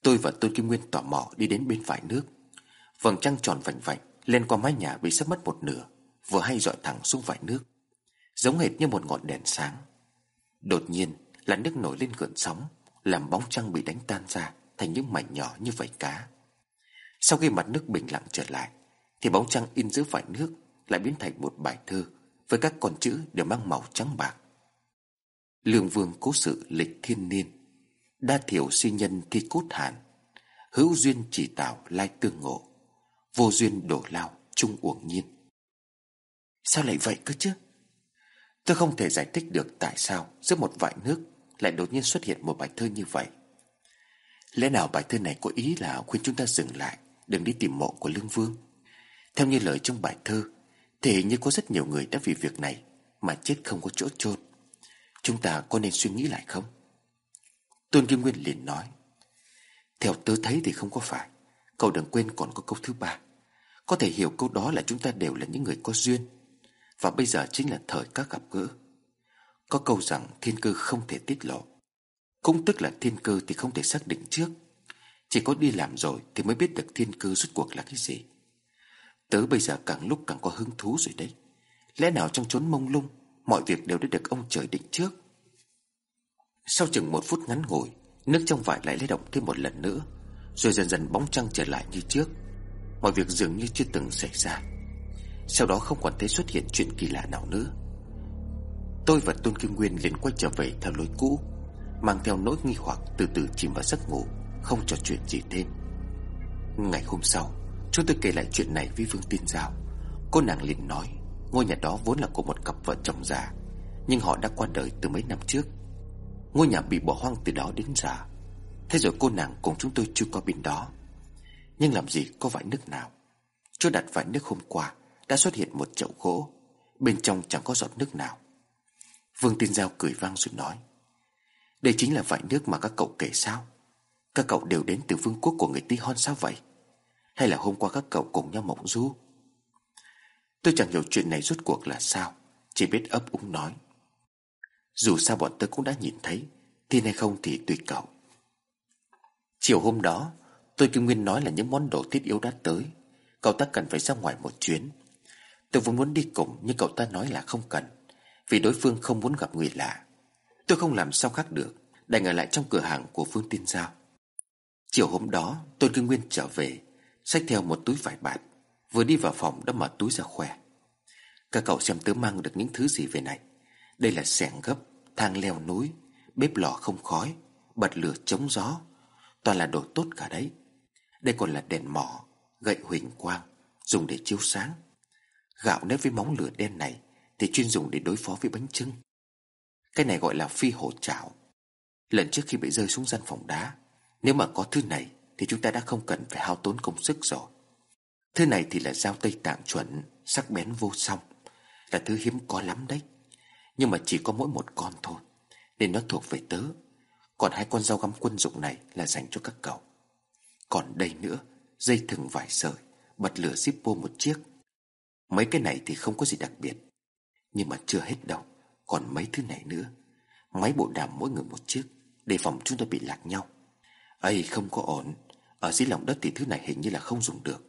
Tôi và Tôn Kim Nguyên tò mò đi đến bên vải nước. Vầng trăng tròn vành vạnh Lên qua mái nhà bị sắp mất một nửa, Vừa hay dọi thẳng xuống vải nước. Giống hệt như một ngọn đèn sáng. Đột nhiên là nước nổi lên gợn sóng, Làm bóng trăng bị đánh tan ra Thành những mảnh nhỏ như vảy cá. Sau khi mặt nước bình lặng trở lại, Thì bóng trăng in giữa vải nước lại biến thành một bài thơ Với các con chữ đều mang màu trắng bạc. Lương vương cố sự lịch thiên niên, Đa thiểu suy nhân thi cốt hàn, Hữu duyên chỉ tạo lai tương ngộ, Vô duyên đổ lao chung uổng nhiên. Sao lại vậy cơ chứ? Tôi không thể giải thích được tại sao Giữa một vại nước Lại đột nhiên xuất hiện một bài thơ như vậy. Lẽ nào bài thơ này có ý là khuyên chúng ta dừng lại, Đừng đi tìm mộ của Lương Vương? Theo như lời trong bài thơ thì như có rất nhiều người đã vì việc này Mà chết không có chỗ chôn. Chúng ta có nên suy nghĩ lại không? Tôn Kim Nguyên liền nói, Theo tớ thấy thì không có phải. Cậu đừng quên còn có câu thứ ba. Có thể hiểu câu đó là chúng ta đều là những người có duyên, Và bây giờ chính là thời các gặp gỡ. Có câu rằng thiên cơ không thể tiết lộ, Cũng tức là thiên cơ thì không thể xác định trước. Chỉ có đi làm rồi thì mới biết được thiên cơ rốt cuộc là cái gì. Tớ bây giờ càng lúc càng có hứng thú rồi đấy. Lẽ nào trong chốn mông lung, Mọi việc đều đã được ông trời định trước? Sau chừng một phút ngắn ngủi, Nước trong vải lại lấy động thêm một lần nữa, Rồi dần dần bóng trăng trở lại như trước. Mọi việc dường như chưa từng xảy ra. Sau đó không còn thấy xuất hiện chuyện kỳ lạ nào nữa. Tôi và Tôn Kim Nguyên liền quay trở về theo lối cũ, Mang theo nỗi nghi hoặc từ từ chìm vào giấc ngủ, Không trò chuyện gì thêm. Ngày hôm sau Chúng tôi kể lại chuyện này với Vương Tiên Giao. Cô nàng liền nói, Ngôi nhà đó vốn là của một cặp vợ chồng già, Nhưng họ đã qua đời từ mấy năm trước. Ngôi nhà bị bỏ hoang từ đó đến giờ. Thế rồi cô nàng cùng chúng tôi chưa có bên đó. Nhưng làm gì có vải nước nào. Chỗ đặt vải nước hôm qua, Đã xuất hiện một chậu gỗ. Bên trong chẳng có giọt nước nào. Vương Tiên Giao cười vang rồi nói, Đây chính là vải nước mà các cậu kể sao? Các cậu đều đến từ vương quốc của người Tí Hon sao vậy? Hay là hôm qua các cậu cùng nhau mộng du? Tôi chẳng hiểu chuyện này rốt cuộc là sao, Chỉ biết ấp úng nói. Dù sao bọn tôi cũng đã nhìn thấy, Tin hay không thì tùy cậu. Chiều hôm đó, Tôi Kim Nguyên nói là những món đồ thiết yếu đã tới, Cậu ta cần phải ra ngoài một chuyến. Tôi vốn muốn đi cùng, Nhưng cậu ta nói là không cần, Vì đối phương không muốn gặp người lạ. Tôi không làm sao khác được, Đành ở lại trong cửa hàng của Phương Tiên Giao. Chiều hôm đó, tôi Kim Nguyên trở về Xách theo một túi vải bạt, Vừa đi vào phòng đã mở túi ra khoe. Các cậu xem tớ mang được những thứ gì về này? Đây là sẻng gấp, Thang leo núi, Bếp lò không khói, Bật lửa chống gió. Toàn là đồ tốt cả đấy. Đây còn là đèn mỏ, Gậy huỳnh quang, Dùng để chiếu sáng. Gạo nếp với móng lửa đen này Thì chuyên dùng để đối phó với bánh trưng Cái này gọi là phi hổ chảo. Lần trước khi bị rơi xuống gian phòng đá, Nếu mà có thứ này thì chúng ta đã không cần phải hao tốn công sức rồi. Thứ này thì là dao Tây Tạng chuẩn, Sắc bén vô song, Là thứ hiếm có lắm đấy. Nhưng mà chỉ có mỗi một con thôi, Nên nó thuộc về tớ. Còn hai con dao găm quân dụng này là dành cho các cậu. Còn đây nữa, Dây thừng vải sợi, Bật lửa Zippo một chiếc. Mấy cái này thì không có gì đặc biệt, Nhưng mà chưa hết đâu. Còn mấy thứ này nữa, Máy bộ đàm mỗi người một chiếc Để phòng chúng ta bị lạc nhau ấy, không có ổn. Ở dưới lòng đất thì thứ này hình như là không dùng được,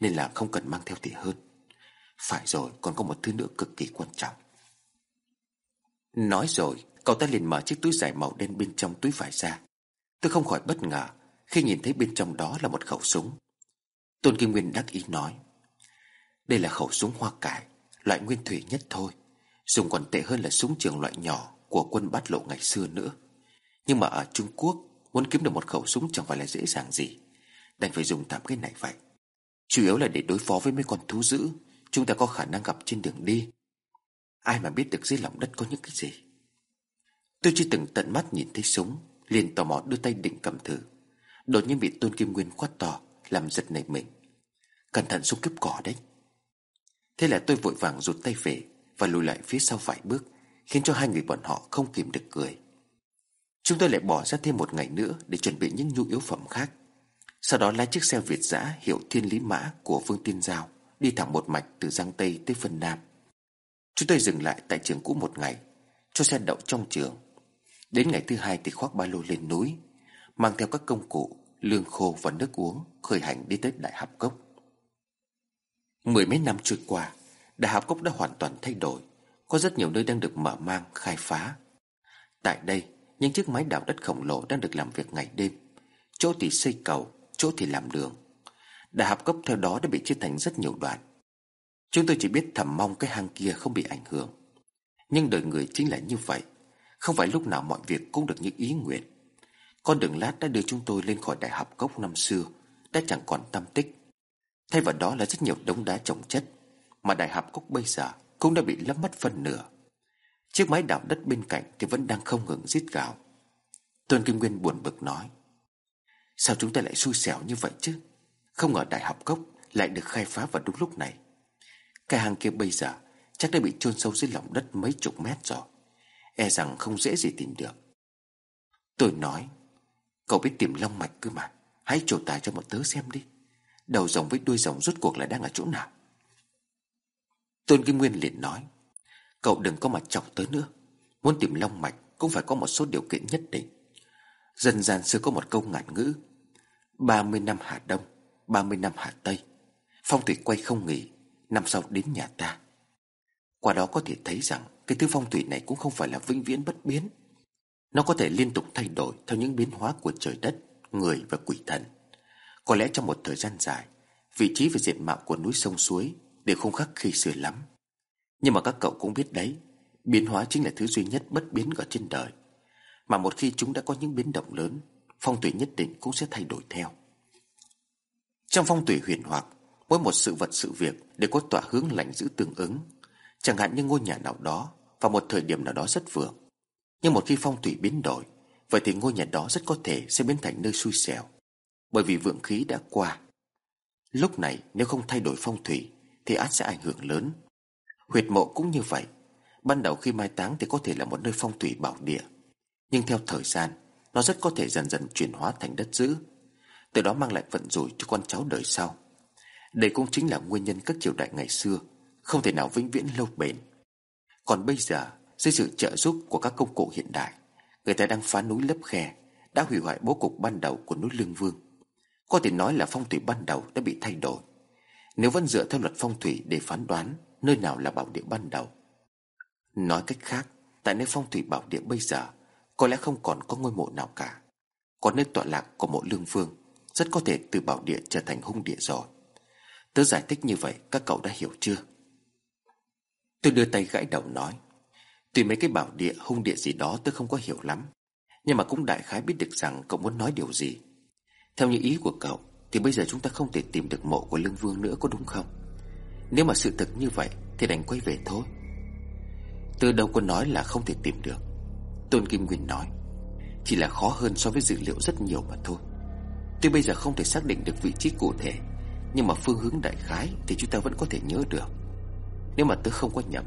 nên là không cần mang theo thì hơn. Phải rồi, còn có một thứ nữa cực kỳ quan trọng. Nói rồi, Cậu ta liền mở chiếc túi dài màu đen bên trong túi vải ra. Tôi không khỏi bất ngờ Khi nhìn thấy bên trong đó là một khẩu súng. Tôn Kim Nguyên đắc ý nói, Đây là khẩu súng hoa cải, Loại nguyên thủy nhất thôi, Dùng còn tệ hơn là súng trường loại nhỏ Của quân bát lộ ngày xưa nữa. Nhưng mà ở Trung Quốc Muốn kiếm được một khẩu súng chẳng phải là dễ dàng gì. Đành phải dùng tạm cái này vậy. Chủ yếu là để đối phó với mấy con thú dữ. Chúng ta có khả năng gặp trên đường đi. Ai mà biết được dưới lòng đất có những cái gì. Tôi chưa từng tận mắt nhìn thấy súng, Liền tò mò đưa tay định cầm thử. Đột nhiên bị Tôn Kim Nguyên quát to, Làm giật nảy mình. Cẩn thận súng kiếp cỏ đấy. Thế là tôi vội vàng rụt tay về Và lùi lại phía sau vài bước, Khiến cho hai người bọn họ không kìm được cười. Chúng tôi lại bỏ ra thêm một ngày nữa Để chuẩn bị những nhu yếu phẩm khác. Sau đó lái chiếc xe Việt giã hiệu Thiên Lý Mã Của Vương Tiên Giao Đi thẳng một mạch từ Giang Tây tới Vân Nam. Chúng tôi dừng lại tại trường cũ một ngày Cho xe đậu trong trường. Đến ngày thứ hai thì khoác ba lô lên núi Mang theo các công cụ Lương khô và nước uống Khởi hành đi tới Đại Hạp Cốc. Mười mấy năm trôi qua Đại Hạp Cốc đã hoàn toàn thay đổi Có rất nhiều nơi đang được mở mang, khai phá. Tại đây những chiếc máy đào đất khổng lồ đang được làm việc ngày đêm. Chỗ thì xây cầu, Chỗ thì làm đường. Đại Hạp Cốc theo đó đã bị chia thành rất nhiều đoạn. Chúng tôi chỉ biết thầm mong cái hang kia không bị ảnh hưởng. Nhưng đời người chính là như vậy. Không phải lúc nào mọi việc cũng được như ý nguyện. Con đường lát đã đưa chúng tôi lên khỏi đại học cốc năm xưa, Đã chẳng còn tâm tích. Thay vào đó là rất nhiều đống đá trồng chất, Mà đại học cốc bây giờ cũng đã bị lấp mất phần nửa. Chiếc máy đào đất bên cạnh thì vẫn đang không ngừng rít gào. Tôn Kim Nguyên buồn bực nói, Sao chúng ta lại xui xẻo như vậy chứ? Không ngờ đại học cốc lại được khai phá vào đúng lúc này. Cái hang kia bây giờ Chắc đã bị chôn sâu dưới lòng đất mấy chục mét rồi. E rằng không dễ gì tìm được. Tôi nói, Cậu biết tìm long mạch cơ mà, Hãy trổ tài cho một tớ xem đi. Đầu rồng với đuôi rồng rốt cuộc là đang ở chỗ nào? Tôn Kim Nguyên liền nói Cậu đừng có mà chọc tới nữa. Muốn tìm long mạch Cũng phải có một số điều kiện nhất định. Dân gian xưa có một câu ngạn ngữ 30 năm Hà Đông 30 năm Hà Tây, Phong thủy quay không nghỉ, Năm sau đến nhà ta. Qua đó có thể thấy rằng Cái thứ phong thủy này cũng không phải là vĩnh viễn bất biến. Nó có thể liên tục thay đổi Theo những biến hóa của trời đất, Người và quỷ thần. Có lẽ trong một thời gian dài, Vị trí và diện mạo của núi sông suối Đều không khác khi xưa lắm. Nhưng mà các cậu cũng biết đấy, Biến hóa chính là thứ duy nhất bất biến ở trên đời. Mà một khi chúng đã có những biến động lớn, Phong thủy nhất định cũng sẽ thay đổi theo. Trong phong thủy huyền hoặc, Mỗi một sự vật sự việc đều có tỏa hướng lành giữ tương ứng. Chẳng hạn như ngôi nhà nào đó Vào một thời điểm nào đó rất vượng Nhưng một khi phong thủy biến đổi, Vậy thì ngôi nhà đó rất có thể sẽ biến thành nơi xui xẻo, Bởi vì vượng khí đã qua. Lúc này, nếu không thay đổi phong thủy, Thì át sẽ ảnh hưởng lớn. Huyệt mộ cũng như vậy. Ban đầu khi mai táng thì có thể là một nơi phong thủy bảo địa. Nhưng theo thời gian, Nó rất có thể dần dần chuyển hóa thành đất giữ Từ đó mang lại vận rủi cho con cháu đời sau. Đây cũng chính là nguyên nhân các triều đại ngày xưa, Không thể nào vĩnh viễn lâu bền. Còn bây giờ, Dưới sự trợ giúp của các công cụ hiện đại, Người ta đang phá núi lấp khe, Đã hủy hoại bố cục ban đầu của núi Lương Vương. Có thể nói là phong thủy ban đầu đã bị thay đổi. Nếu vẫn dựa theo luật phong thủy để phán đoán Nơi nào là bảo địa ban đầu? Nói cách khác, Tại nơi phong thủy bảo địa bây giờ, Có lẽ không còn có ngôi mộ nào cả. Còn nơi tọa lạc của mộ lương vương, Rất có thể từ bảo địa trở thành hung địa rồi. Tớ giải thích như vậy, các cậu đã hiểu chưa? Tôi đưa tay gãi đầu nói, Tuy mấy cái bảo địa, hung địa gì đó tôi không có hiểu lắm, Nhưng mà cũng đại khái biết được rằng cậu muốn nói điều gì. Theo như ý của cậu, Thì bây giờ chúng ta không thể tìm được mộ của Lương Vương nữa có đúng không? Nếu mà sự thật như vậy Thì đành quay về thôi. Từ đâu có nói là không thể tìm được. Tôn Kim Nguyên nói, Chỉ là khó hơn so với dữ liệu rất nhiều mà thôi. Tuy bây giờ không thể xác định được vị trí cụ thể, nhưng mà phương hướng đại khái Thì chúng ta vẫn có thể nhớ được. Nếu mà tớ không có nhầm,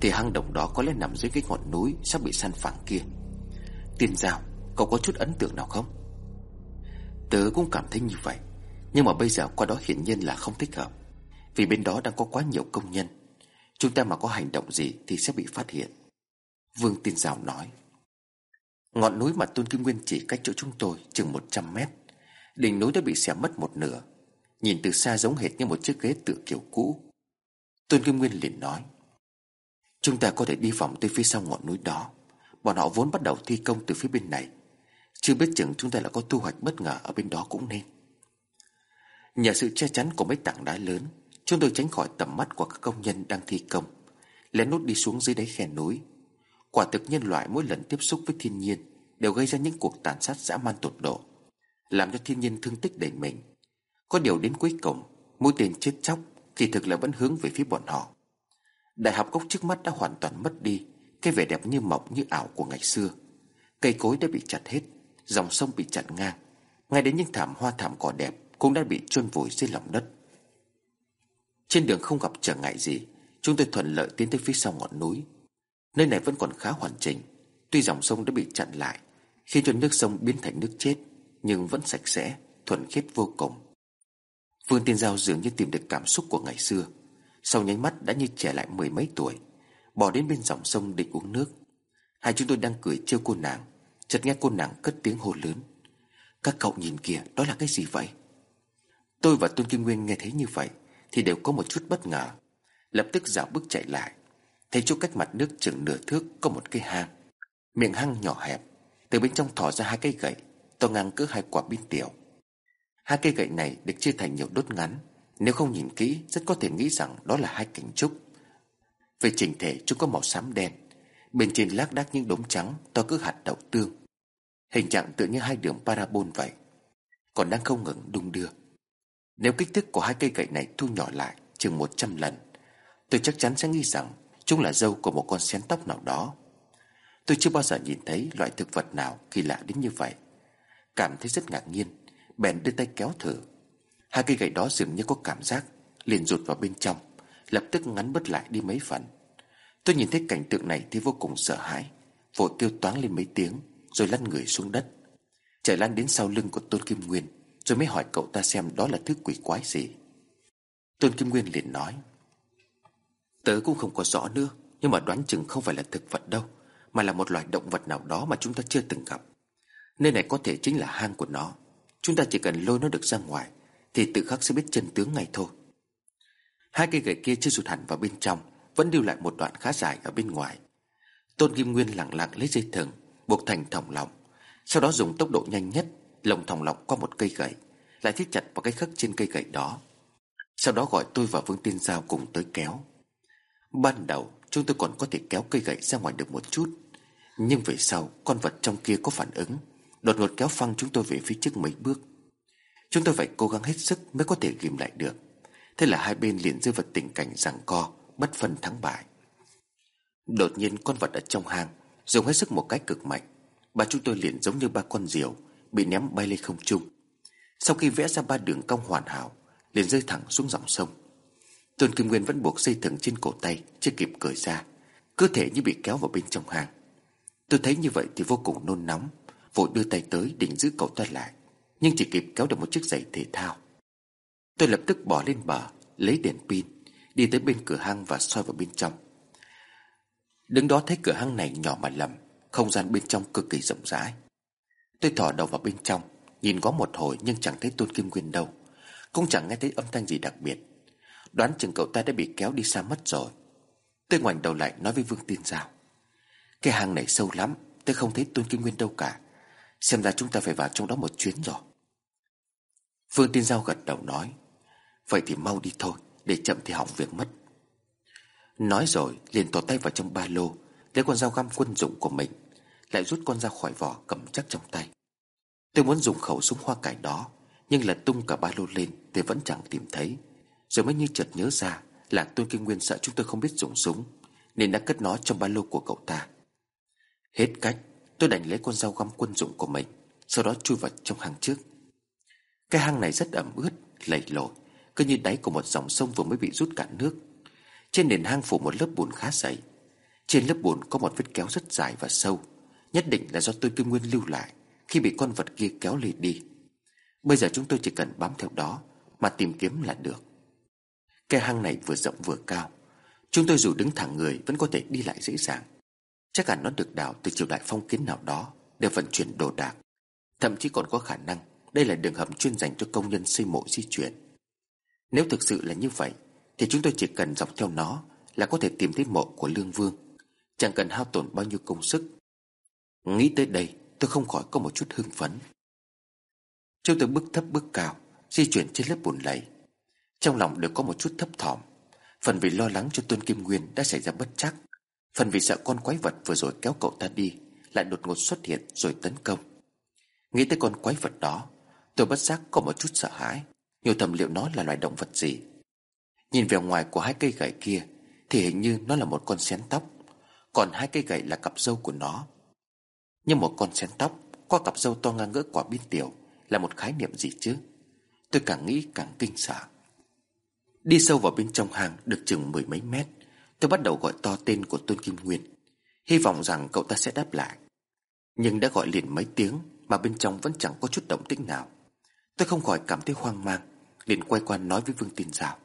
Thì hang động đó có lẽ nằm dưới cái ngọn núi Sắp bị săn phẳng kia. Tiên giao Cậu có chút ấn tượng nào không? Tớ cũng cảm thấy như vậy, Nhưng mà bây giờ qua đó hiển nhiên là không thích hợp. Vì bên đó đang có quá nhiều công nhân. Chúng ta mà có hành động gì Thì sẽ bị phát hiện. Vương Tiên Giao nói. Ngọn núi mà Tôn Kim Nguyên chỉ cách chỗ chúng tôi Chừng 100 mét. Đỉnh núi đã bị xẻ mất một nửa. Nhìn từ xa giống hệt như một chiếc ghế tựa kiểu cũ. Tôn Kim Nguyên liền nói. Chúng ta có thể đi vòng tới phía sau ngọn núi đó. Bọn họ vốn bắt đầu thi công từ phía bên này. Chưa biết chừng chúng ta lại có thu hoạch bất ngờ ở bên đó cũng nên. Nhờ sự che chắn của mấy tảng đá lớn Chúng tôi tránh khỏi tầm mắt của các công nhân đang thi công, Lén nút đi xuống dưới đáy khe núi. Quả thực nhân loại mỗi lần tiếp xúc với thiên nhiên Đều gây ra những cuộc tàn sát dã man tột độ, Làm cho thiên nhiên thương tích đầy mình. Có điều đến cuối cùng, Mũi tên chết chóc Kỳ thực là vẫn hướng về phía bọn họ. Đại học cốc trước mắt đã hoàn toàn mất đi Cái vẻ đẹp như mộng như ảo của ngày xưa. Cây cối đã bị chặt hết, Dòng sông bị chặn ngang. Ngay đến những thảm hoa thảm cỏ đẹp Cũng đã bị chôn vùi dưới lòng đất. Trên đường không gặp trở ngại gì Chúng tôi thuận lợi tiến tới phía sau ngọn núi. Nơi này vẫn còn khá hoàn chỉnh Tuy dòng sông đã bị chặn lại Khi cho nước sông biến thành nước chết Nhưng vẫn sạch sẽ, thuần khiết vô cùng. Vương Tiên Giao dường như tìm được cảm xúc của ngày xưa Sau nháy mắt đã như trẻ lại mười mấy tuổi Bỏ đến bên dòng sông định uống nước. Hai chúng tôi đang cười trêu cô nàng Chợt nghe cô nàng cất tiếng hô lớn. Các cậu nhìn kìa đó là cái gì vậy? Tôi và Tôn Kim Nguyên nghe thấy như vậy thì đều có một chút bất ngờ. Lập tức dạo bước chạy lại, Thấy chỗ cách mặt nước chừng nửa thước Có một cái hang. Miệng hang nhỏ hẹp, Từ bên trong thỏ ra hai cây gậy, To ngang cỡ hai quả pin tiểu. Hai cây gậy này được chia thành nhiều đốt ngắn, Nếu không nhìn kỹ, Rất có thể nghĩ rằng đó là hai cành trúc. Về chỉnh thể, chúng có màu xám đen, Bên trên lác đác những đốm trắng To cứ hạt đậu tương. Hình trạng tựa như hai đường parabol vậy, Còn đang không ngừng đung đưa. Nếu kích thước của hai cây gậy này thu nhỏ lại Chừng 100 lần, Tôi chắc chắn sẽ nghĩ rằng Chúng là dâu của một con xén tóc nào đó. Tôi chưa bao giờ nhìn thấy loại thực vật nào kỳ lạ đến như vậy. Cảm thấy rất ngạc nhiên, Bèn đưa tay kéo thử. Hai cây gậy đó dường như có cảm giác, Liền rụt vào bên trong, Lập tức ngắn bớt lại đi mấy phần. Tôi nhìn thấy cảnh tượng này thì vô cùng sợ hãi, Vội kêu toáng lên mấy tiếng, Rồi lăn người xuống đất. Chạy lăn đến sau lưng của Tôn Kim Nguyên. Rồi mới hỏi cậu ta xem đó là thứ quỷ quái gì. Tôn Kim Nguyên liền nói, Tớ cũng không có rõ nữa, Nhưng mà đoán chừng không phải là thực vật đâu, Mà là một loài động vật nào đó mà chúng ta chưa từng gặp. Nơi này có thể chính là hang của nó. Chúng ta chỉ cần lôi nó được ra ngoài, Thì tự khắc sẽ biết chân tướng ngay thôi. Hai cây gậy kia chưa rụt hẳn vào bên trong, Vẫn lưu lại một đoạn khá dài ở bên ngoài. Tôn Kim Nguyên lặng lặng lấy dây thừng, Buộc thành thòng lọng, Sau đó dùng tốc độ nhanh nhất Lồng thòng lọng qua một cây gậy, Lại thiết chặt vào cái khắc trên cây gậy đó. Sau đó gọi tôi và Vương Tiên Giao cùng tới kéo. Ban đầu, chúng tôi còn có thể kéo cây gậy ra ngoài được một chút, Nhưng về sau, con vật trong kia có phản ứng, Đột ngột kéo phăng chúng tôi về phía trước mấy bước. Chúng tôi phải cố gắng hết sức mới có thể ghim lại được. Thế là hai bên liền rơi vào tình cảnh giằng co, Bất phân thắng bại. Đột nhiên con vật ở trong hang Dùng hết sức một cách cực mạnh, Ba chúng tôi liền giống như ba con diều Bị ném bay lên không trung. Sau khi vẽ ra ba đường cong hoàn hảo, Liền rơi thẳng xuống dòng sông. Tôn Kim Nguyên vẫn buộc dây thừng trên cổ tay, Chưa kịp cởi ra. Cơ thể như bị kéo vào bên trong hang. Tôi thấy như vậy thì vô cùng nôn nóng, Vội đưa tay tới định giữ cậu ta lại, Nhưng chỉ kịp kéo được một chiếc giày thể thao. Tôi lập tức bỏ lên bờ, Lấy đèn pin, Đi tới bên cửa hang và soi vào bên trong. Đứng đó thấy cửa hang này nhỏ mà lầm, Không gian bên trong cực kỳ rộng rãi. Tôi thò đầu vào bên trong, Nhìn có một hồi nhưng chẳng thấy Tôn Kim Nguyên đâu. Cũng chẳng nghe thấy âm thanh gì đặc biệt. Đoán chừng cậu ta đã bị kéo đi xa mất rồi. Tôi ngoảnh đầu lại nói với Vương Tiên Giao. Cái hang này sâu lắm, Tôi không thấy Tôn Kim Nguyên đâu cả. Xem ra chúng ta phải vào trong đó một chuyến rồi. Vương Tiên Giao gật đầu nói. Vậy thì mau đi thôi, Để chậm thì hỏng việc mất. Nói rồi, liền tỏ tay vào trong ba lô, Lấy con dao găm quân dụng của mình lại rút con ra khỏi vỏ cầm chắc trong tay. Tôi muốn dùng khẩu súng hoa cải đó, Nhưng lật tung cả ba lô lên tôi vẫn chẳng tìm thấy. Rồi mới như chợt nhớ ra Là tôi kinh nguyên sợ chúng tôi không biết dùng súng, Nên đã cất nó trong ba lô của cậu ta. Hết cách, Tôi đành lấy con dao găm quân dụng của mình, Sau đó chui vào trong hang trước. Cái hang này rất ẩm ướt, Lầy lội, Cứ như đáy của một dòng sông vừa mới bị rút cạn nước. Trên nền hang phủ một lớp bùn khá dày. Trên lớp bùn có một vết kéo rất dài và sâu. Nhất định là do tôi kim nguyên lưu lại, Khi bị con vật kia kéo lê đi. Bây giờ chúng tôi chỉ cần bám theo đó Mà tìm kiếm là được. Cái hang này vừa rộng vừa cao. Chúng tôi dù đứng thẳng người Vẫn có thể đi lại dễ dàng. Chắc hẳn nó được đào từ triều đại phong kiến nào đó Để vận chuyển đồ đạc. Thậm chí còn có khả năng Đây là đường hầm chuyên dành cho công nhân xây mộ di chuyển. Nếu thực sự là như vậy, Thì chúng tôi chỉ cần dọc theo nó Là có thể tìm thấy mộ của Lương Vương. Chẳng cần hao tổn bao nhiêu công sức Nghĩ tới đây, tôi không khỏi có một chút hưng phấn. Chúng tôi bước thấp bước cao, Di chuyển trên lớp bùn lầy. Trong lòng đều có một chút thấp thỏm. Phần vì lo lắng cho Tuân Kim Nguyên đã xảy ra bất chắc. Phần vì sợ con quái vật vừa rồi kéo cậu ta đi, Lại đột ngột xuất hiện rồi tấn công. Nghĩ tới con quái vật đó, Tôi bất giác có một chút sợ hãi. Nhiều thầm liệu nó là loài động vật gì? Nhìn vẻ ngoài của hai cây gậy kia, Thì hình như nó là một con xén tóc. Còn hai cây gậy là cặp dâu của nó. Nhưng một con sen tóc, qua cặp dâu to ngang ngỡ quả biên tiểu, Là một khái niệm gì chứ? Tôi càng nghĩ càng kinh sợ. Đi sâu vào bên trong hang Được chừng mười mấy mét, Tôi bắt đầu gọi to tên của Tôn Kim Nguyên. Hy vọng rằng cậu ta sẽ đáp lại. Nhưng đã gọi liền mấy tiếng Mà bên trong vẫn chẳng có chút động tĩnh nào. Tôi không khỏi cảm thấy hoang mang, liền quay qua nói với Vương tiên Giao.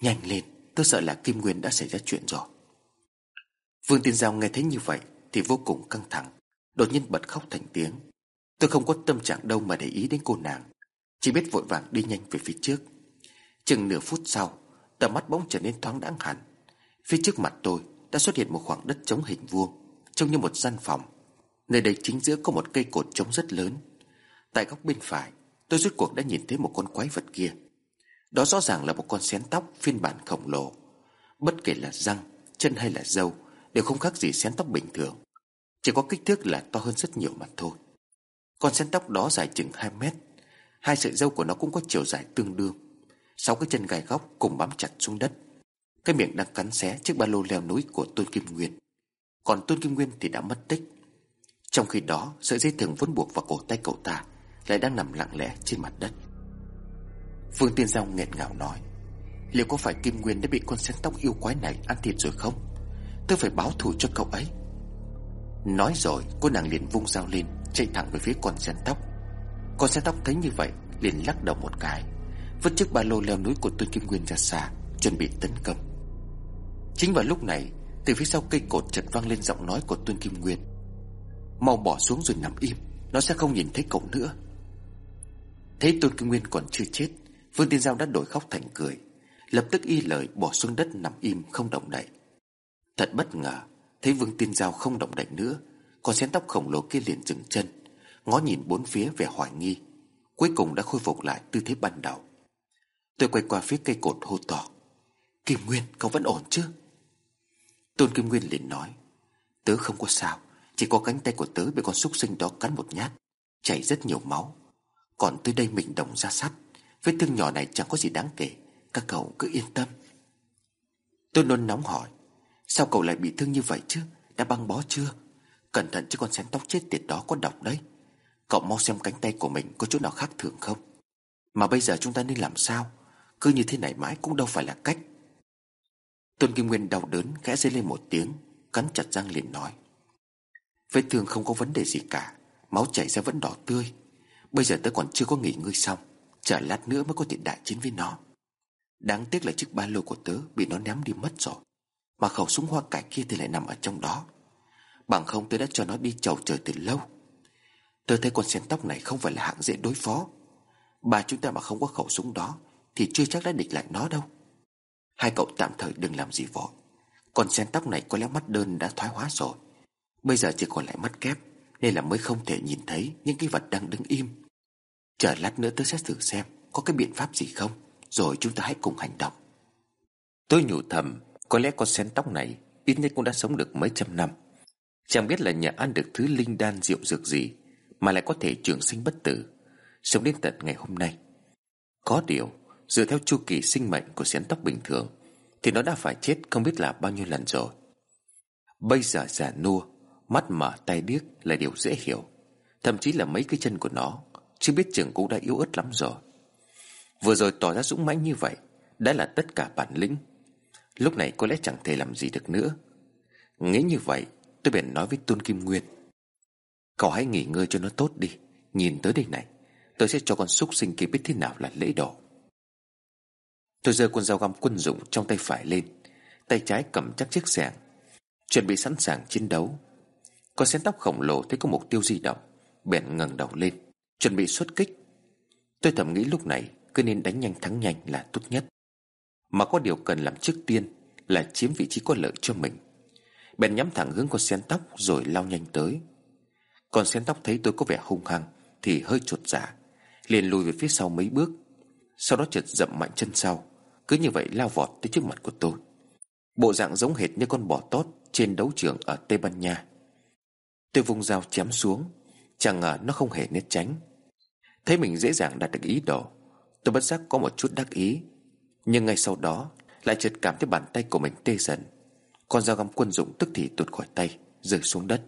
Nhanh lên, Tôi sợ là Kim Nguyên đã xảy ra chuyện rồi. Vương tiên Giao nghe thấy như vậy Thì vô cùng căng thẳng. Đột nhiên bật khóc thành tiếng. Tôi không có tâm trạng đâu mà để ý đến cô nàng. Chỉ biết vội vàng đi nhanh về phía trước. Chừng nửa phút sau Tầm mắt bỗng trở nên thoáng đãng hẳn. Phía trước mặt tôi đã xuất hiện một khoảng đất trống hình vuông Trông như một gian phòng. Nơi đây chính giữa có một cây cột trống rất lớn. Tại góc bên phải Tôi rút cuộc đã nhìn thấy một con quái vật kia. Đó rõ ràng là một con xén tóc phiên bản khổng lồ. Bất kể là răng, chân hay là râu Đều không khác gì xén tóc bình thường. Chỉ có kích thước là to hơn rất nhiều mà thôi. Con sen tóc đó dài chừng 2 mét, Hai sợi râu của nó cũng có chiều dài tương đương. Sáu cái chân gai góc cùng bám chặt xuống đất. Cái miệng đang cắn xé chiếc ba lô leo núi của Tôn Kim Nguyên. Còn Tôn Kim Nguyên thì đã mất tích. Trong khi đó, sợi dây thừng vốn buộc vào cổ tay cậu ta Lại đang nằm lặng lẽ trên mặt đất. Phương Tiên Giao nghẹn ngào nói, Liệu có phải Kim Nguyên đã bị con sen tóc yêu quái này ăn thịt rồi không? Tôi phải báo thù cho cậu ấy. Nói rồi, cô nàng liền vung dao lên, Chạy thẳng về phía con sen tóc. Con sen tóc thấy như vậy, liền lắc đầu một cái, Vứt chiếc ba lô leo núi của Tôn Kim Nguyên ra xa, Chuẩn bị tấn công. Chính vào lúc này, Từ phía sau cây cột chợt vang lên giọng nói của Tôn Kim Nguyên. Mau bỏ xuống rồi nằm im, Nó sẽ không nhìn thấy cậu nữa. Thấy Tôn Kim Nguyên còn chưa chết, Vương Tiên Giao đã đổi khóc thành cười, Lập tức y lời bỏ xuống đất nằm im không động đậy. Thật bất ngờ Thấy Vương Tiên Giao không động đậy nữa Còn xén tóc khổng lồ kia liền dừng chân, Ngó nhìn bốn phía vẻ hoài nghi, Cuối cùng đã khôi phục lại tư thế ban đầu. Tôi quay qua phía cây cột hô to, Kim Nguyên, cậu vẫn ổn chứ? Tôn Kim Nguyên liền nói, Tớ không có sao, Chỉ có cánh tay của tớ bị con súc sinh đó cắn một nhát, Chảy rất nhiều máu. Còn tới đây mình đồng ra sắt, Vết thương nhỏ này chẳng có gì đáng kể, Các cậu cứ yên tâm. Tôi nôn nóng hỏi Sao cậu lại bị thương như vậy chứ? Đã băng bó chưa? Cẩn thận chứ con xén tóc chết tiệt đó có độc đấy. Cậu mau xem cánh tay của mình có chỗ nào khác thường không? Mà bây giờ chúng ta nên làm sao? Cứ như thế này mãi cũng đâu phải là cách. Tôn Kim Nguyên đau đớn, khẽ dây lên một tiếng, Cắn chặt răng liền nói. Vết thương không có vấn đề gì cả, Máu chảy ra vẫn đỏ tươi. Bây giờ tớ còn chưa có nghỉ ngơi xong, Chờ lát nữa mới có thể đại chiến với nó. Đáng tiếc là chiếc ba lô của tớ Bị nó ném đi mất rồi. Mà khẩu súng hoa cải kia thì lại nằm ở trong đó. Bằng không tôi đã cho nó đi chầu trời từ lâu. Tớ thấy con sen tóc này không phải là hạng dễ đối phó. Bà chúng ta mà không có khẩu súng đó, thì chưa chắc đã địch lại nó đâu. Hai cậu tạm thời đừng làm gì vội. Con sen tóc này có lẽ mắt đơn đã thoái hóa rồi. Bây giờ chỉ còn lại mắt kép, Nên là mới không thể nhìn thấy Những cái vật đang đứng im. Chờ lát nữa tôi sẽ thử xem Có cái biện pháp gì không, Rồi chúng ta hãy cùng hành động. Tôi nhủ thầm có lẽ con sen tóc này Ít nhất cũng đã sống được mấy trăm năm. Chẳng biết là nhà ăn được thứ linh đan rượu dược gì Mà lại có thể trường sinh bất tử. Sống đến tận ngày hôm nay. Có điều, Dựa theo chu kỳ sinh mệnh của sen tóc bình thường, Thì nó đã phải chết không biết là bao nhiêu lần rồi. Bây giờ già nua, Mắt mở tay điếc là điều dễ hiểu. Thậm chí là mấy cái chân của nó, Chưa biết chừng cũng đã yếu ớt lắm rồi. Vừa rồi tỏ ra dũng mãnh như vậy, Đã là tất cả bản lĩnh Lúc này có lẽ chẳng thể làm gì được nữa. Nghĩ như vậy, Tôi bèn nói với Tôn Kim Nguyên. Cậu hãy nghỉ ngơi cho nó tốt đi. Nhìn tới đây này, Tôi sẽ cho con súc sinh kia biết thế nào là lễ độ. Tôi giơ con dao găm quân dụng trong tay phải lên. Tay trái cầm chắc chiếc xẻng, Chuẩn bị sẵn sàng chiến đấu. Con xén tóc khổng lồ thấy có mục tiêu di động, Bèn ngẩng đầu lên, Chuẩn bị xuất kích. Tôi thầm nghĩ lúc này cứ nên đánh nhanh thắng nhanh là tốt nhất. Mà có điều cần làm trước tiên Là chiếm vị trí có lợi cho mình. Bèn nhắm thẳng hướng con sen tóc Rồi lao nhanh tới. Con sen tóc thấy tôi có vẻ hung hăng Thì hơi chuột giả dạ, Liền lùi về phía sau mấy bước. Sau đó chợt dậm mạnh chân sau cứ như vậy lao vọt tới trước mặt của tôi. Bộ dạng giống hệt như con bò tót Trên đấu trường ở Tây Ban Nha. Tôi vung dao chém xuống Chẳng ngờ nó không hề né tránh. Thấy mình dễ dàng đạt được ý đồ Tôi bất giác có một chút đắc ý nhưng ngay sau đó, Lại chợt cảm thấy bàn tay của mình tê dần. Con dao găm quân dụng tức thì tuột khỏi tay, Rơi xuống đất.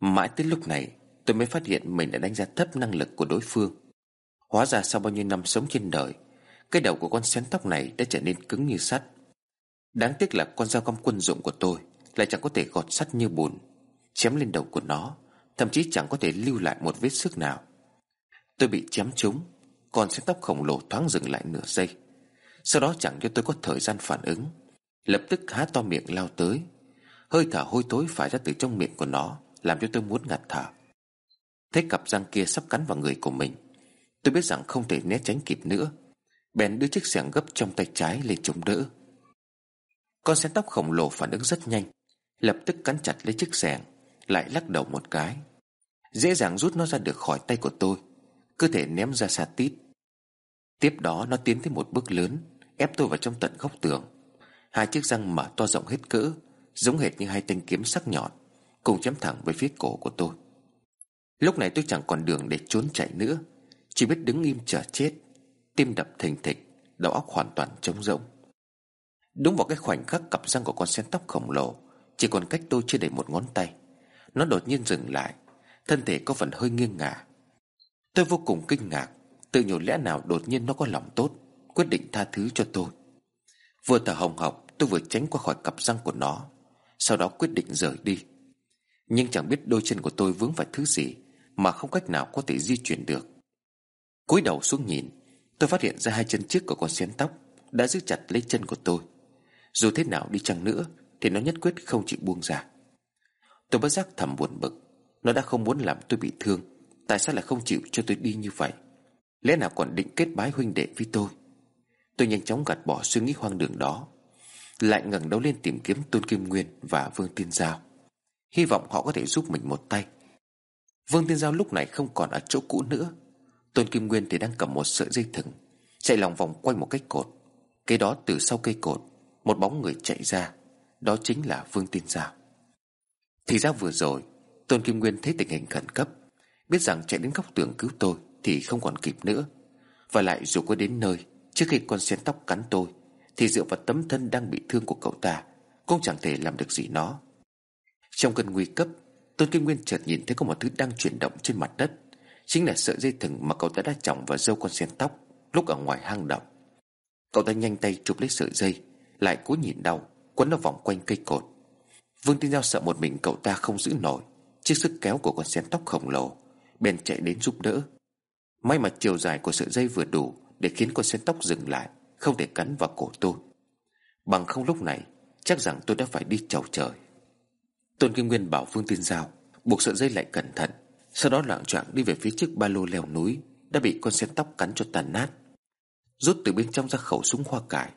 Mãi tới lúc này, Tôi mới phát hiện mình đã đánh giá thấp năng lực của đối phương. Hóa ra sau bao nhiêu năm sống trên đời, cái đầu của con xén tóc này đã trở nên cứng như sắt. Đáng tiếc là con dao găm quân dụng của tôi Lại chẳng có thể gọt sắt như bùn, Chém lên đầu của nó, Thậm chí chẳng có thể lưu lại một vết sức nào. Tôi bị chém trúng Còn xén tóc khổng lồ thoáng dừng lại nửa giây. Sau đó chẳng cho tôi có thời gian phản ứng. Lập tức há to miệng lao tới. Hơi thở hôi tối phải ra từ trong miệng của nó, Làm cho tôi muốn ngạt thở. Thấy cặp răng kia sắp cắn vào người của mình, Tôi biết rằng không thể né tránh kịp nữa. Bèn đưa chiếc xẻng gấp trong tay trái lên chống đỡ. Con sen tóc khổng lồ phản ứng rất nhanh, Lập tức cắn chặt lấy chiếc xẻng, Lại lắc đầu một cái. Dễ dàng rút nó ra được khỏi tay của tôi, Cơ thể ném ra xa tít. Tiếp đó nó tiến tới một bước lớn, Ép tôi vào trong tận góc tường. Hai chiếc răng mở to rộng hết cỡ, Giống hệt như hai thanh kiếm sắc nhọn, Cùng chém thẳng về phía cổ của tôi. Lúc này tôi chẳng còn đường để trốn chạy nữa, Chỉ biết đứng im chờ chết, Tim đập thình thịch, Đầu óc hoàn toàn trống rỗng. Đúng vào cái khoảnh khắc cặp răng của con sen tóc khổng lồ, Chỉ còn cách tôi chưa đầy một ngón tay, Nó đột nhiên dừng lại, Thân thể có phần hơi nghiêng ngả. Tôi vô cùng kinh ngạc Tự nhủ lẽ nào đột nhiên nó có lòng tốt, Quyết định tha thứ cho tôi. Vừa thở hồng hộc tôi vừa tránh qua khỏi cặp răng của nó, Sau đó quyết định rời đi. Nhưng chẳng biết đôi chân của tôi vướng phải thứ gì Mà không cách nào có thể di chuyển được. Cúi đầu xuống nhìn, Tôi phát hiện ra hai chân trước của con xén tóc Đã giữ chặt lấy chân của tôi. Dù thế nào đi chăng nữa Thì nó nhất quyết không chịu buông ra. Tôi bất giác thầm buồn bực, Nó đã không muốn làm tôi bị thương, Tại sao lại không chịu cho tôi đi như vậy? Lẽ nào còn định kết bái huynh đệ với tôi? Tôi nhanh chóng gạt bỏ suy nghĩ hoang đường đó, Lại ngẩng đầu lên tìm kiếm Tôn Kim Nguyên và Vương Tiên Giao. Hy vọng họ có thể giúp mình một tay. Vương Tiên Giao lúc này không còn ở chỗ cũ nữa. Tôn Kim Nguyên thì đang cầm một sợi dây thừng, Chạy lòng vòng quanh một cái cột. Cái đó từ sau cây cột, Một bóng người chạy ra, Đó chính là Vương Tiên Giao. Thì ra vừa rồi, Tôn Kim Nguyên thấy tình hình khẩn cấp, Biết rằng chạy đến góc tường cứu tôi. Thì không còn kịp nữa. Và lại dù có đến nơi, Trước khi con xén tóc cắn tôi, Thì dựa vào tấm thân đang bị thương của cậu ta, Cũng chẳng thể làm được gì nó. Trong cơn nguy cấp, Tôn Kim Nguyên chợt nhìn thấy có một thứ đang chuyển động trên mặt đất, Chính là sợi dây thừng mà cậu ta đã trồng vào dâu con sen tóc Lúc ở ngoài hang động. Cậu ta nhanh tay chụp lấy sợi dây, Lại cố nhìn đau, Quấn nó vòng quanh cây cột. Vương Tiên Giao sợ một mình cậu ta không giữ nổi Chiếc sức kéo của con sen tóc khổng lồ, Bèn chạy đến giúp đỡ. May mà chiều dài của sợi dây vừa đủ Để khiến con sen tóc dừng lại, Không thể cắn vào cổ tôi. Bằng không lúc này, Chắc rằng tôi đã phải đi chầu trời. Tôn Kim Nguyên bảo phương Tiên Giao, Buộc sợi dây lại cẩn thận, sau đó loạn choạng đi về phía trước ba lô leo núi Đã bị con sen tóc cắn cho tàn nát. Rút từ bên trong ra khẩu súng hoa cải,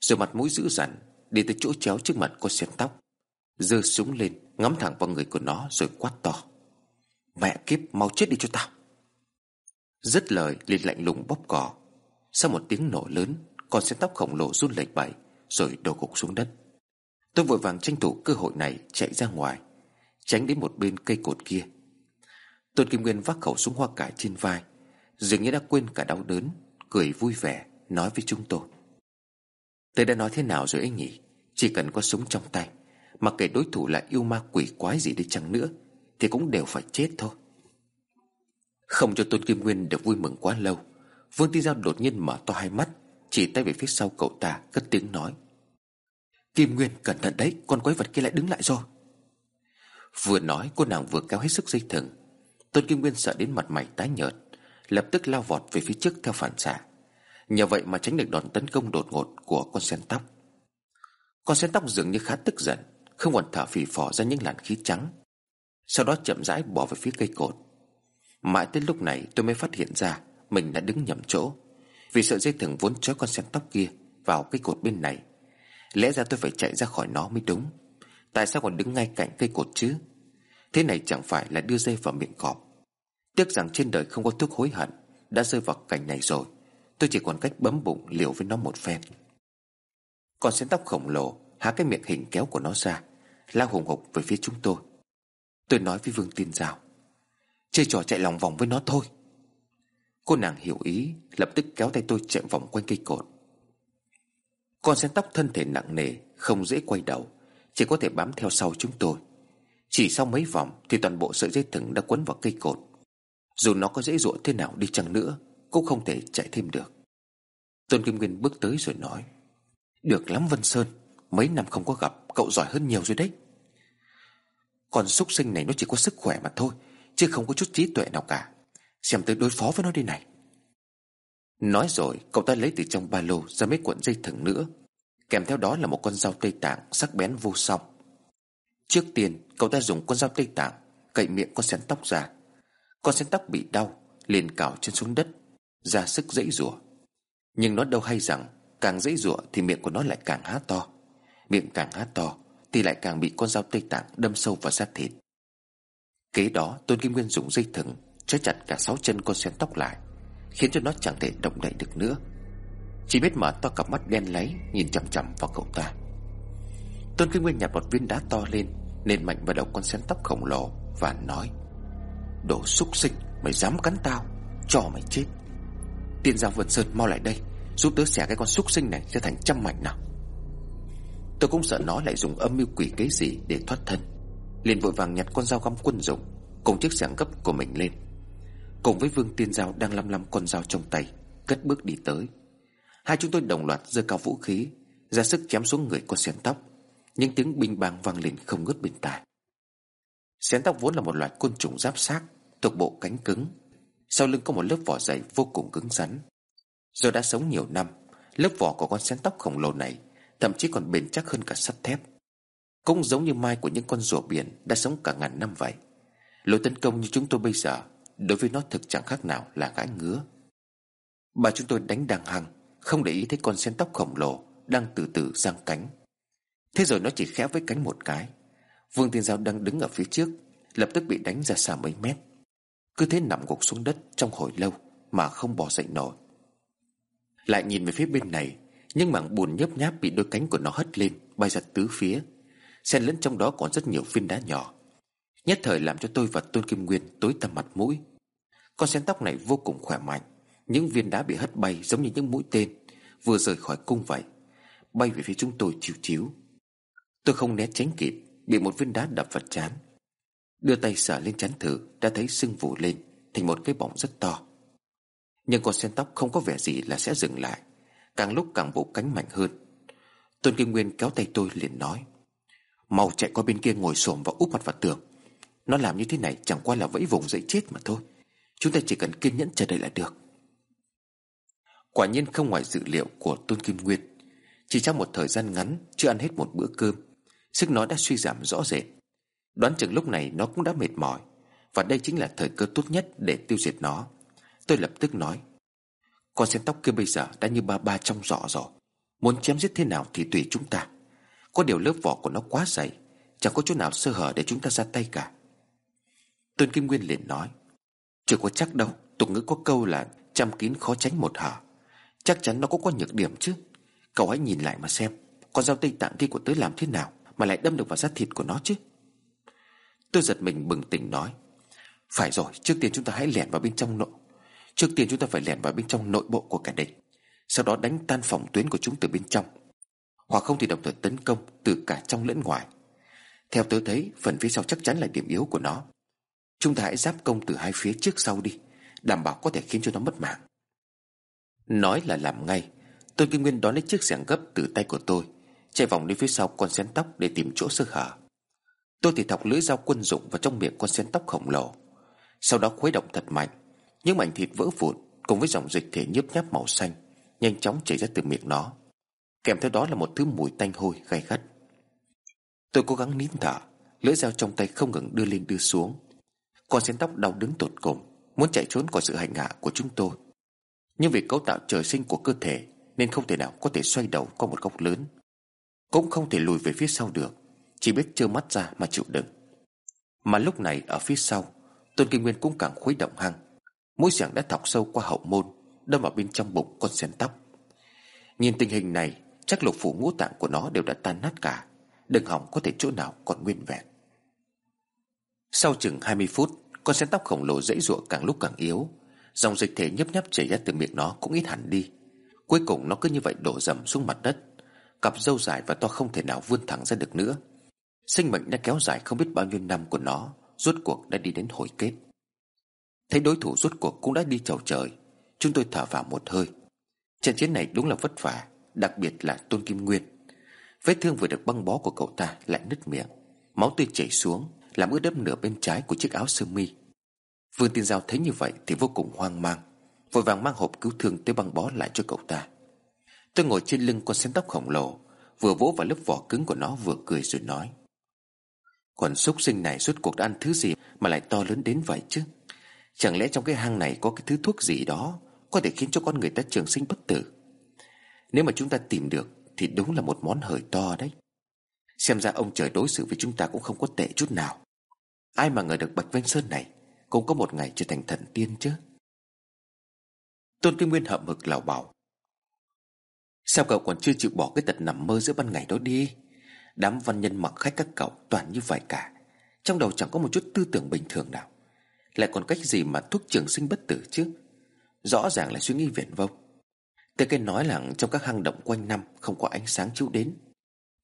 Rồi mặt mũi dữ dằn Đi tới chỗ chéo trước mặt con sen tóc, giơ súng lên, Ngắm thẳng vào người của nó rồi quát to. Mẹ kiếp, mau chết đi cho tao! Dứt lời liền lạnh lùng bóp cỏ Sau một tiếng nổ lớn, Con sen tóc khổng lồ run lẩy bẩy, Rồi đổ gục xuống đất. Tôi vội vàng tranh thủ cơ hội này chạy ra ngoài, Tránh đến một bên cây cột kia. Tôn Kim Nguyên vác khẩu súng hoa cải trên vai, Dường như đã quên cả đau đớn, Cười vui vẻ, Nói với chúng tôi. Tôi đã nói thế nào rồi anh nhỉ? Chỉ cần có súng trong tay, Mặc kệ đối thủ là yêu ma quỷ quái gì đi chăng nữa, Thì cũng đều phải chết thôi. Không cho Tôn Kim Nguyên được vui mừng quá lâu. Vương Ti Giao đột nhiên mở to hai mắt, Chỉ tay về phía sau cậu ta, Cất tiếng nói. Kim Nguyên, cẩn thận đấy, Con quái vật kia lại đứng lại rồi. Vừa nói, cô nàng vừa kéo hết sức dây thừng. Tôn Kim Nguyên sợ đến mặt mày tái nhợt, Lập tức lao vọt về phía trước theo phản xạ. Nhờ vậy mà tránh được đòn tấn công đột ngột của con sen tóc. Con sen tóc dường như khá tức giận, Không còn thở phì phò ra những làn khí trắng. Sau đó chậm rãi bỏ về phía cây cột. Mãi tới lúc này tôi mới phát hiện ra Mình đã đứng nhầm chỗ. Vì sợi dây thừng vốn trói con sen tóc kia Vào cây cột bên này. Lẽ ra tôi phải chạy ra khỏi nó mới đúng. Tại sao còn đứng ngay cạnh cây cột chứ? Thế này chẳng phải là đưa dây vào miệng cọp. Tiếc rằng trên đời không có thuốc hối hận, Đã rơi vào cảnh này rồi. Tôi chỉ còn cách bấm bụng liều với nó một phen. Còn sen tóc khổng lồ Há cái miệng hình kéo của nó ra Lao hùng hục về phía chúng tôi. Tôi nói với Vương Tiên Giao. Chơi trò chạy lòng vòng với nó thôi. Cô nàng hiểu ý, Lập tức kéo tay tôi chạy vòng quanh cây cột. Con sen tóc thân thể nặng nề, Không dễ quay đầu, Chỉ có thể bám theo sau chúng tôi. Chỉ sau mấy vòng Thì toàn bộ sợi dây thừng đã quấn vào cây cột. Dù nó có dễ dụa thế nào đi chăng nữa, Cũng không thể chạy thêm được. Tôn Kim Nguyên bước tới rồi nói, Được lắm Vân Sơn, Mấy năm không có gặp, Cậu giỏi hơn nhiều rồi đấy. Con súc sinh này nó chỉ có sức khỏe mà thôi Chứ không có chút trí tuệ nào cả. Xem tới đối phó với nó đi này. Nói rồi, cậu ta lấy từ trong ba lô ra mấy cuộn dây thừng nữa. Kèm theo đó là một con dao tây tạng sắc bén vô song. Trước tiên, cậu ta dùng con dao tây tạng Cậy miệng con sen tóc ra. Con sen tóc bị đau, liền cào chân xuống đất, ra sức dãy rủa. Nhưng nó đâu hay rằng, càng dãy rủa thì miệng của nó lại càng há to. Miệng càng há to thì lại càng bị con dao tây tạng đâm sâu vào da thịt kế đó, tôn kim nguyên dùng dây thừng, trói chặt cả sáu chân con sen tóc lại, khiến cho nó chẳng thể động đậy được nữa. Chỉ biết mở to cặp mắt đen lấy nhìn chằm chằm vào cậu ta. Tôn kim nguyên nhặt một viên đá to lên nền mạnh vào đầu con sen tóc khổng lồ và nói, đồ xúc sinh, mày dám cắn tao, cho mày chết. Tiên Giang Vân Sơn mau lại đây, Giúp tớ xẻ cái con xúc sinh này ra thành trăm mảnh nào. Tôi cũng sợ nó lại dùng âm mưu quỷ kế gì để thoát thân liền vội vàng nhặt con dao găm quân dụng, Cùng chiếc xẻng gấp của mình lên. Cùng với Vương Tiên Giao đang lăm lăm con dao trong tay, Cất bước đi tới. Hai chúng tôi đồng loạt giơ cao vũ khí, Ra sức chém xuống người con xén tóc. Những tiếng binh bang vang lên không ngớt bên tai. Xén tóc vốn là một loại côn trùng giáp xác, Thuộc bộ cánh cứng. Sau lưng có một lớp vỏ dày vô cùng cứng rắn. Do đã sống nhiều năm, Lớp vỏ của con sen tóc khổng lồ này Thậm chí còn bền chắc hơn cả sắt thép. Cũng giống như mai của những con rùa biển Đã sống cả ngàn năm vậy. Lối tấn công như chúng tôi bây giờ, Đối với nó thực chẳng khác nào là gãi ngứa. Bà chúng tôi đánh đàng hằng, Không để ý thấy con sen tóc khổng lồ Đang từ từ giang cánh. Thế rồi nó chỉ khẽ với cánh một cái. Vương Tiên Giao đang đứng ở phía trước, Lập tức bị đánh ra xa mấy mét. Cứ thế nằm gục xuống đất trong hồi lâu Mà không bò dậy nổi. Lại nhìn về phía bên này Nhưng mảng bùn nhấp nháp bị đôi cánh của nó hất lên, Bay ra tứ phía. Xen lẫn trong đó còn rất nhiều viên đá nhỏ. Nhất thời làm cho tôi và Tôn Kim Nguyên tối tăm mặt mũi. Con sen tóc này vô cùng khỏe mạnh. Những viên đá bị hất bay giống như những mũi tên. Vừa rời khỏi cung vậy, Bay về phía chúng tôi chiếu chiếu. Tôi không né tránh kịp, Bị một viên đá đập vào chán. Đưa tay sờ lên chắn thử, Đã thấy sưng vù lên, Thành một cái bọng rất to. Nhưng con sen tóc không có vẻ gì là sẽ dừng lại, Càng lúc càng bộ cánh mạnh hơn. Tôn Kim Nguyên kéo tay tôi liền nói. Mau chạy qua bên kia ngồi xổm và úp mặt vào tường. Nó làm như thế này chẳng qua là vẫy vùng dậy chết mà thôi. Chúng ta chỉ cần kiên nhẫn chờ đợi là được. Quả nhiên không ngoài dự liệu của Tôn Kim Nguyên. Chỉ trong một thời gian ngắn, Chưa ăn hết một bữa cơm, Sức nó đã suy giảm rõ rệt. Đoán chừng lúc này nó cũng đã mệt mỏi, Và đây chính là thời cơ tốt nhất để tiêu diệt nó. Tôi lập tức nói, Con sen tóc kia bây giờ đã như ba ba trong giỏ rồi. Muốn chém giết thế nào thì tùy chúng ta. Có điều lớp vỏ của nó quá dày, Chẳng có chỗ nào sơ hở để chúng ta ra tay cả. Tôn Kim Nguyên liền nói, Chưa có chắc đâu, Tục ngữ có câu là Chăm kín khó tránh một hở. Chắc chắn nó cũng có nhược điểm chứ. Cậu hãy nhìn lại mà xem, Con dao tây tạng kia của tớ làm thế nào Mà lại đâm được vào da thịt của nó chứ? Tôi giật mình bừng tỉnh nói, Phải rồi, trước tiên chúng ta hãy lẻn vào bên trong nội. Trước tiên chúng ta phải lẻn vào bên trong nội bộ của kẻ địch, Sau đó đánh tan phòng tuyến của chúng từ bên trong. Hoặc không thì đồng thời tấn công Từ cả trong lẫn ngoài. Theo tớ thấy, phần phía sau chắc chắn là điểm yếu của nó. Chúng ta hãy giáp công từ hai phía trước sau đi, Đảm bảo có thể khiến cho nó mất mạng. Nói là làm ngay, Tôn Kim Nguyên đón lấy chiếc xẻng gấp từ tay của tôi, Chạy vòng đến phía sau con xén tóc để tìm chỗ sơ hở. Tôi thì thọc lưỡi dao quân dụng vào trong miệng con sen tóc khổng lồ. Sau đó khuấy động thật mạnh, Những mảnh thịt vỡ vụn Cùng với dòng dịch thể nhớp nháp màu xanh Nhanh chóng chảy ra từ miệng nó. Kèm theo đó là một thứ mùi tanh hôi, gay gắt. Tôi cố gắng nín thở, Lưỡi dao trong tay không ngừng đưa lên đưa xuống. Con sen tóc đau đứng tột cùng, Muốn chạy trốn khỏi sự hành hạ của chúng tôi. Nhưng vì cấu tạo trời sinh của cơ thể, Nên không thể nào có thể xoay đầu qua một góc lớn. Cũng không thể lùi về phía sau được, chỉ biết trơ mắt ra mà chịu đựng. Mà lúc này, ở phía sau, Tôn Kinh Nguyên cũng càng khuấy động hăng. Mũi xẻng đã thọc sâu qua hậu môn, Đâm vào bên trong bụng con sen tóc. Nhìn tình hình này Chắc lục phủ ngũ tạng của nó đều đã tan nát cả. Đừng hỏng có thể chỗ nào còn nguyên vẹn. Sau chừng 20 phút, Con sen tóc khổng lồ dãy ruộng càng lúc càng yếu. Dòng dịch thể nhấp nhấp chảy ra từ miệng nó cũng ít hẳn đi. Cuối cùng nó cứ như vậy đổ dầm xuống mặt đất. Cặp dâu dài và to không thể nào vươn thẳng ra được nữa. Sinh mệnh đã kéo dài không biết bao nhiêu năm của nó, Rốt cuộc đã đi đến hồi kết. Thấy đối thủ rốt cuộc cũng đã đi chầu trời, Chúng tôi thở vào một hơi. Trận chiến này đúng là vất vả. Đặc biệt là Tôn Kim Nguyên. Vết thương vừa được băng bó của cậu ta lại nứt miệng, Máu tươi chảy xuống, Làm ướt đẫm nửa bên trái của chiếc áo sơ mi. Vương Tiên Giao thấy như vậy Thì vô cùng hoang mang, Vội vàng mang hộp cứu thương tới băng bó lại cho cậu ta. Tôi ngồi trên lưng con sen tóc khổng lồ, Vừa vỗ vào lớp vỏ cứng của nó vừa cười rồi nói Còn súc sinh này suốt cuộc đã ăn thứ gì Mà lại to lớn đến vậy chứ? Chẳng lẽ trong cái hang này có cái thứ thuốc gì đó Có thể khiến cho con người ta trường sinh bất tử? Nếu mà chúng ta tìm được, Thì đúng là một món hời to đấy. Xem ra ông trời đối xử với chúng ta cũng không có tệ chút nào. Ai mà ngờ được Bạch Vân Sơn này Cũng có một ngày trở thành thần tiên chứ. Tôn Kim Nguyên hậm hực lào bảo. Sao cậu còn chưa chịu bỏ cái tật nằm mơ giữa ban ngày đó đi? Đám văn nhân mặc khách các cậu toàn như vậy cả. Trong đầu chẳng có một chút tư tưởng bình thường nào. Lại còn cách gì mà thuốc trường sinh bất tử chứ? Rõ ràng là suy nghĩ viển vông. Từ cái nói là trong các hang động quanh năm Không có ánh sáng chiếu đến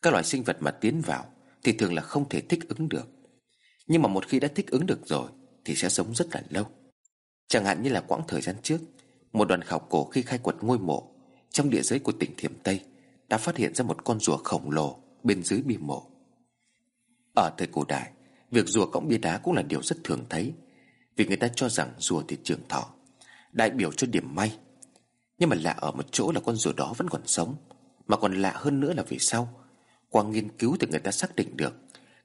Các loài sinh vật mà tiến vào Thì thường là không thể thích ứng được Nhưng mà một khi đã thích ứng được rồi Thì sẽ sống rất là lâu Chẳng hạn như là quãng thời gian trước Một đoàn khảo cổ khi khai quật ngôi mộ trong địa giới của tỉnh Thiểm Tây đã phát hiện ra một con rùa khổng lồ bên dưới bia mộ. Ở thời cổ đại, việc rùa cõng bia đá cũng là điều rất thường thấy, vì người ta cho rằng rùa thì trường thọ, đại biểu cho điểm may. Nhưng mà lạ ở một chỗ là con rùa đó vẫn còn sống, mà còn lạ hơn nữa là vì sao? Qua nghiên cứu thì người ta xác định được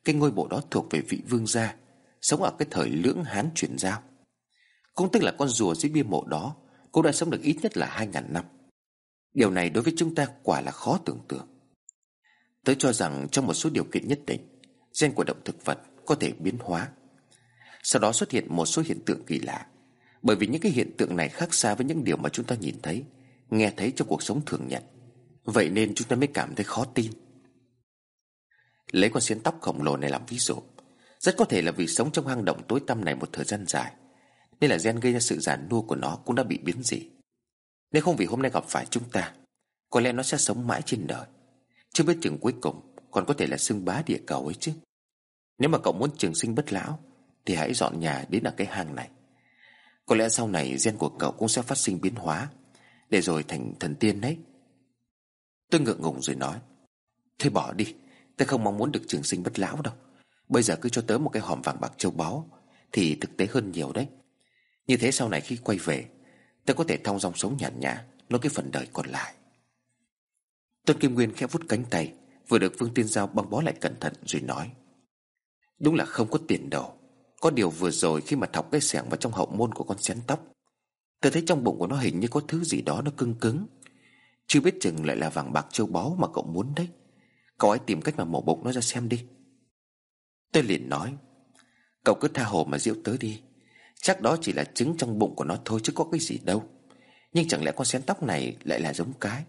cái ngôi mộ đó thuộc về vị vương gia, sống ở cái thời lưỡng hán chuyển giao. Cũng tức là con rùa dưới bia mộ đó cũng đã sống được ít nhất là hai ngàn năm. Điều này đối với chúng ta quả là khó tưởng tượng Tôi cho rằng trong một số điều kiện nhất định Gen của động thực vật có thể biến hóa Sau đó xuất hiện một số hiện tượng kỳ lạ bởi vì những cái hiện tượng này khác xa với những điều mà chúng ta nhìn thấy, Nghe thấy trong cuộc sống thường nhật. Vậy nên chúng ta mới cảm thấy khó tin. Lấy con xiên tóc khổng lồ này làm ví dụ. Rất có thể là vì sống trong hang động tối tăm này một thời gian dài, Nên là gen gây ra sự già nua của nó cũng đã bị biến dị. Nếu không vì hôm nay gặp phải chúng ta, Có lẽ nó sẽ sống mãi trên đời. Chưa biết chừng cuối cùng, Còn có thể là xưng bá địa cầu ấy chứ. Nếu mà cậu muốn trường sinh bất lão, Thì hãy dọn nhà đến ở cái hang này. Có lẽ sau này gen của cậu cũng sẽ phát sinh biến hóa. Để rồi thành thần tiên đấy. Tôi ngượng ngùng rồi nói. Thôi bỏ đi. Tôi không mong muốn được trường sinh bất lão đâu. Bây giờ cứ cho tớ một cái hòm vàng bạc châu báu. Thì thực tế hơn nhiều đấy. Như thế sau này khi quay về Ta có thể thong dong sống nhàn nhã Nói cái phần đời còn lại. Tôn Kim Nguyên khẽ vút cánh tay, Vừa được Vương Tiên Giao băng bó lại cẩn thận rồi nói. Đúng là không có tiền đâu. Có điều vừa rồi khi mà thọc cái sẻng vào trong hậu môn của con xén tóc, Tôi thấy trong bụng của nó hình như có thứ gì đó nó cưng cứng. Chưa biết chừng lại là vàng bạc châu báu mà cậu muốn đấy. Cậu ấy tìm cách mà mổ bụng nó ra xem đi. Tôi liền nói, Cậu cứ tha hồ mà diễu tới đi. Chắc đó chỉ là trứng trong bụng của nó thôi chứ có cái gì đâu. Nhưng chẳng lẽ con xén tóc này lại là giống cái?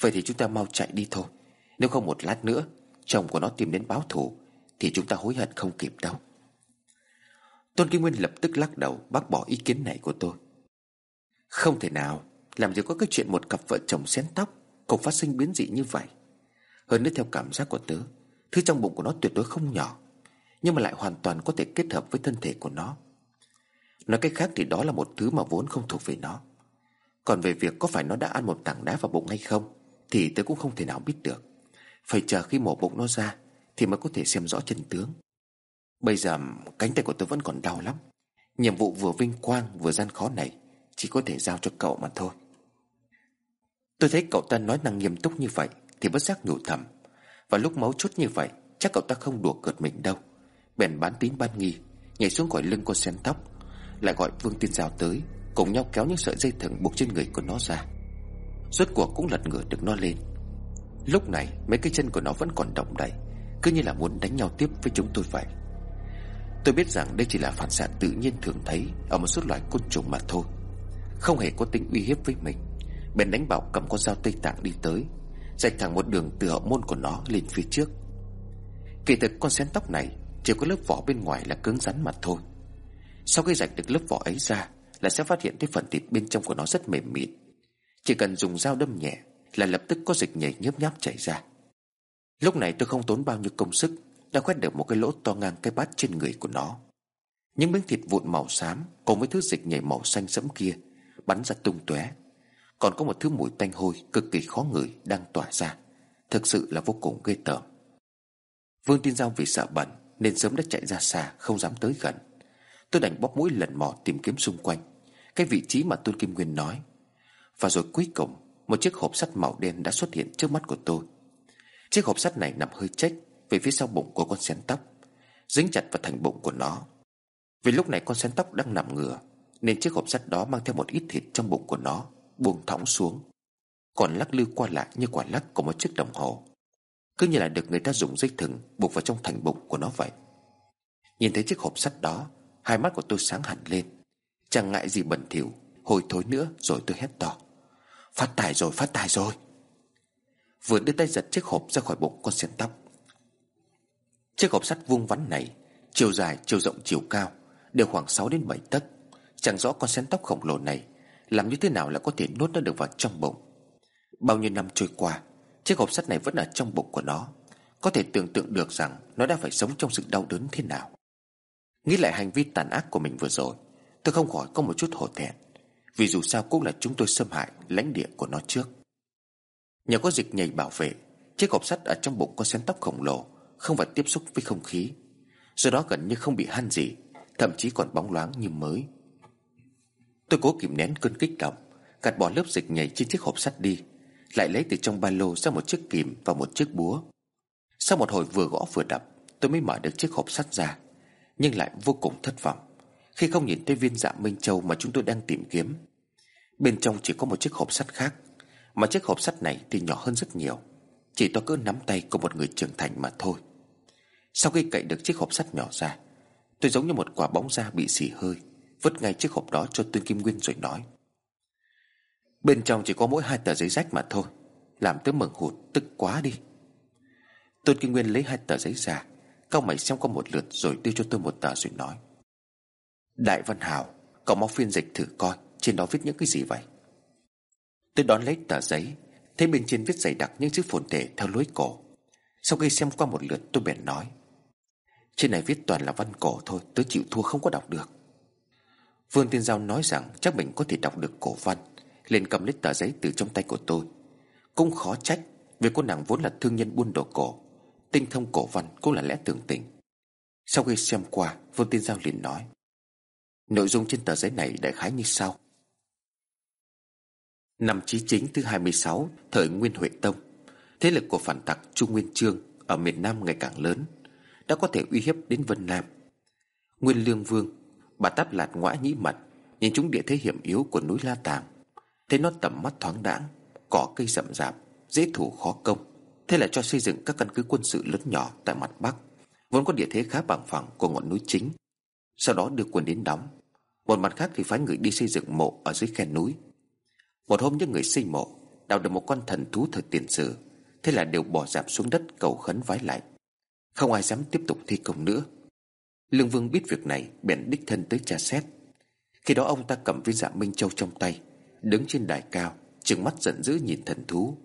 Vậy thì chúng ta mau chạy đi thôi. Nếu không một lát nữa, Chồng của nó tìm đến báo thù Thì chúng ta hối hận không kịp đâu. Tôn Kinh Nguyên lập tức lắc đầu, Bác bỏ ý kiến này của tôi. Không thể nào, Làm gì có cái chuyện một cặp vợ chồng xén tóc Cùng phát sinh biến dị như vậy. Hơn nữa theo cảm giác của tớ, Thứ trong bụng của nó tuyệt đối không nhỏ, Nhưng mà lại hoàn toàn có thể kết hợp với thân thể của nó. Nói cách khác thì đó là một thứ mà vốn không thuộc về nó. Còn về việc có phải nó đã ăn một tảng đá vào bụng hay không, Thì tớ cũng không thể nào biết được. Phải chờ khi mổ bụng nó ra, Thì mới có thể xem rõ chân tướng. Bây giờ cánh tay của tôi vẫn còn đau lắm. Nhiệm vụ vừa vinh quang vừa gian khó này Chỉ có thể giao cho cậu mà thôi. Tôi thấy cậu ta nói năng nghiêm túc như vậy Thì bất giác nhủ thầm. Và lúc máu chút như vậy, Chắc cậu ta không đùa cợt mình đâu. Bèn bán tín ban nghi, Nhảy xuống khỏi lưng con sen tóc, lại gọi Vương Tiên Giao tới, Cùng nhau kéo những sợi dây thừng buộc trên người của nó ra. Rốt cuộc cũng lật ngửa được nó lên. Lúc này, mấy cái chân của nó vẫn còn động đậy, Cứ như là muốn đánh nhau tiếp với chúng tôi vậy. Tôi biết rằng đây chỉ là phản xạ tự nhiên thường thấy Ở một số loài côn trùng mà thôi. Không hề có tính uy hiếp với mình. Bèn đánh bảo cầm con dao Tây Tạng đi tới dạch thẳng một đường từ hậu môn của nó lên phía trước. Kỳ thực con xén tóc này Chỉ có lớp vỏ bên ngoài là cứng rắn mà thôi. Sau khi rạch được lớp vỏ ấy ra Là sẽ phát hiện thấy phần thịt bên trong của nó rất mềm mịn. Chỉ cần dùng dao đâm nhẹ Là lập tức có dịch nhảy nhớp nháp chảy ra. Lúc này tôi không tốn bao nhiêu công sức đã khoét được một cái lỗ to ngang cái bát trên người của nó. Những miếng thịt vụn màu xám Cùng với thứ dịch nhảy màu xanh sẫm kia Bắn ra tung tóe. Còn có một thứ mùi tanh hôi cực kỳ khó ngửi Đang tỏa ra. Thực sự là vô cùng ghê tởm. Vương tin Giao vì sợ bẩn Nên sớm đã chạy ra xa, Không dám tới gần. Tôi đành bóp mũi lần mò tìm kiếm xung quanh. Cái vị trí mà Tôn Kim Nguyên nói. Và rồi cuối cùng, Một chiếc hộp sắt màu đen đã xuất hiện trước mắt của tôi. Chiếc hộp sắt này nằm hơi chếch về phía sau bụng của con sen tóc, Dính chặt vào thành bụng của nó. Vì lúc này con sen tóc đang nằm ngửa, Nên chiếc hộp sắt đó mang theo một ít thịt trong bụng của nó, Buông thõng xuống. Còn lắc lư qua lại như quả lắc của một chiếc đồng hồ. Cứ như là được người ta dùng dây thừng Buộc vào trong thành bụng của nó vậy. Nhìn thấy chiếc hộp sắt đó, Hai mắt của tôi sáng hẳn lên. Chẳng ngại gì bẩn thỉu, Hồi thối nữa rồi tôi hét to. Phát tài rồi, phát tài rồi! Vừa đưa tay giật chiếc hộp ra khỏi bụng con sen tóc Chiếc hộp sắt vuông vắn này Chiều dài, chiều rộng, chiều cao Đều khoảng 6 đến 7 tấc. Chẳng rõ con sen tóc khổng lồ này Làm như thế nào là có thể nuốt nó được vào trong bụng. Bao nhiêu năm trôi qua Chiếc hộp sắt này vẫn ở trong bụng của nó. Có thể tưởng tượng được rằng Nó đã phải sống trong sự đau đớn thế nào. Nghĩ lại hành vi tàn ác của mình vừa rồi Tôi không khỏi có một chút hổ thẹn. Vì dù sao cũng là chúng tôi xâm hại lãnh địa của nó trước. Nhờ có dịch nhảy bảo vệ Chiếc hộp sắt ở trong bụng con sen tóc khổng lồ không phải tiếp xúc với không khí. Do đó gần như không bị han gì, Thậm chí còn bóng loáng như mới. Tôi cố kìm nén cơn kích động, Gạt bỏ lớp dịch nhảy trên chiếc hộp sắt đi, Lại lấy từ trong ba lô ra một chiếc kìm và một chiếc búa. Sau một hồi vừa gõ vừa đập, Tôi mới mở được chiếc hộp sắt ra, Nhưng lại vô cùng thất vọng. Khi không nhìn thấy viên dạ Minh Châu mà chúng tôi đang tìm kiếm, Bên trong chỉ có một chiếc hộp sắt khác, Mà chiếc hộp sắt này thì nhỏ hơn rất nhiều, Chỉ to cỡ nắm tay của một người trưởng thành mà thôi. Sau khi cậy được chiếc hộp sắt nhỏ ra, Tôi giống như một quả bóng da bị xì hơi, Vứt ngay chiếc hộp đó cho Tuyên Kim Nguyên rồi nói. Bên trong chỉ có mỗi hai tờ giấy rách mà thôi, Làm tớ mừng hụt tức quá đi. Tôn Kim Nguyên lấy hai tờ giấy ra Cao mày xem qua một lượt rồi đưa cho tôi một tờ rồi nói. Đại Văn Hào Cậu mau phiên dịch thử coi, Trên đó viết những cái gì vậy? Tôi đón lấy tờ giấy, Thấy bên trên viết dày đặc những chữ phồn thể theo lối cổ. Sau khi xem qua một lượt, tôi bèn nói. Trên này viết toàn là văn cổ thôi, Tớ chịu thua không có đọc được. Vương Tiên Giao nói rằng chắc mình có thể đọc được cổ văn, liền cầm lấy tờ giấy từ trong tay của tôi. Cũng khó trách, Vì cô nàng vốn là thương nhân buôn đồ cổ, Tinh thông cổ văn cũng là lẽ tưởng tình. Sau khi xem qua, Vương Tiên Giao liền nói, Nội dung trên tờ giấy này đại khái như sau. Năm chí chính thứ 26 Thời Nguyên Huệ Tông. Thế lực của phản tặc Trung Nguyên Trương Ở miền Nam ngày càng lớn. Đã có thể uy hiếp đến Vân Nam Nguyên Lương Vương, Bà táp lạt ngõa nhĩ mật, Nhìn chúng địa thế hiểm yếu của núi La Tàng. Thấy nó tầm mắt thoáng đãng, Cỏ cây rậm rạp, Dễ thủ khó công. Thế là cho xây dựng các căn cứ quân sự lớn nhỏ tại mặt Bắc, Vốn có địa thế khá bằng phẳng của ngọn núi chính. Sau đó đưa quân đến đóng. Một mặt khác thì phái người đi xây dựng mộ ở dưới khe núi. Một hôm những người xây mộ Đào được một con thần thú thời tiền sử, Thế là đều bỏ dạp xuống đất cầu khấn vái lại. Không ai dám tiếp tục thi công nữa. Lương Vương biết việc này, Bèn đích thân tới tra xét. Khi đó ông ta cầm viên dạ Minh Châu trong tay, Đứng trên đài cao, Trừng mắt giận dữ nhìn thần thú.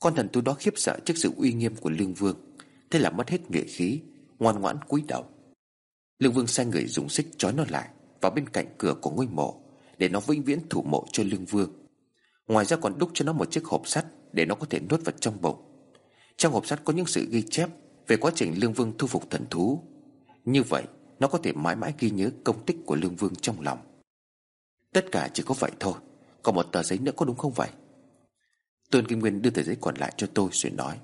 Con thần thú đó khiếp sợ trước sự uy nghiêm của Lương Vương, Thế là mất hết nhuệ khí, Ngoan ngoãn cúi đầu. Lương Vương sai người dùng xích trói nó lại Vào bên cạnh cửa của ngôi mộ, Để nó vĩnh viễn thủ mộ cho Lương Vương. Ngoài ra còn đúc cho nó một chiếc hộp sắt Để nó có thể nuốt vào trong bụng. Trong hộp sắt có những sự ghi chép về quá trình Lương Vương thu phục thần thú. Như vậy, nó có thể mãi mãi ghi nhớ công tích của Lương Vương trong lòng. Tất cả chỉ có vậy thôi, còn một tờ giấy nữa có đúng không vậy? Tôn Kim Nguyên đưa tờ giấy còn lại cho tôi rồi nói,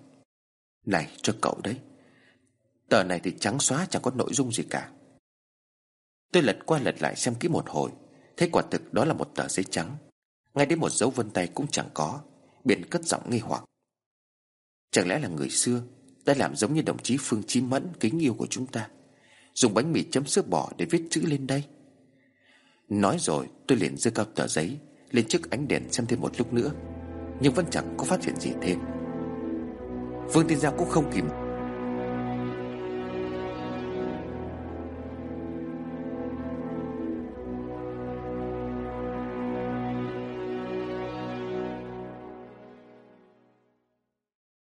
Này, cho cậu đấy. Tờ này thì trắng xóa, chẳng có nội dung gì cả. Tôi lật qua lật lại xem kỹ một hồi, Thấy quả thực đó là một tờ giấy trắng. Ngay đến một dấu vân tay cũng chẳng có, Biển cất giọng nghi hoặc. Chẳng lẽ là người xưa đã làm giống như đồng chí Phương Chí Mẫn, Kính yêu của chúng ta. Dùng bánh mì chấm sữa bò để viết chữ lên đây. Nói rồi, tôi liền giơ cao tờ giấy, lên trước ánh đèn xem thêm một lúc nữa. Nhưng vẫn chẳng có phát hiện gì thêm. Vương Tiên Giao cũng không kìm